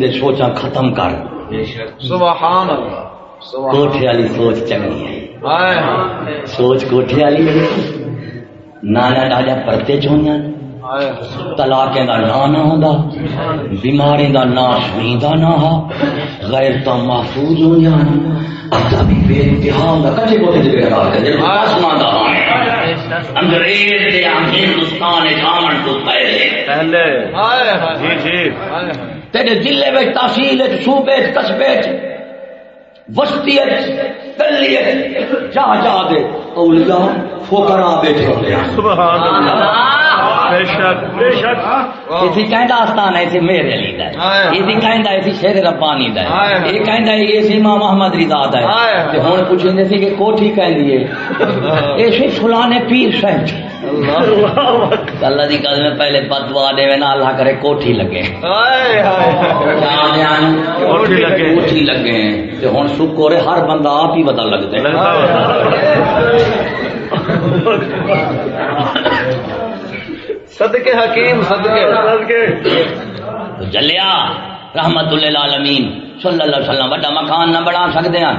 دے سوچاں ختم کر۔ سبحان اللہ کوٹھے والی سوچ چنگی ہے۔ ہائے سوچ کوٹھے والی ہے۔ نانا ڈاڈا پرتے چوئیاں طلاق دا نا نہ ہوندا۔ بیماری دا نا سنی دا نہ ہا۔ غیر تو محفوظ ہو جان اتا بھی بے انتہا ہوندا۔ کچے کو تے بے حال ہے آسمان دا ہے انگریز دے ہندوستان آمن تو پہلے۔ پہلے۔ جی جی۔ تیرے ضلع میں تحصیل صوبے قصبے وسطی گلی جا جا دے۔ اولیاء فقراء بیٹھے ہوتے ہیں۔ سبحان اللہ۔ بے شک بے شک۔ اسی کہندا آستان ہے اسی میرے علی دا ہے۔ اسی کہندا اسی شیر ربانی دا ہے۔ یہ کہندا ہے اسی امام محمد رضا دا ہے۔ تے ہن پوچھندے سی کہ کوٹھی کہندی ہے اے سی فلانے پیر اللہ۔ دی قسم پہلے بدوا دے نا اللہ کرے کوٹھی لگے۔ لگے۔ کوٹھی لگے تے ہن شکر ہے ہر بندہ آپ ہی پتہ لگتے صدقے حکیم صدقے۔ جلیا رحمت للعالمین صلی اللہ علیہ وسلم بڑا مکان نہ بنا سکتے ہیں ہم۔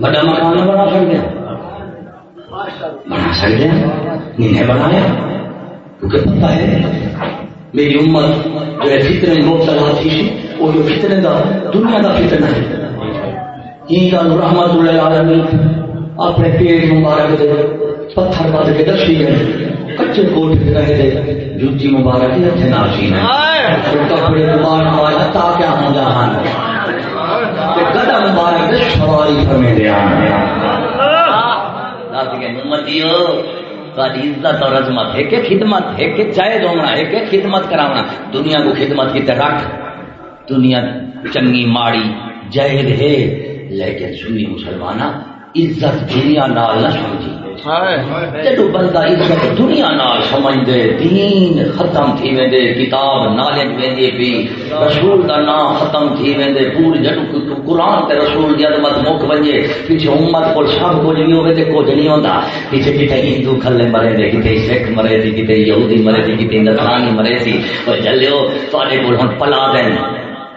بڑا مکان نہ بنا سکتے ہیں بنا سکتے ہیں؟ بنایا ہے میری امت جو ہے فتنے مبتلا تھی وہ جو فتنے دا دنیا دا فتنہ ہے۔ یہ رحمت للعالمین اپنے پیٹ مبارک دے پتھر بد کے دسی گئے کچے کوٹ کے رہے دے جوتی مبارک ہی اتنے ناشی نے کپڑے مبارک والا تا کیا ہوں جہان تے گدا مبارک دے سواری فرمے دے آن رات کے امتیو تاری عزت اور عظمت ہے کہ خدمت ہے کہ جائز ہونا ہے کہ خدمت کراونا۔ دنیا کو خدمت کی رکھ۔ دنیا چنگی ماڑی جائز ہے، لیکن سنی مسلمانہ عزت دنیا نال نہ سمجھی۔ جدو بندہ عزت دنیا نال سمجھ دے دین ختم تھی ویندے کتاب نالج ویندی پی رسول دا نام ختم تھی ویندے پوری جدو قرآن تے رسول دی عظمت مک ونجے پیچھے امت کو سب کچھ بھی ہوے تے کچھ نہیں ہوندا۔ پیچھے کتے ہندو کھلے مرے دے کتے سکھ مرے دی کتے یہودی مرے دی کتے نصرانی مرے دی او جلیو تواڈے کول ہن پلا دین۔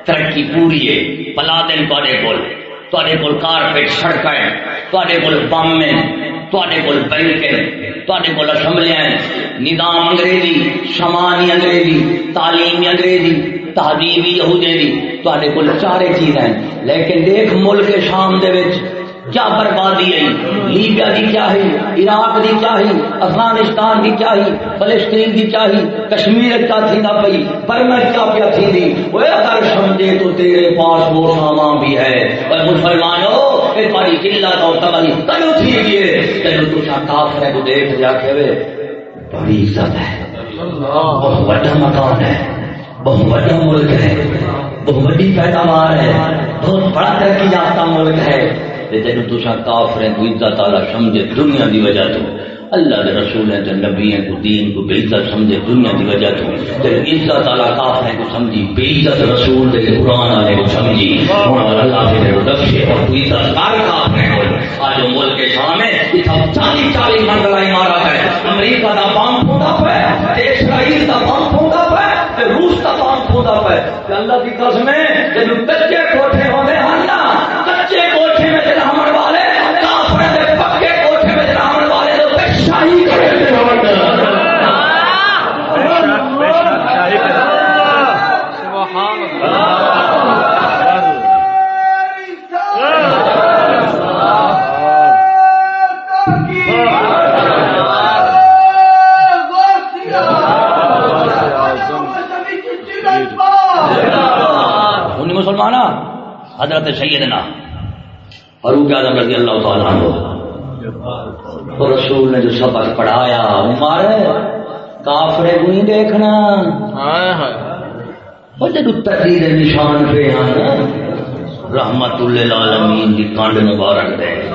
ترقی پوری ہے پلا دین تواڈے کول۔ تے کول کارپیٹ سڑکاں تے کول بم ہیں تے کول بینک ہیں تے کول اسمبلیاں ہیں۔ نظام انگریزی سمانی انگریزی، تعلیمی انگریزی، تہذیبی یہودی دی تواڈے کول چارے چیز ہیں۔ لیکن دیکھ ملک شام دے وچ کیا بربادی ہے؟ لیبیا کی کیا ہے؟ عراق کی کیا ہے؟ افغانستان کی کیا ہے؟ فلسطین کی کیا ہے؟ کشمیر کیا تھی نہ پئی؟ برما کیا کیا تھی دی وہ اگر سمجھے تو تیرے پاس وہ سامان بھی ہے۔ اور مسلمانوں یہ بڑی قلت اور تباہی تنو تھی گئے تینو تو سا کافر ہے تو دیکھ جا کے وے بڑی عزت ہے۔ بہت بڑا مکان ہے۔ بہت بڑا ملک ہے۔ بہت بڑی پیداوار ہے۔ بہت بڑا ترقی یافتہ ملک ہے۔ تین تسا کافر کو عزت تعالی سمجھے دنیا دی وجہ تو، اللہ دے رسول ہیں تے نبی ہیں کو دین کو بے عزت سمجھے دنیا دی وجہ تو۔ تے عزت تعالی کافر کو سمجھی، بے عزت رسول دے قرآن والے کو سمجھی۔ ہن اللہ دے رکھے اور عزت کار کافر کو آج ملک کے سامنے اتھا چالی چالی منزلہ عمارت ہے۔ امریکہ دا بام پھوندا پے تے اسرائیل دا بام پھوندا پے تے روس دا بام پھوندا پے اللہ دی قسم ہے جدوں کچے کوٹھے حضرت سیدنا فاروق اعظم رضی اللہ تعالیٰ عنہ۔ تو رسول نے جو سبق پڑھایا عمر کافرے کو نہیں دیکھنا۔ وہ جب تقریر نشان پہ ہیں۔ رحمت للعالمین کی کانڈ مبارک دے۔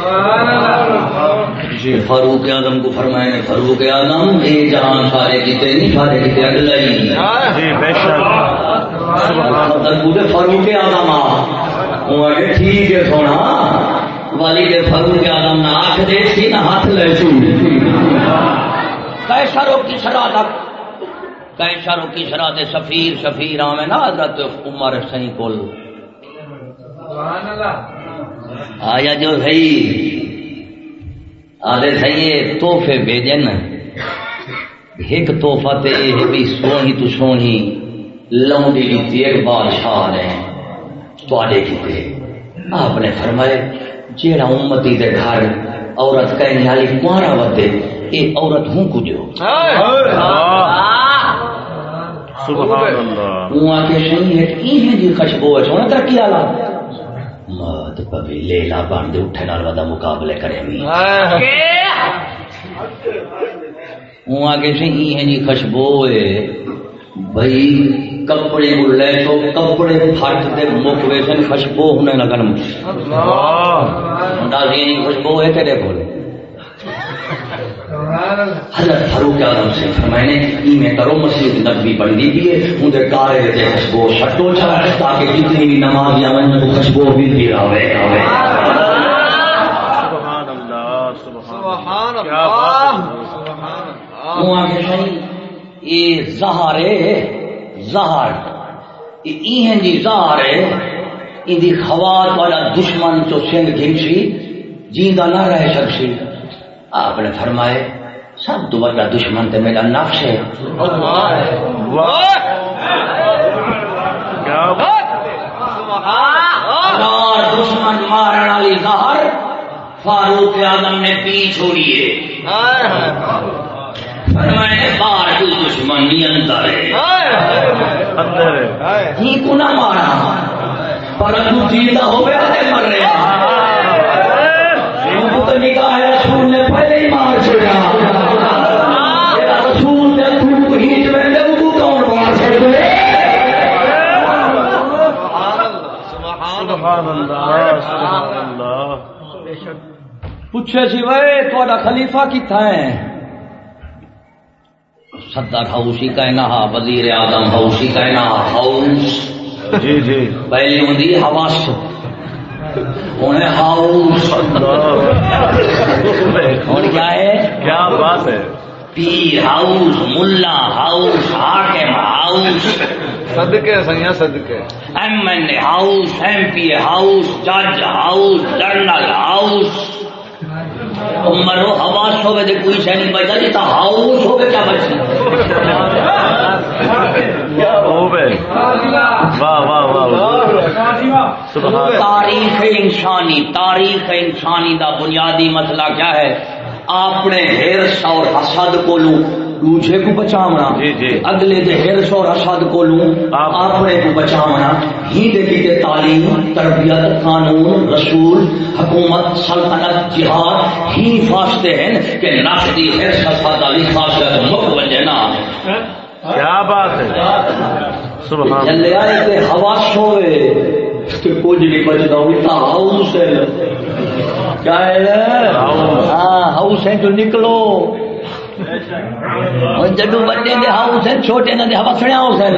جی فاروق اعظم کو فرمائے نے فاروق اعظم یہ جہان سارے کیتے نہیں سارے کیتے اگلا ہی جی بے شک۔ ٹھیک ہے سونا۔ والی دے فاروق آدم نہ آنکھ دے سی نہ ہاتھ لے سو کیسروں کی شرح تک؟ کیسروں کی شرح دے سفیر سفیر آوے نا حضرت عمر کول۔ آیا جو ہے آدھے سہی توحفے بھیجن۔ ایک توحفہ تے یہ بھی سونی تو سونی لونڈی دیتی ایک بادشاہ نے تواڈے کیتے آپ نے فرمائے جیڑا امتی دے گھر عورت کہنے والی کمارا ودے اے عورت ہوں سبحان اللہ۔ کے ہے خشبو ہے سونا ترقی والا۔ مات پبی لیلا بن دے اٹھے نال ودا مقابلے کرے وی اُواں کے شہی ہے جی خشبو ہے بھئی کپڑے لے تو کپڑے پھٹ دے مک ویسن خشبو ہونے لگن نہیں خوشبو ہے تیرے کول حضرت فاروق اعظم سے فرمائے ای میں کرو مسجد نبی بندی بھی ہے ان دے کارے دے خوشبو چھٹو چھا تاکہ جتنی بھی نماز یا من کو خوشبو بھی دی راوے راوے سبحان اللہ سبحان سبحان اللہ آگے شاہی یہ زہر ہے زہر یہ ای ہیں جی زہر ہے ان دی خوات والا دشمن چو سنگ گھنسی جیندہ نہ رہ سکسی۔ آپ نے فرمائے، سب تو بڑا دشمن تے میرا نفس ہے۔ کیا دشمن مارن والی زہر فاروق اعظم نے پی چھوڑیے فرمائے باہر کوئی دشمن نہیں اندر ہے۔ اندر ہے۔ ہی کو نہ مارا۔ پر تو زندہ ہو گیا تے مر رہا وہ تو نگاہ رسول نے پہلے ہی مار چھوڑا۔ تیرا رسول تے تو کو ہی ویندے صدر ہاؤسی کہنا ہا وزیر اعظم ہاؤسی کہنا ہا ہاؤس جی جی. پہلی ہوں ہاؤس ہوں کیا ہے؟ کیا بات ہے؟ پیر ہاؤس ملا ہاؤس حاکم ہاؤس صدقے سیاں صدقے. M N A house M P house جج ہاؤس جنرل ہاؤس مرو حواس ہوگے تو کوئی شہ نہیں بچتا جی تو ہاؤس ہوگے کیا سبحان تاریخ انسانی تاریخ انسانی دا بنیادی مسئلہ کیا ہے؟ اپنے ہرس اور حسد کو لوں دوسرے کو بچاونا جی، جی۔ اگلے دے ہرس اور حسد کو لوں اپنے کو بچاونا۔ ہی دیکھی کہ تعلیم تربیت قانون رسول حکومت سلطنت جہاد ہی فاستے ہیں کہ نفس دی ہرس حسد علی خاصیت مک وجنا کیا بات ہے؟ سبحان چلے آئے تے حواس ہوئے تو کچھ نہیں بچتا ہوئی ہاؤس ہے کیا ہے ہاؤس۔ ہاں ہاؤس ہے جو نکلو جدو بڑے دے ہاؤس ہے چھوٹے نہ دے ہوسڑے ہاؤس ہے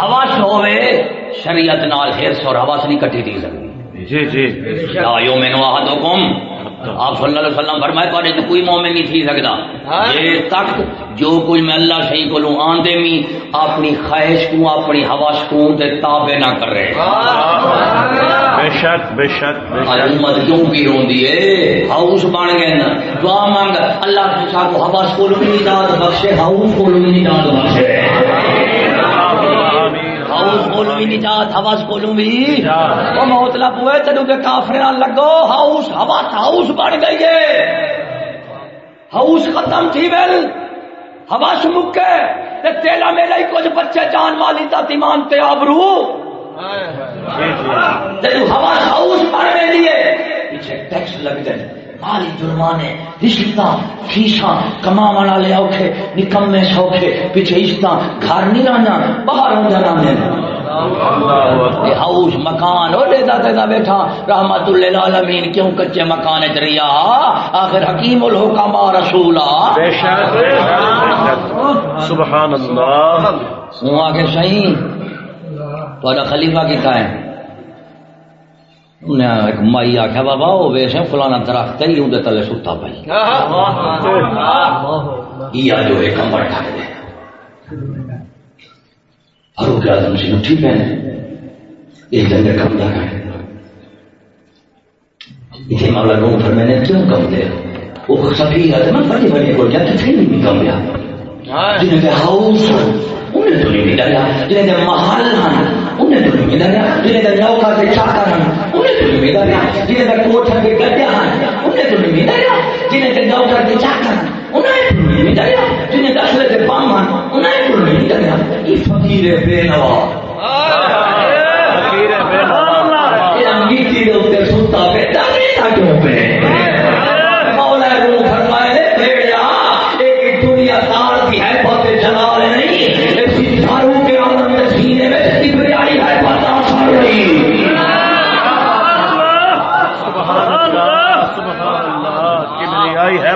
ہوس ہوے شریعت نال ہرس اور حواس نہیں کٹی دی سکتی جی جی مینو یومن احدکم آپ صلی اللہ علیہ وسلم فرمائے تو جو کوئی مومن نہیں تھی سکتا۔ یہ تک جو کچھ میں اللہ صحیح کو لوں آندے می اپنی خواہش کو اپنی حواس کو تے تابع نہ کر رہے۔ بے شک بے شک امت کیوں بھی روندی ہے؟ ہاؤس بن گئے نا۔ دعا مانگ اللہ کے ساتھ حواس کو بھی نجات بخشے ہاؤس کو بھی نجات بخشے۔ ہاؤس بھی نجات حواس کو بھی وہ مطلب ہوئے تینوں کے کافر لگو ہاؤس حواس ہاؤس بن گئی ہے۔ ہاؤس ختم تھی ویل حواس مکے تیلا میرا ہی کچھ بچے جان والی تا ایمان تے آبرو۔ ہوا ہاؤس بن گئی ہے۔ پیچھے ٹیکس لگ گئے۔ مالی جرمانے رشتہ فیساں کماون والے اوکھے نکمے سوکھے پیچھے عشتہ گھر نہیں رہنا باہر ہو جانا میں۔ اللہ ہاؤس مکان او دیتا دیتا بیٹھا رحمت للعالمین کیوں کچے مکان چ ریا آخر حکیم الحکم رسولا۔ سبحان اللہ۔ ہوں آخر صحیح تو خلیفہ کیتا ہے؟ انہیں ایک مائی آخیا بابا وہ ویسے فلانا درخت ہے ہی اندر تلے ستا پائی یہ جو ہے کمبر ڈھک دے۔ فاروق اعظم سے اٹھی پہنے ایک جگہ کمرہ ہے اتنے مولا نو پھر میں نے کیوں کم دیا وہ سفی ہے میں بڑی بڑی کو جاتے تھے نہیں کم دیا۔ جنہیں ہاؤس انہیں تو نہیں ڈالا جنہیں محل ہیں انہیں تو نہیں ڈالا جنہیں کے نوکا کے چاکر ہیں انہیں تو نہیں ڈالا جنہیں کے کوٹھا کے گڈیا ہیں انہیں تو نہیں ڈالا جنہیں کے نوکا کے چاکر ہیں انہیں تو نہیں ڈالا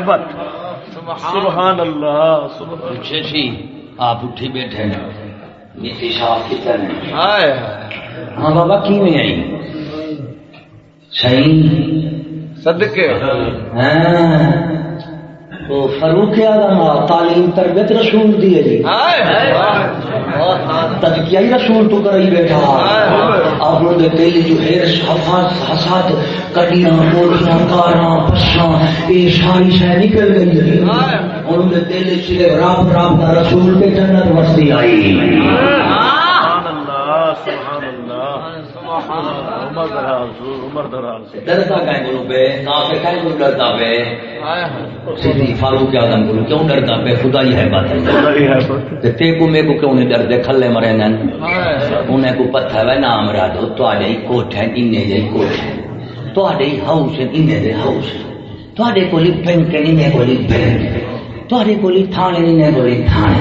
سبحان اللہ سبحان اچھے سی آپ اٹھی بیٹھے ہیں۔ صاحب کی طرح ہاں بابا کی میں آئی؟ صحیح۔ صدقے۔ ہاں۔ فاروق اعظم تعلیم تربیت رسول دی ہے جی۔ ہائے تجکیہ ہی رسول تو کرائی بیٹھا۔ آپ لوگ دے دل جو ہے حفاظ حسد کڈیاں کوڑیاں کاراں بساں یہ ساری شے نکل گئی ہے۔ ان دے دل چلے رب رب دا رسول تے جنت وسدی آئی۔ سبحان اللہ سبحان اللہ سبحان اللہ۔ عمر دراز عمر دراز۔ ڈرتا کہیں گلو پہ کافر کہیں گلو ڈرتا پہ سیدھی فاروق اعظم گلو کیوں ڈرتا پہ خدا ہی ہے۔ بات ہے تے تے کو میں کو کیوں نہیں ڈردے کھلے مرے نن۔ انہیں کو پتہ ہے نام رادو تواڈے ہی کوٹھ ہے اننے دے کوٹھ ہے تواڈے ہی ہاؤس ہے اننے دے ہاؤس۔ ہے تواڈے کولی بینک ہے اننے کولی بینک تواڈے کولی تھانے اننے کولی تھانے۔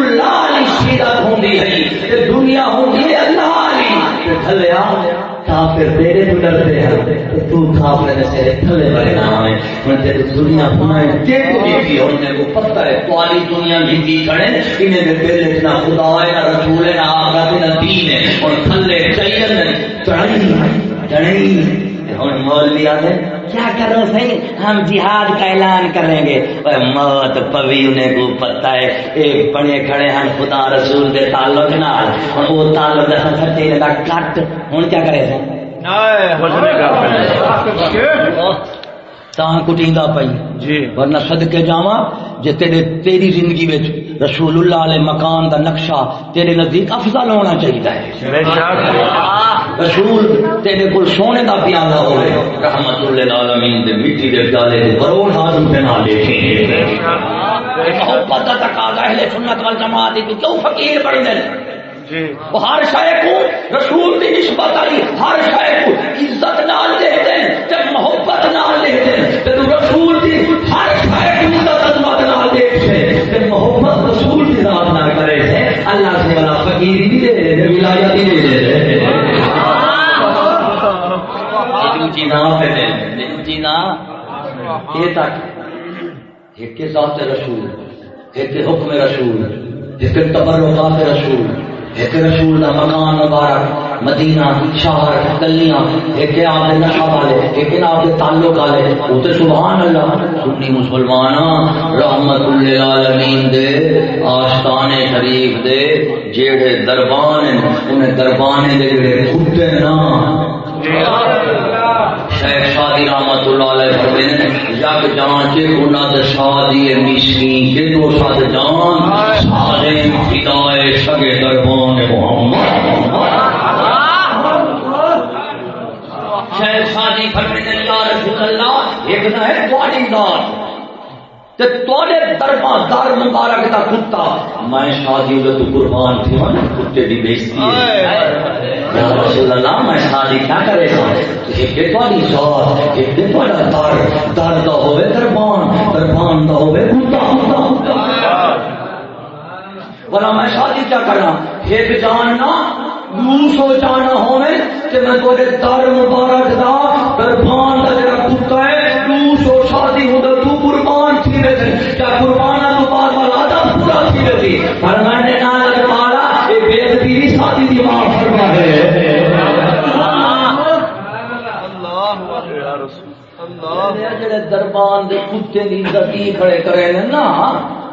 اللہ علی سیدت ہوندی ہے تے دنیا ہوندی ہے اللہ علی۔ تے تھلے آ، کافر تیرے تو ڈرتے ہیں، تے تو کافر نے تیرے تھلے والے نام ہے ہن تے دنیا بنائے تے کو بھی ہونے کو پتہ ہے، توالی دنیا جیتی کھڑے، انہیں دے دل اتنا خدا ہے، نہ رسول ہے، نہ آخرت ہے، نہ دین ہے، اور تھلے چاہیے چڑھائی چڑھائی ہوں مولوی آتے کیا کرو صحیح ہم جہاد کا اعلان کریں گے۔ اے موت پوی انہیں کو پتہ ہے۔ ایک بڑے کھڑے ہیں خدا رسول دے تعلق نال۔ ہن وہ تعلق دا سفر تیرے دا کٹ۔ ہن کیا کرے پہلے تاں کٹیندا پئی۔ جی۔ ورنہ صدقے جاواں جے تیرے تیری زندگی وچ رسول اللہ علیہ مکان دا نقشہ تیرے نزدیک افضل ہونا چاہیے بے شک۔ رسول تیرے کول سونے دا پیالہ ہوے رحمت للعالمین دے مٹی دے پیالے دے ہاتھ تے نہ دیکھیں محبت دا تقاضا اہل سنت والجماعت دی کیوں فقیر بن گئے جی۔ ہر شے کو رسول دی نسبت ہر شے کو عزت نال دیکھتے ہیں۔ تے محبت نال دیکھتے محبت رسول دی ذات نال کرے سے اللہ سے والا فقیر بھی دے دے ولایت بھی دے دے دوجی پہ دے دوجی یہ تک۔ ایک کے ذات رسول۔ ایک کے حکم رسول۔ ایک کے تبرکات رسول۔ ایک رسول دا مکان مبارک۔ مدینہ، شہر، گلیاں، ایک آپ دے نشا والے، ایک آپ دے تعلق والے، وہ تے سبحان اللہ، سنی مسلمان رحمت للعالمین دے آستان شریف دے، جیڑے دربان ہیں، انہیں دربانے دے جیڑے کتے نا۔ شیخ شادی رحمت اللہ علیہ فرماتے یک جان کے گناہ شادی مسکین کے دو سات جان، سارے فدائے سگے دربان محمد۔ شیخ شادی فرماتے ہیں یا رسول اللہ ایک نہ ہے تواڈی ذات۔ تے توڑے دربان دار مبارک دا کتا۔ میں شادی دے تو قربان کتے دی بےزتی ہے۔ یا رسول اللہ میں شادی کیا کرے گا؟ ایک دے تواڈی ذات ایک دے تواڈا در در دا ہوے دربان دربان دا ہوے کتا۔ کتا ورنہ میں شادی کیا کرنا؟ ایک جاننا نو سوچانا ہونے کہ میں تھوڑے در مبارک دا دربان دا جڑا کتا ہے نو سو شادی ہوں تو قربان تھی رہے تھے کیا قربانہ تو بعد والا دا پورا تھی رہے تھی پر میں نے نہ لگوالا اے بے تیری شادی دی ماں فرما ہے دربان دے کتے دی عزت کھڑے کرے نا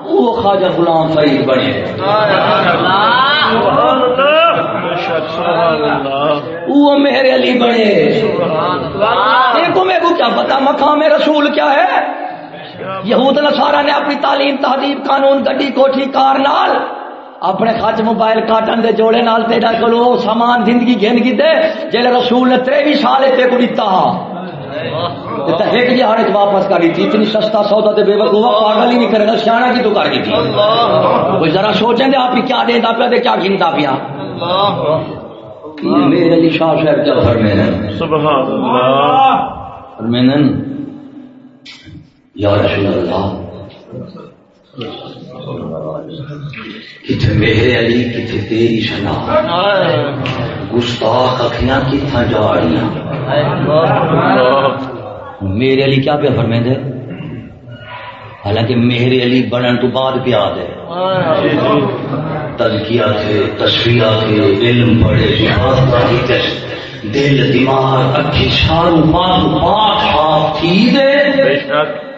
وہ خواجہ غلام فرید بنے۔ سبحان اللہ۔ وہ میرے علی بنے۔ دیکھو میں کو کیا پتا مقام رسول کیا ہے؟ یہود نصارہ نے اپنی تعلیم تہذیب قانون گڈی کوٹھی کار نال اپنے خچ موبائل کاٹن دے جوڑے نال تیرا کلو سامان زندگی گھن کی دے جلے رسول نے تریوی سال تے کو دیتا ایک جی ہر واپس کری تھی اتنی سستا سودا تے بے وقوع پاگل ہی نہیں کرے گا سیاح کی تو کر گئی تھی۔ کوئی ذرا سوچیں دے آپ کیا دیں دا پیا کیا گھنتا پیا۔ میرے علی شاہ صاحب سبحان اللہ۔ فرمائے یا رسول اللہ کتنے میرے علی کتنے تیری شنا۔ گستاخ اکھیاں کتنا جا رہی میرے علی کیا پہ فرمائے دے حالانکہ میرے علی بنن تو بعد آ دے تزکیہ تھے تصویرہ تھے علم پڑھے دل دماغ اکھی شارو پانچ پانچ صاف تھی دے۔ بے شک۔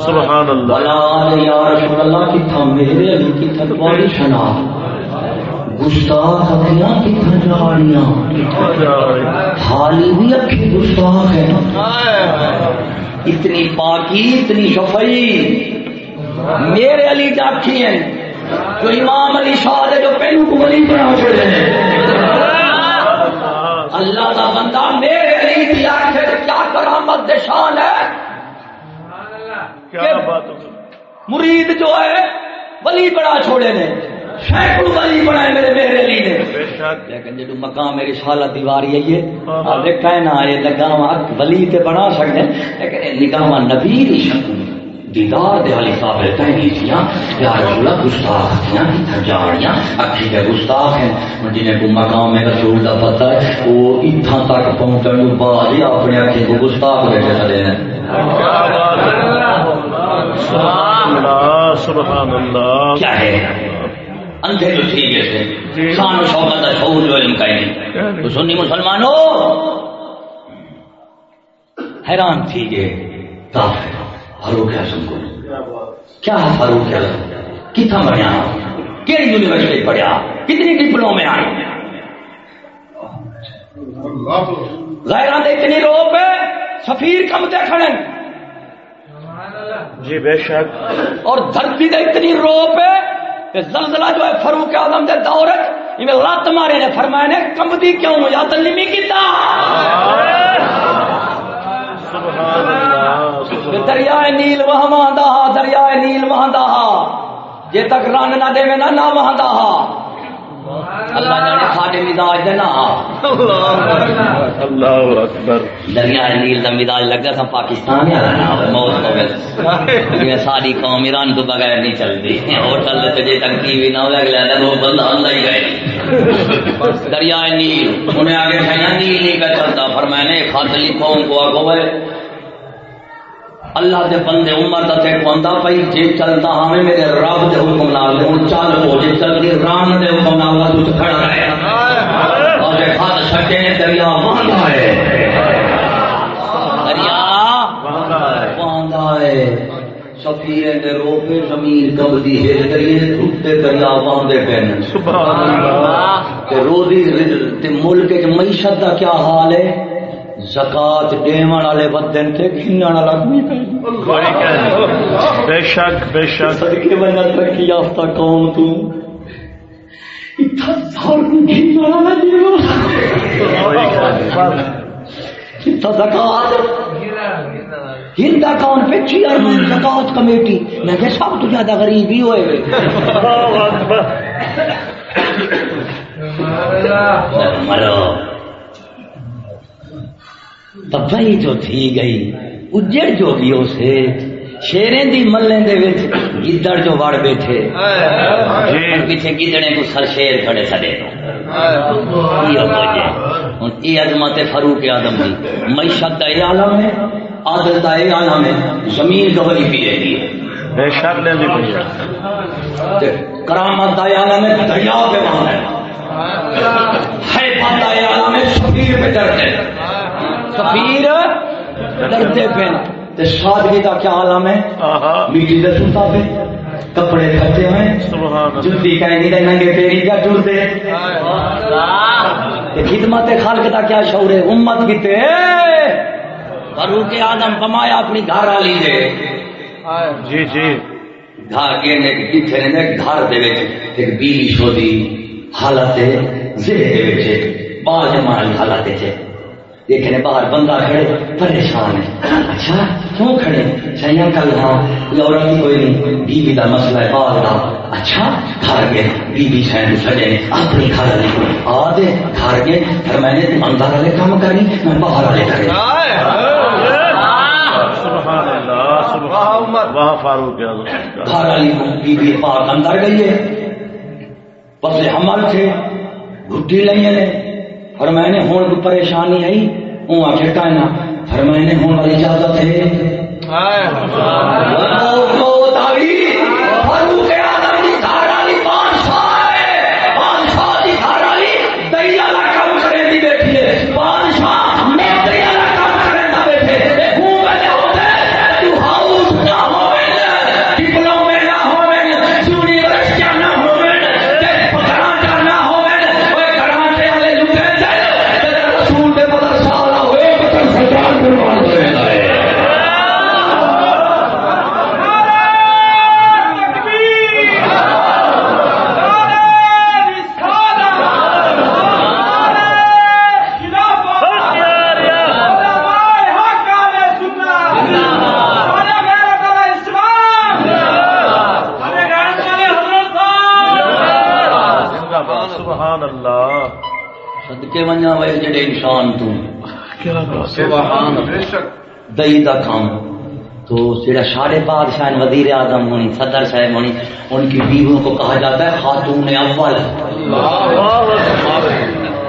سبحان اللہ بلال یا رسول اللہ کی تھا میرے علی کی تھا تمہاری شنا۔ گستاخ اکھیاں کتنا جاڑیاں حالی بھی اکھی گستاخ ہے۔ اتنی پاکی اتنی شفائی میرے علی جاتی ہیں۔ جو امام علی شاہ دے جو پہلو کو ولی بنا چھوڑے ہیں۔ اللہ کا بندہ میرے علی کی آخر کیا کرامت دے شان ہے۔ کیا بات مرید جو ہے ولی بڑا چھوڑے نے۔ سینکڑوں ولی بنائے میرے میرے علی نے بے شک۔ لیکن مقام میری دیواری ہے یہ آپ کہنا یہ نگاہ ولی تے بنا سکتے لیکن یہ نگاہ نبی شکل دیدار دے والی قابل کہنی تھیاں یا رسول اللہ گستاخ تھیاں کتھا جاڑیاں اکھی کے گستاخ ہیں۔ جنہیں کو مقام میں رسول دا پتہ ہے وہ اتھا تک پہنچن کے بعد ہی اپنے اکھی کو گستاخ بیٹھے چلے ہیں۔ سبحان اللہ سبحان اللہ۔ کیا ہے؟ اندھے تو ٹھیک ہے شان و شوقت ہے شعور جو علم کا ہی۔ نہیں تو سنی مسلمانوں حیران تھی گئے کافر فاروق اعظم کو۔ کیا فاروق اعظم؟ کتنا بنیا؟ کیڑی یونیورسٹی پڑھیا؟ کتنی ڈپلومے آئے غیران اتنی روپ ہے سفیر کم دے کھڑے جی بے شک۔ اور دھرتی دے اتنی روپ ہے کہ زلزلہ جو ہے فاروق اعظم دے دور میں لات مارے نے فرمایا نے کمدی کیوں یا تلمی کیتا؟ دریائے نیل وہاں ہا دریائے نیل وہاں ہا۔ جے تک رن نہ دے نہ نہ وہاں ہا۔ اللہ جانے مزاج دے نہ اللہ اکبر۔ دریائے نیل دا مزاج لگا تھا پاکستان نا موت ہو گئے یہ ساری قوم ایران تو بغیر نہیں چلتی۔ ہوٹل نہ ہو وہ بندہ اللہ ہی گئے۔ دریائے نیل انہیں آگے کہا نیل نہیں فرمایا نے خط لکھو ان کو آگو اللہ دے بندے عمر دا تے کوندا پئی جے چلتا ہمیں میرے رب دے حکم نال ہن چل ہو جے چلدی ران دے حکم نال تو کھڑا رہے۔ اور یہ خط سکے دریا وہاں ہے۔ دریا وہاں ہے۔ دے روپے زمین کبدی ہے کریے ٹوٹے دریا پین سبحان اللہ۔ تے روزی تے ملک وچ معیشت دا کیا حال ہے؟ زکات دیون والے ودن تے والا کوئی کہہ بے شک بے شک۔ صدقے ترقی یافتہ قوم تو کہہ اتھا زکات۔ ہندا کون پہ چیئرمین زکات کمیٹی۔ میں کہ سب تو زیادہ غریب ہی ہوئے۔ مرو۔ تباہی جو تھی گئی اجڑ جو بھی اسے شیریں دی ملیں دے وچ گدڑ جو وڑ بیٹھے۔ جی۔ پیچھے گدڑے کو سر شیر کھڑے سڑے یہ وجہ ہن یہ عظمت فاروق اعظم دی۔ معیشت دا یہ عالم ہے عادت دا یہ عالم ہے زمین گوہری پی رہی ہے۔ تے کرامت دا یہ عالم ہے دریا پہ وہاں ہے۔ حیبت دا یہ عالم ہے سفیر پہ ڈرتے سفیر ڈرتے پہ تے سادگی کا کیا عالم ہے۔ میٹی دے سوتا پہ کپڑے ہوئے سبحان اللہ۔ جتی کہیں دے ننگے پیری کیا ٹرتے تے خدمت خالق کا کیا شعور ہے امت کیتے فاروق آدم کمایا اپنی گھر والی دے۔ جی جی۔ گھر کے نے کتنے نے گھر دے وچ ایک بیوی شودی حالت ذہن دے وچ باز مال حالت ہے۔ دیکھنے باہر بندہ کھڑے پریشان ہے۔ اچھا کیوں کھڑے؟ سیاں کل ہاں عورت کی کوئی نہیں بیوی کا مسئلہ ہے باہر کا اچھا گھر کے بیوی سین سجے نے اپنی گھر والی کو آ دے گھر کے پھر میں نے اندر والے کام کرنی میں باہر والے کرے۔ گھر والی کو بیوی پاک اندر گئی ہے۔ پسے حمل تھے گھٹی لئی اور میں نے کو پریشانی آئی ہوں آ کے کہنا پھر میں نے والی اجازت ہے۔ جڑے انسان تو کیا بات ہے؟ دئی دا کام۔ تو جڑا سارے بادشاہ وزیر اعظم ہونی صدر صاحب ہونی ان کی بیویوں کو کہا جاتا ہے خاتون اول۔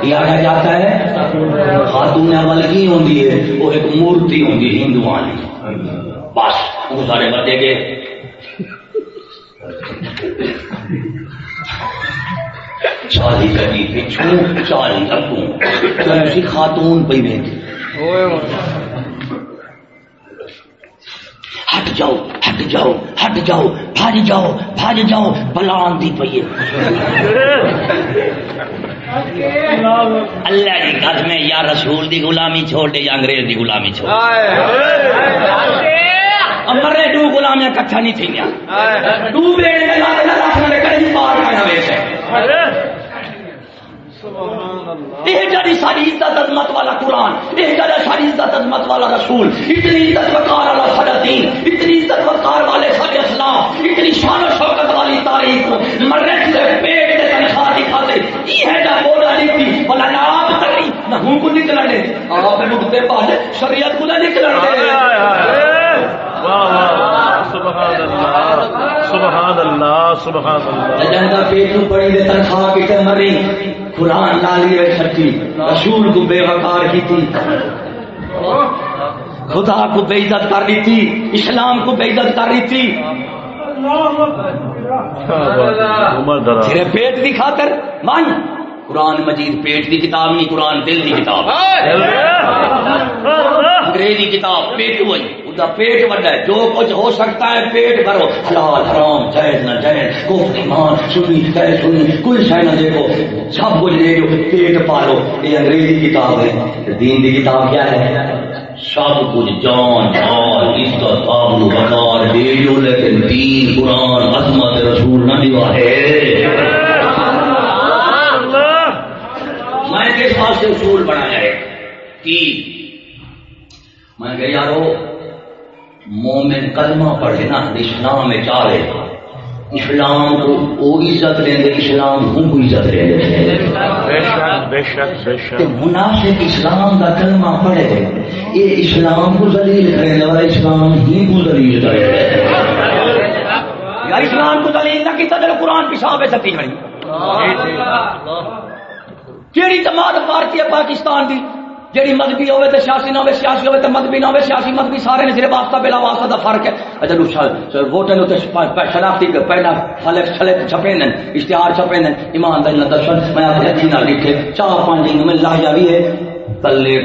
کیا کہا جاتا ہے۔ خاتون اول کی ہوندی ہے وہ ایک مورتی ہوندی ہے ہندوان کی۔ بس وہ سارے بندے کے چالی کری پچھو چالی اگوں تو ایسی خاتون پہ میں ہٹ جاؤ ہٹ جاؤ ہٹ جاؤ بھاج جاؤ بھاج جاؤ بلا آندی پئی اللہ کی قسم یا رسول دی غلامی چھوڑ دے یا انگریز دی غلامی چھوڑ مرے ڈو غلامیاں کٹھا نہیں میں پار کرنا ویسے یہ جڑی ساری عزت عظمت والا قرآن یہ جڑا ساری عزت عظمت والا رسول اتنی عزت وقار والا سارا دین اتنی عزت وقار والے سارے اسلام اتنی شان و شوکت والی تاریخ مرے سے پیٹ کے تنخواہ خاطر یہ ہے جا بولا نہیں بلا نہ آپ نہ ہوں کو نکلنے آپ بعد شریعت کو نہ نکلنے واہ واہ سبحان اللہ سبحان اللہ سبحان اللہ پیٹ نو پڑی دے تنخواہ کی تے مری قرآن لالی سچی رسول کو بے وقار کی تھی خدا کو بے عزت کر رہی تھی اسلام کو بے عزت کر رہی تھی تیرے پیٹ کی خاطر مان قرآن مجید پیٹ کی کتاب نہیں قرآن دل کی کتاب انگریزی کتاب پیٹ ہوئی اس کا پیٹ بڑا ہے۔ جو کچھ ہو سکتا ہے پیٹ بھرو۔ حلال، حرام، جائز نہ جائز کوفت ایمان سنی، غیر سنی، کوئی شے نہ دیکھو۔ سب کچھ دے دو پیٹ پالو۔ یہ انگریزی کتاب ہے۔ دین کی کتاب کیا ہے؟ سب کچھ جان، مال، عزت آبرو وقار دے دو لیکن دین، قرآن، عظمت، رسول نہ دیوا ہے۔ میں کس واسطے اصول بنایا ہے؟ تین۔ میں کہ یارو مومن کلمہ پڑھے نا اسلام میں چالے اسلام کو وہ عزت لیں گے اسلام ہوں کو عزت لیں گے منافق اسلام کا کلمہ پڑھے یہ اسلام کو ذلیل کرنے والا اسلام ہی کو ذلیل کرے یا اسلام کو ذلیل نہ کیتا تو قرآن پیشاب ہے ستی کھڑی کیڑی جماعت پارٹی ہے پاکستان دی؟ جیڑی مذہبی ہوے تے سیاسی نہ ہوے سیاسی ہوے تے مذہبی نہ ہوے سیاسی مذہبی سارے نے صرف واسطہ بلا واسطہ دا فرق ہے۔ اچھا نو تے شناختی پہلا فلک چھلے چھپے نن اشتہار چھپے نن۔ ایمان دا اللہ دشمن میں اپنے دین نال لکھے چار پانچ دن میں لا جاوی ہے۔ تلے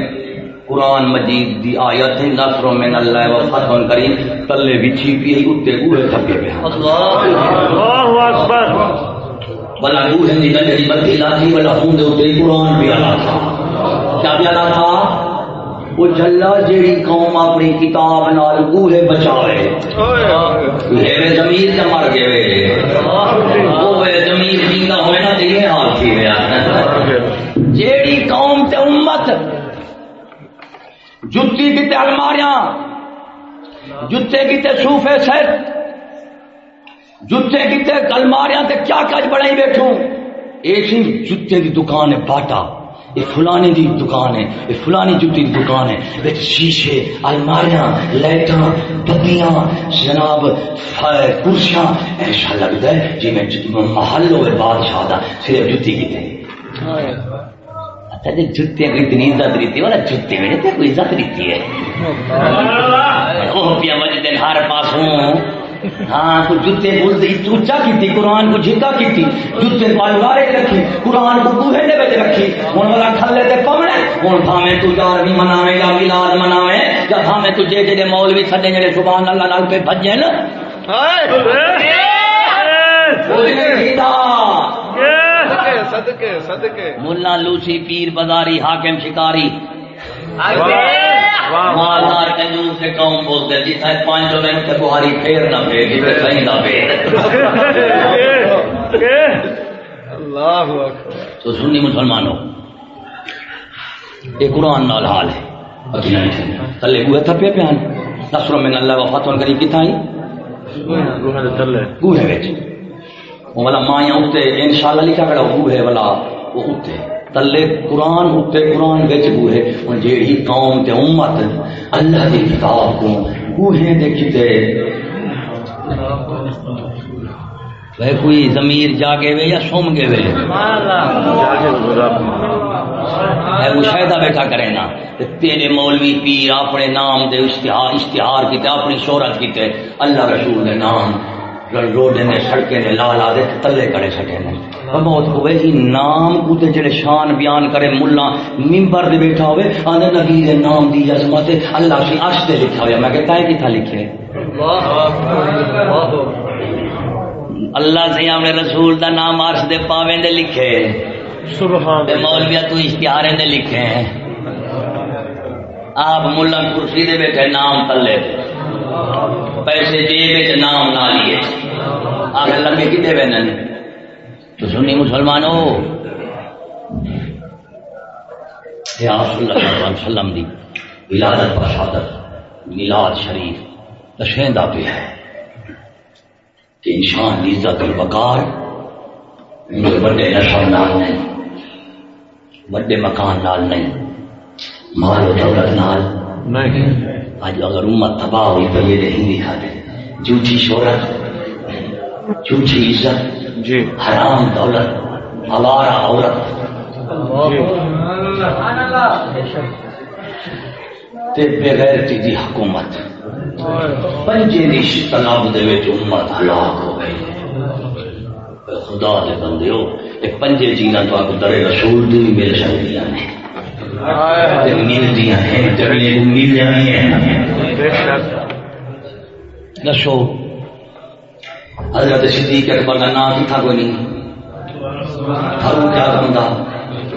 قرآن مجید دی آیت ہے نصر من اللہ و فتح کریم۔ تلے بچھی پی اتے اوہ تھپے پہ اللہ اکبر۔ بلا اوہ دی گندی بتی لاتی بلا ہوں دے اتے قرآن بھی اللہ کیا بھی تھا؟ وہ جلا جیڑی قوم اپنی کتاب نال اوہ بچاوے۔ میرے زمین سے مر گئے۔ وہ زمین جیتا ہوئے نا تو حال تھی گیا جیڑی قوم تے امت جتی کتے الماریاں، جتے کتے صوفے سیٹ جتے کتے الماریاں تے کیا کج بڑھائی بیٹھوں؟ ایک ہی جتے دی دکان ہے باٹا۔ یہ فلانی دی دکان ہے یہ فلانی جتی دی دکان ہے۔ بچ شیشے الماریاں لائٹاں بتیاں جناب کرسیاں ایسا لگتا ہے جی میں محل ہوئے بادشاہ دا صرف جتی اچھا جی جتے کو اتنی عزت دیتی ہے جتے میں کوئی عزت دیتی ہے۔ وہ پیا مجد ہر پاس ہوں ہاں تو جتے بولتے اونچا کیتی قرآن کو جھکا کیتی جتے پالوارے رکھی قرآن کو بوہے دے وچ رکھی ہن والا کھلے تے پونے ہن بھاویں تو یار بھی مناوے یا میلاد مناوے یا بھاویں تو جے جے مولوی سڈے جڑے سبحان اللہ نال پہ بھجن۔ ملا لوسی پیر بازاری حاکم شکاری۔ مالدار کنجوس سے قوم بولتے جی ہے پانچ سو منٹ سے بہاری پھیر نہ پھیر جی پھر صحیح نہ پھیر۔ اللہ اکبر۔ تو سنی مسلمانوں یہ قرآن نال حال ہے۔ تلے گوہے تھپے پیان نصر من اللہ و فتح کری کتھا ہی گوہے وچ۔ وہ والا مایاں اتے انشاءاللہ لکھا کڑا گوہے والا وہ اتے۔ تلے قرآن اتے قرآن وچ گوہے اور جیڑی قوم تے امت، اللہ دی کتاب کو گوہے دے کتے۔ وہ کوئی ضمیر جاگے وے یا سم گے وے؟ اے مشاہدہ بیٹھا کرے نا۔ تیرے مولوی پیر اپنے نام دے اشتہار اشتہار کیتے، اپنی شہرت کیتے۔ اللہ رسول دے نام۔ روڈے نے سڑکے نے لا لا دے تلے کرے سٹے نے۔ بہت ہوئے ہی نام کو تے جڑے شان بیان کرے ملا منبر دے بیٹھا ہوئے آندے نبی دے نام دی عظمت اللہ کی عرش تے لکھا ہویا۔ میں کہ کائے کتھا لکھے؟ اللہ سے ہم نے رسول دا نام عرش دے پاویں دے لکھے۔ سبحان تے مولویا تو دے لکھے۔ ہیں آپ ملا کرسی دے بیٹھے نام تلے۔ پیسے جیب نام نہ لیے۔ آخر لمبے کتے بہن تو سنی مسلمانوں یا رسول اللہ علیہ وسلم دی ولادت پر شہادت، میلاد شریف تشہندہ پہ ہے۔ کہ انسان کی عزت البکار مجھے بڑے نشر نال نہیں، بڑے مکان نال نہیں، مال و دولت نال نہیں۔ آج اگر امت تباہ ہوئی تو یہ نہیں دکھا دے۔ جھوٹی شہرت جھوٹی عزت جی۔ حرام دولت ہمارا عورت۔ جی۔ تے بغیر دی حکومت۔ پنجے دی تناب دے وچ امت ہلاک ہو گئی۔ خدا دے بندیو یہ پنجے چیزاں تو آپ در رسول دی بھی مل سکتی ہیں۔ جانی دسو حضرت صدیق اکبر کا نام کتھا کوئی نہیں۔ فاروق اعظم دا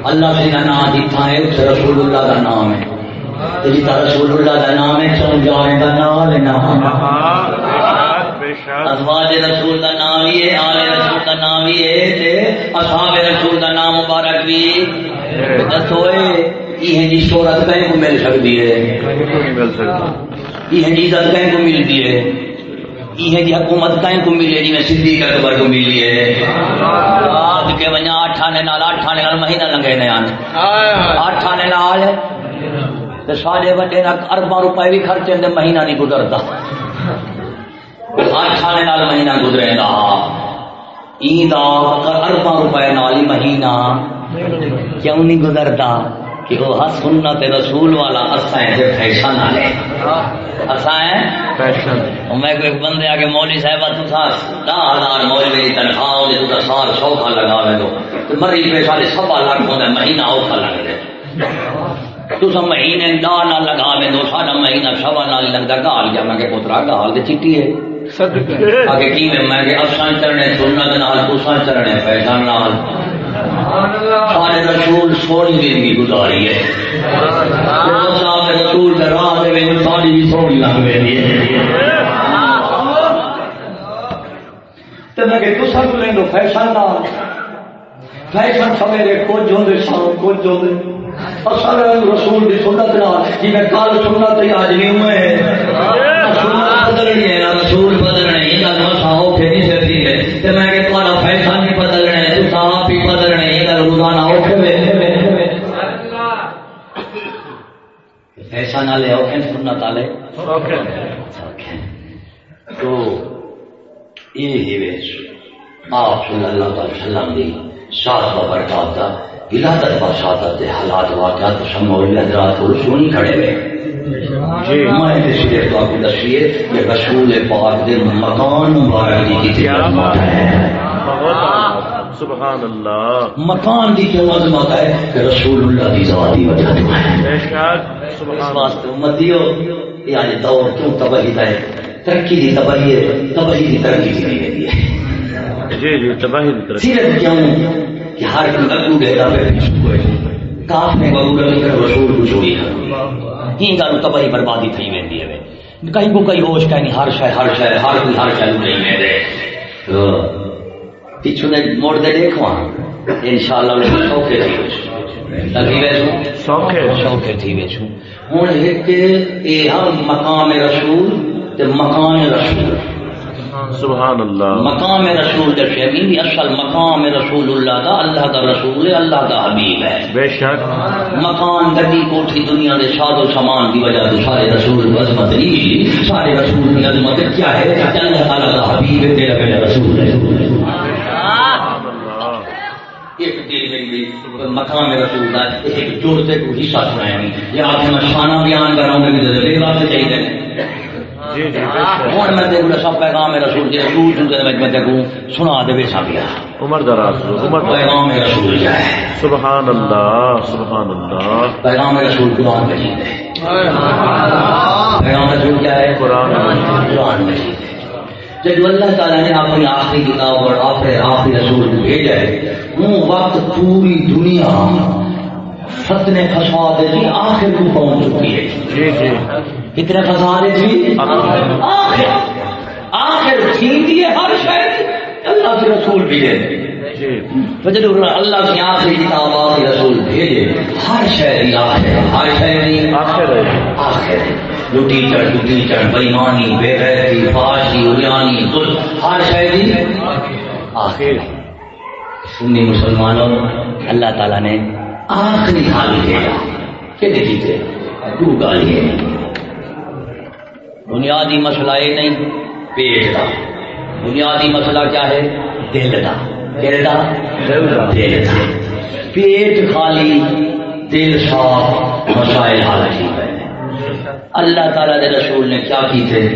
اللہ سے کا نام کتھا ہے اس رسول اللہ کا نام ہے۔ رسول اللہ کا نام ہے کا نام نام بے شک ازواج رسول کا نام بھی ہے آل رسول کا نام بھی ہے اصحاب رسول کا نام مبارک بھی۔ دسو یہ جی؟ شہرت کہیں کو مل سکتی ہے۔ یہ جی؟ عزت کہیں کو ملتی ہے۔ یہ جی؟ حکومت کہیں کو ملے جی؟ میں صدیق اکبر کو ملی ہے۔ آج کے وجہ اٹھ آنے نال اٹھ آنے نال مہینہ لنگے نے آنے۔ اٹھ نال تے ساڈے وڈے نال ارباں روپے بھی خرچے تے مہینہ نہیں گزرتا۔ اٹھ آنے نال مہینہ گزرے گا۔ عید ارباں روپے نال ہی مہینہ کیوں نہیں گزرتا؟ کہ وہ ہر سنت رسول والا اساں ہے فیشن والے اساں ہے فیشن۔ میں کوئی بندے آگے مولوی صاحب تسا دہ ہزار مولوی کی تنخواہ ہوگی تسا سال سوکھا لگا لے دو تو مری پہ سارے سوا لاکھ ہوتا مہینہ اوکھا لگ دے تو سب مہینے دا نہ لگا میں دو سارا مہینہ سوا نہ لگتا گال جا۔ میں کہ پترا گال دے چٹی ہے۔ آگے کی میں کہ اساں چرنے سنت نال تساں چرنے فیضان نال۔ سارے رسول سونی زندگی گزاری ہے۔ صاحب رسول راہ دے ساری بھی سونی لگ ہے کو فیشن نال فیشن سویرے کچھ اصل رسول دی سنت نال جی میں کل سنت نہیں ہوئے۔ سنت بدلنی ہے رسول والے اوکھے سنت والے تو یہ ہی ویس آپ صلی اللہ علیہ وسلم دی شاد و برکات دا ولادت و شادت دے حالات واقعات شمول حضرات کو سنی کھڑے ہوئے۔ جی۔ میں نے صرف تو آپ کو دسیے کہ رسول پاک دے مکان مبارک کی ہے۔ سبحان اللہ۔ مکان دی جو عظمت ہے کہ رسول اللہ دی ذاتی وجہ تو ہے بے شک سبحان واسطے امتیو یہ آج دور کیوں تباہی ہے؟ ترقی دی تباہی ہے تباہی دی ترقی دی نہیں ہے۔ اللہ جی جی تباہی کی طرف صرف کیوں؟ کہ ہر کوئی اگو دا پہ کاف نے بابو کر رسول کو چھوڑی ہے۔ ہی گالو تباہی بربادی تھی ویندی ہے۔ کہیں کو کئی ہوش کہیں ہر شے ہر شے ہر کوئی ہر شے نہیں میں دے تو پیچھو نے موڑ دے سوکھے تھی سوکھے شوقے تھی ویچو ہوں ایک یہ مقام رسول تے مکان رسول۔ سبحان اللہ مقام رسول دے شہمی اصل مقام رسول اللہ دا اللہ دا رسول ہے اللہ دا حبیب ہے۔ بے شک۔ مکان گڈی کوٹھی دنیا دے شاد و سامان دی وجہ سے سارے رسول عظمت نہیں ملی سارے رسول کی عظمت کیا ہے؟ اللہ تعالی دا حبیب ہے تیرا میرا رسول ہے۔ اللہ ایک دل میں بھی مقام رسول دا ایک جوڑتے کو حصہ سنایا نہیں۔ یہ آپ میں شانہ بیان کر رہا ہوں کہ بے واسطے چاہیے جی جی بے شک ہوں میں دیکھوں سب پیغام رسول کے رسول سنتے میں میں دیکھوں سنا دے بے سابیا عمر دراز عمر دراز پیغام رسول کیا ہے۔ سبحان اللہ سبحان اللہ پیغام رسول قرآن مجید ہے۔ پیغام رسول کیا ہے؟ قرآن قرآن مجید ہے۔ جب اللہ تعالیٰ نے اپنی آخری کتاب اور آخری آخری رسول کو بھیجا ہے وہ وقت پوری دنیا فتنے فساد کی آخر کو پہنچ چکی ہے۔ جی جی۔ کتنے فساد تھی آخر۔ آخر۔ تھی ہر شاید اللہ کے رسول بھی ہے۔ اللہ کی آخری کتاب آخری رسول بھیجے۔ ہر شہری آخر ہر شہری آخر آخر چڑھ چڑھ بےمانی بے فاشی اریانی ہر شہری آخر سنی مسلمانوں اللہ تعالیٰ نے آخری حال بھیجا کہ دیکھی تھے دو گالی ہے۔ بنیادی مسئلہ یہ نہیں پیٹ کا۔ بنیادی مسئلہ کیا ہے؟ دل کا۔ دل کا دل پیٹ خالی، دل صاف، مسائل حل ٹھیک ہے اللہ تعالیٰ کے رسول نے کیا کی تھے؟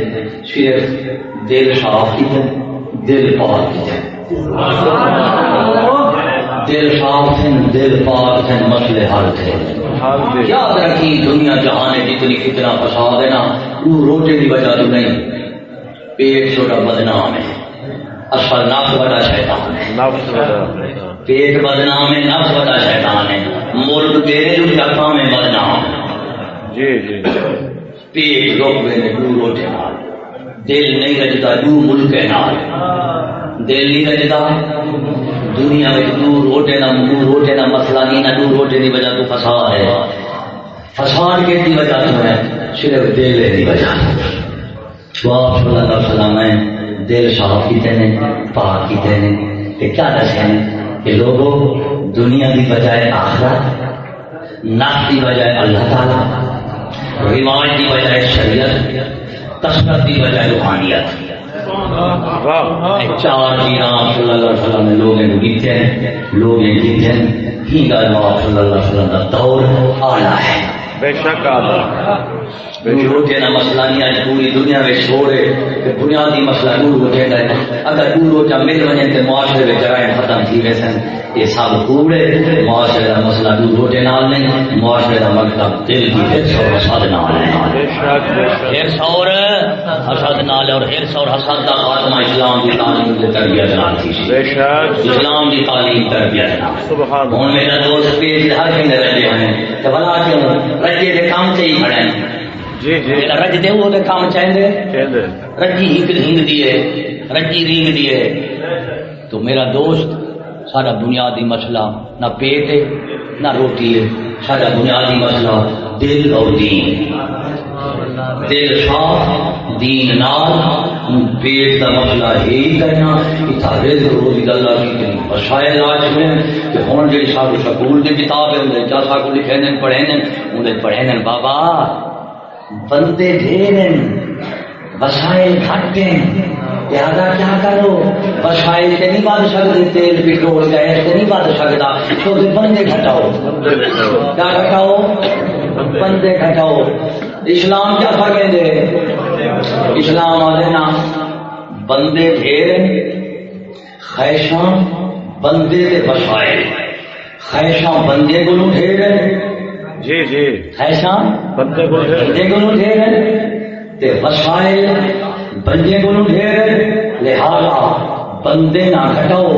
صرف دل صاف کی تھے، دل پاک کی تھے۔ دل صاف تھے، دل پاک تھے، مسئلے حل تھے۔ یاد رکھی دنیا جہان ہے جتنی کتنا فساد ہے نا، وہ روٹے کی وجہ تو نہیں، پیٹ چھوٹا بدنام ہے۔ اصل نفس بڑا شیطان ہے۔ پیٹ بدنام ہے نفس بڑا شیطان ہے۔ ملک تیرے جو چکا میں بدنام ہے۔ جی جی۔ پیٹ روکے نے دو روٹے نال دل نہیں رجتا دو ملک نال۔ دل نہیں رجتا دنیا میں دو روٹے نہ دو روٹے نہ مسئلہ نہیں نہ دو روٹے کی وجہ تو فساد ہے۔ فساد کے دی وجہ تو ہے؟ صرف دل کی وجہ۔ تو آپ صلی اللہ علیہ وسلم نے دل صاف کیتے نے، پاک کیتے نے۔ کہ کیا دسیا نے کہ لوگوں دنیا کی بجائے آخرت، نفس کی بجائے اللہ تعالی، رواج کی بجائے شریعت کثرت کی بجائے روحانیت۔ چار چیزاں آپ صلی اللہ علیہ وسلم نے لوگوں کو دیتے ہیں لوگ جیتے ہیں ہی گل آپ صلی اللہ علیہ وسلم کا دور آنا ہے۔ بے شک آدھا دور نا مسئلہ نہیں آج پوری دنیا میں کہ بنیادی مسئلہ دور ہو جائے گا۔ اگر دور ہو مل تو معاشرے میں جرائم ختم تھی ویسے یہ سب معاشرے کا مسئلہ دور نال نہیں معاشرے کا مطلب دل کی ہرس اور حسد نال ہے۔ ہرس اور حسد نال اور ہرس اور حسد کا خاتمہ اسلام کی تعلیم کی تربیت نال تھی اسلام کی تعلیم تربیت نال۔ ہوں میرا دوست پیش ہر کہیں رجے ہیں تو بلا کیوں؟ رجے کے کام سے ہی کھڑے ہیں۔ جی جی۔ رج دے وہ کام چاہتے رجی ایک رینگ دیے رجی رینگ دیے تو میرا دوست سارا بنیادی مسئلہ نہ پیٹ ہے نہ روٹی ہے۔ سارا بنیادی مسئلہ دل اور دین۔ دل صاف دین نال۔ پیٹ کا مسئلہ ہی کرنا اتنا رزق روزی اللہ کی کہیں وسائل آ چکے ہیں۔ کہ ہوں جی سارے سکول کی کتاب ہے انہیں جاسا کو لکھے پڑھے انہیں پڑھے بابا بندے ڈھیر ہیں وسائل گھٹ ہیں۔ لہذا کیا کرو؟ وسائل سے نہیں بن سکتے تیل پٹرول گیس سے نہیں بن سکتا تو بندے گھٹاؤ کیا گھٹاؤ بندے گھٹاؤ اسلام کیا فرق دے؟ اسلام والے نا، بندے ڈھیر خیشاں بندے دے وسائل خیشاں بندے کو ڈھیر جی جی۔ خیشاں بندے کو بندے کو ڈھیر تے وسائل بندے کو ڈھیر لہذا بندے نہ گھٹاؤ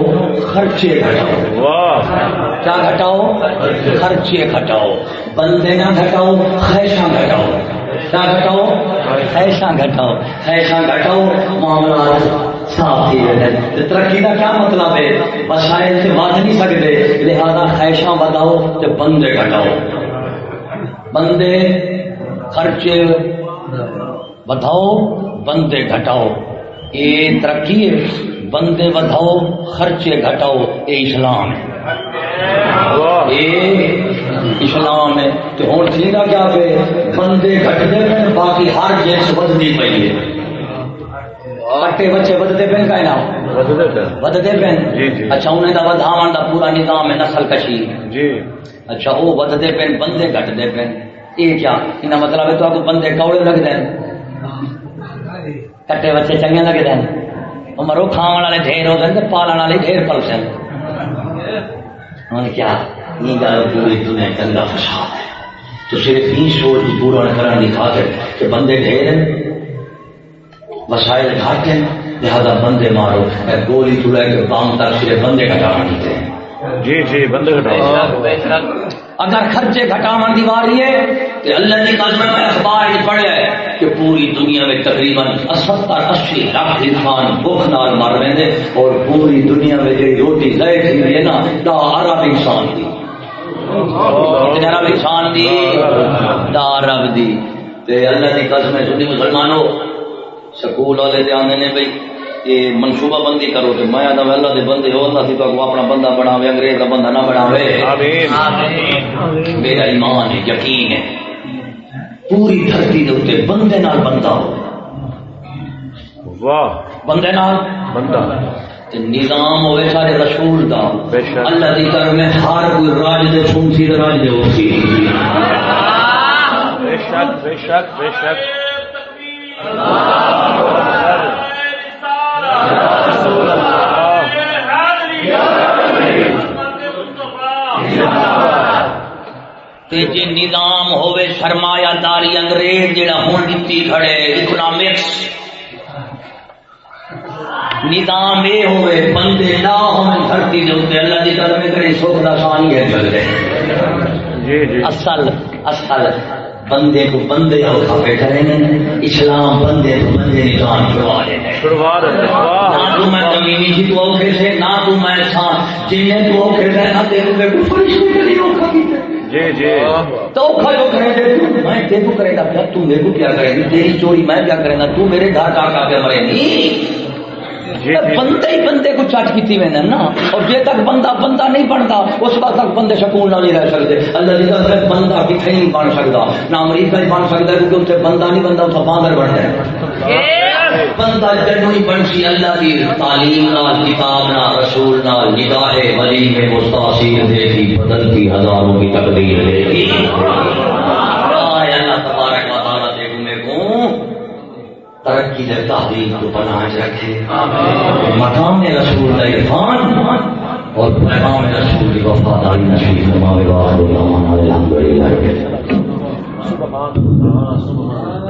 خرچے گھٹاؤ واہ۔ کیا گھٹاؤ خرچے گھٹاؤ بندے نہ گھٹاؤ خیشاں گھٹاؤ کیا گھٹاؤ خیشاں گھٹاؤ خیشاں گھٹاؤ معاملات صاف تھی ویسے ترقی کا کیا مطلب ہے؟ وسائل سے ود نہیں سکتے۔ لہذا خیشاں بداؤ تو بندے گھٹاؤ بندے خرچے بداؤ بندے گھٹاؤ۔ یہ ترقی ہے، بندے بداؤ خرچے گھٹاؤ۔ یہ اسلام ہے۔ یہ اسلام ہے۔ تو ہوں سیدھا کیا پہ بندے گھٹتے پہ باقی ہر جنس بدتی پی ہے۔ کٹے بچے بدتے پہ کا بدتے پہ اچھا انہیں پورا نظام ہے نسل کشی۔ جی۔ اچھا وہ بدتے پہ بندے گھٹتے یہ کیا؟ مطلب ہے تو کو بندے کوڑے لگتے ہیں۔ کٹے بچے چنگے لگتے ہیں۔ مرو کھاون والے ڈھیر ہو گئے پالن والے ڈھیر پل سن کیا؟ یہ گل پوری دنیا چنگا فساد ہے۔ تو صرف یہ سوچ پورا کرنے کی خاطر کہ بندے ڈھیر ہیں وسائل گھٹ ہیں۔ لہذا بندے مارو۔ گولی تو لے کے بام تک صرف بندے گھٹا دیتے ہیں۔ جی جی بندے گھٹاؤ اگر خرچے گھٹاون دی واری ہے تو اللہ کی قسم میں اخبار ہے کہ پوری دنیا میں تقریباً ستر اسی لاکھ انسان بھوک نال مر رہے ہیں اور پوری دنیا میں جو روٹی لے تھی ہے نا دا عرب انسان دی۔ عرب انسان دی؟ دا عرب دی۔ تے اللہ کی قسم ہے سنی مسلمانوں سکول والے تے آندے نے بھئی یہ منصوبہ بندی کرو تو میں آدھا اللہ دے بندے ہو اللہ سی تو اپنا بندہ بناوے انگریز کا بندہ نہ بناوے آمین میرا ایمان ہے یقین ہے پوری دھرتی کے اتنے بندے نال بندہ ہو واہ بندے نال بندہ تے نظام ہوئے سارے رسول دا بے شک اللہ دی کر میں ہر کوئی راج دے سنسی دے راج دے ہوسی بے شک بے شک بے شک تے جے نظام ہوئے سرمایہ داری انگریز جڑا ہون دتی کھڑے اکنامکس نظام یہ ہوئے بندے نہ ہون دھرتی دے اوتے اللہ دی طرف کرے سوکھ دا ہے۔ جی جی۔ اصل اصل۔ بندے کو بندے ہو کھپے کرے اسلام بندے کو بندے نظام چھڑوا چھڑوا رہے نہ تو میں کمینی تھی تو اوکھے سے نہ تو میں جنہیں تو اوکھے سے نہ دیکھو فرشتے اوکھا جی جی۔ تو اوکھا جو کرے میں دیکھو کرے گا۔ پھر تو میرے کو کیا کرے گی تیری چوری میں کیا کرے گا؟ تو میرے گھر کا کے مرے گی؟ جی جی جی، جی۔ بندے ہی بندے کو چٹ کی ویندے نا۔ اور جے تک بندہ بندہ نہیں بنتا اس وقت تک بندے سکون نہ نہیں رہ سکتے۔ اللہ کی طرف سے بندہ کتنے نہیں بن سکتا نہ امریکہ ہی بن سکتا کیونکہ اتنے بندہ نہیں بنتا اتنا باندر بن جائے بندہ جنو ہی بن سی اللہ کی تعلیم نال، کتاب نال، رسول نال، نگاہ ولی میں وہ دے گی بدلتی ہزاروں کی تقدیر دے گی آئے اللہ تبارک و تعالیٰ دے ترقی دے تحریک کو پناہ رکھے۔ مقام رسول کا عرفان اور پیغام رسول کی وفاداری نصیب فرماوے واخر دعوانا الحمدللہ سبحان اللہ سبحان اللہ۔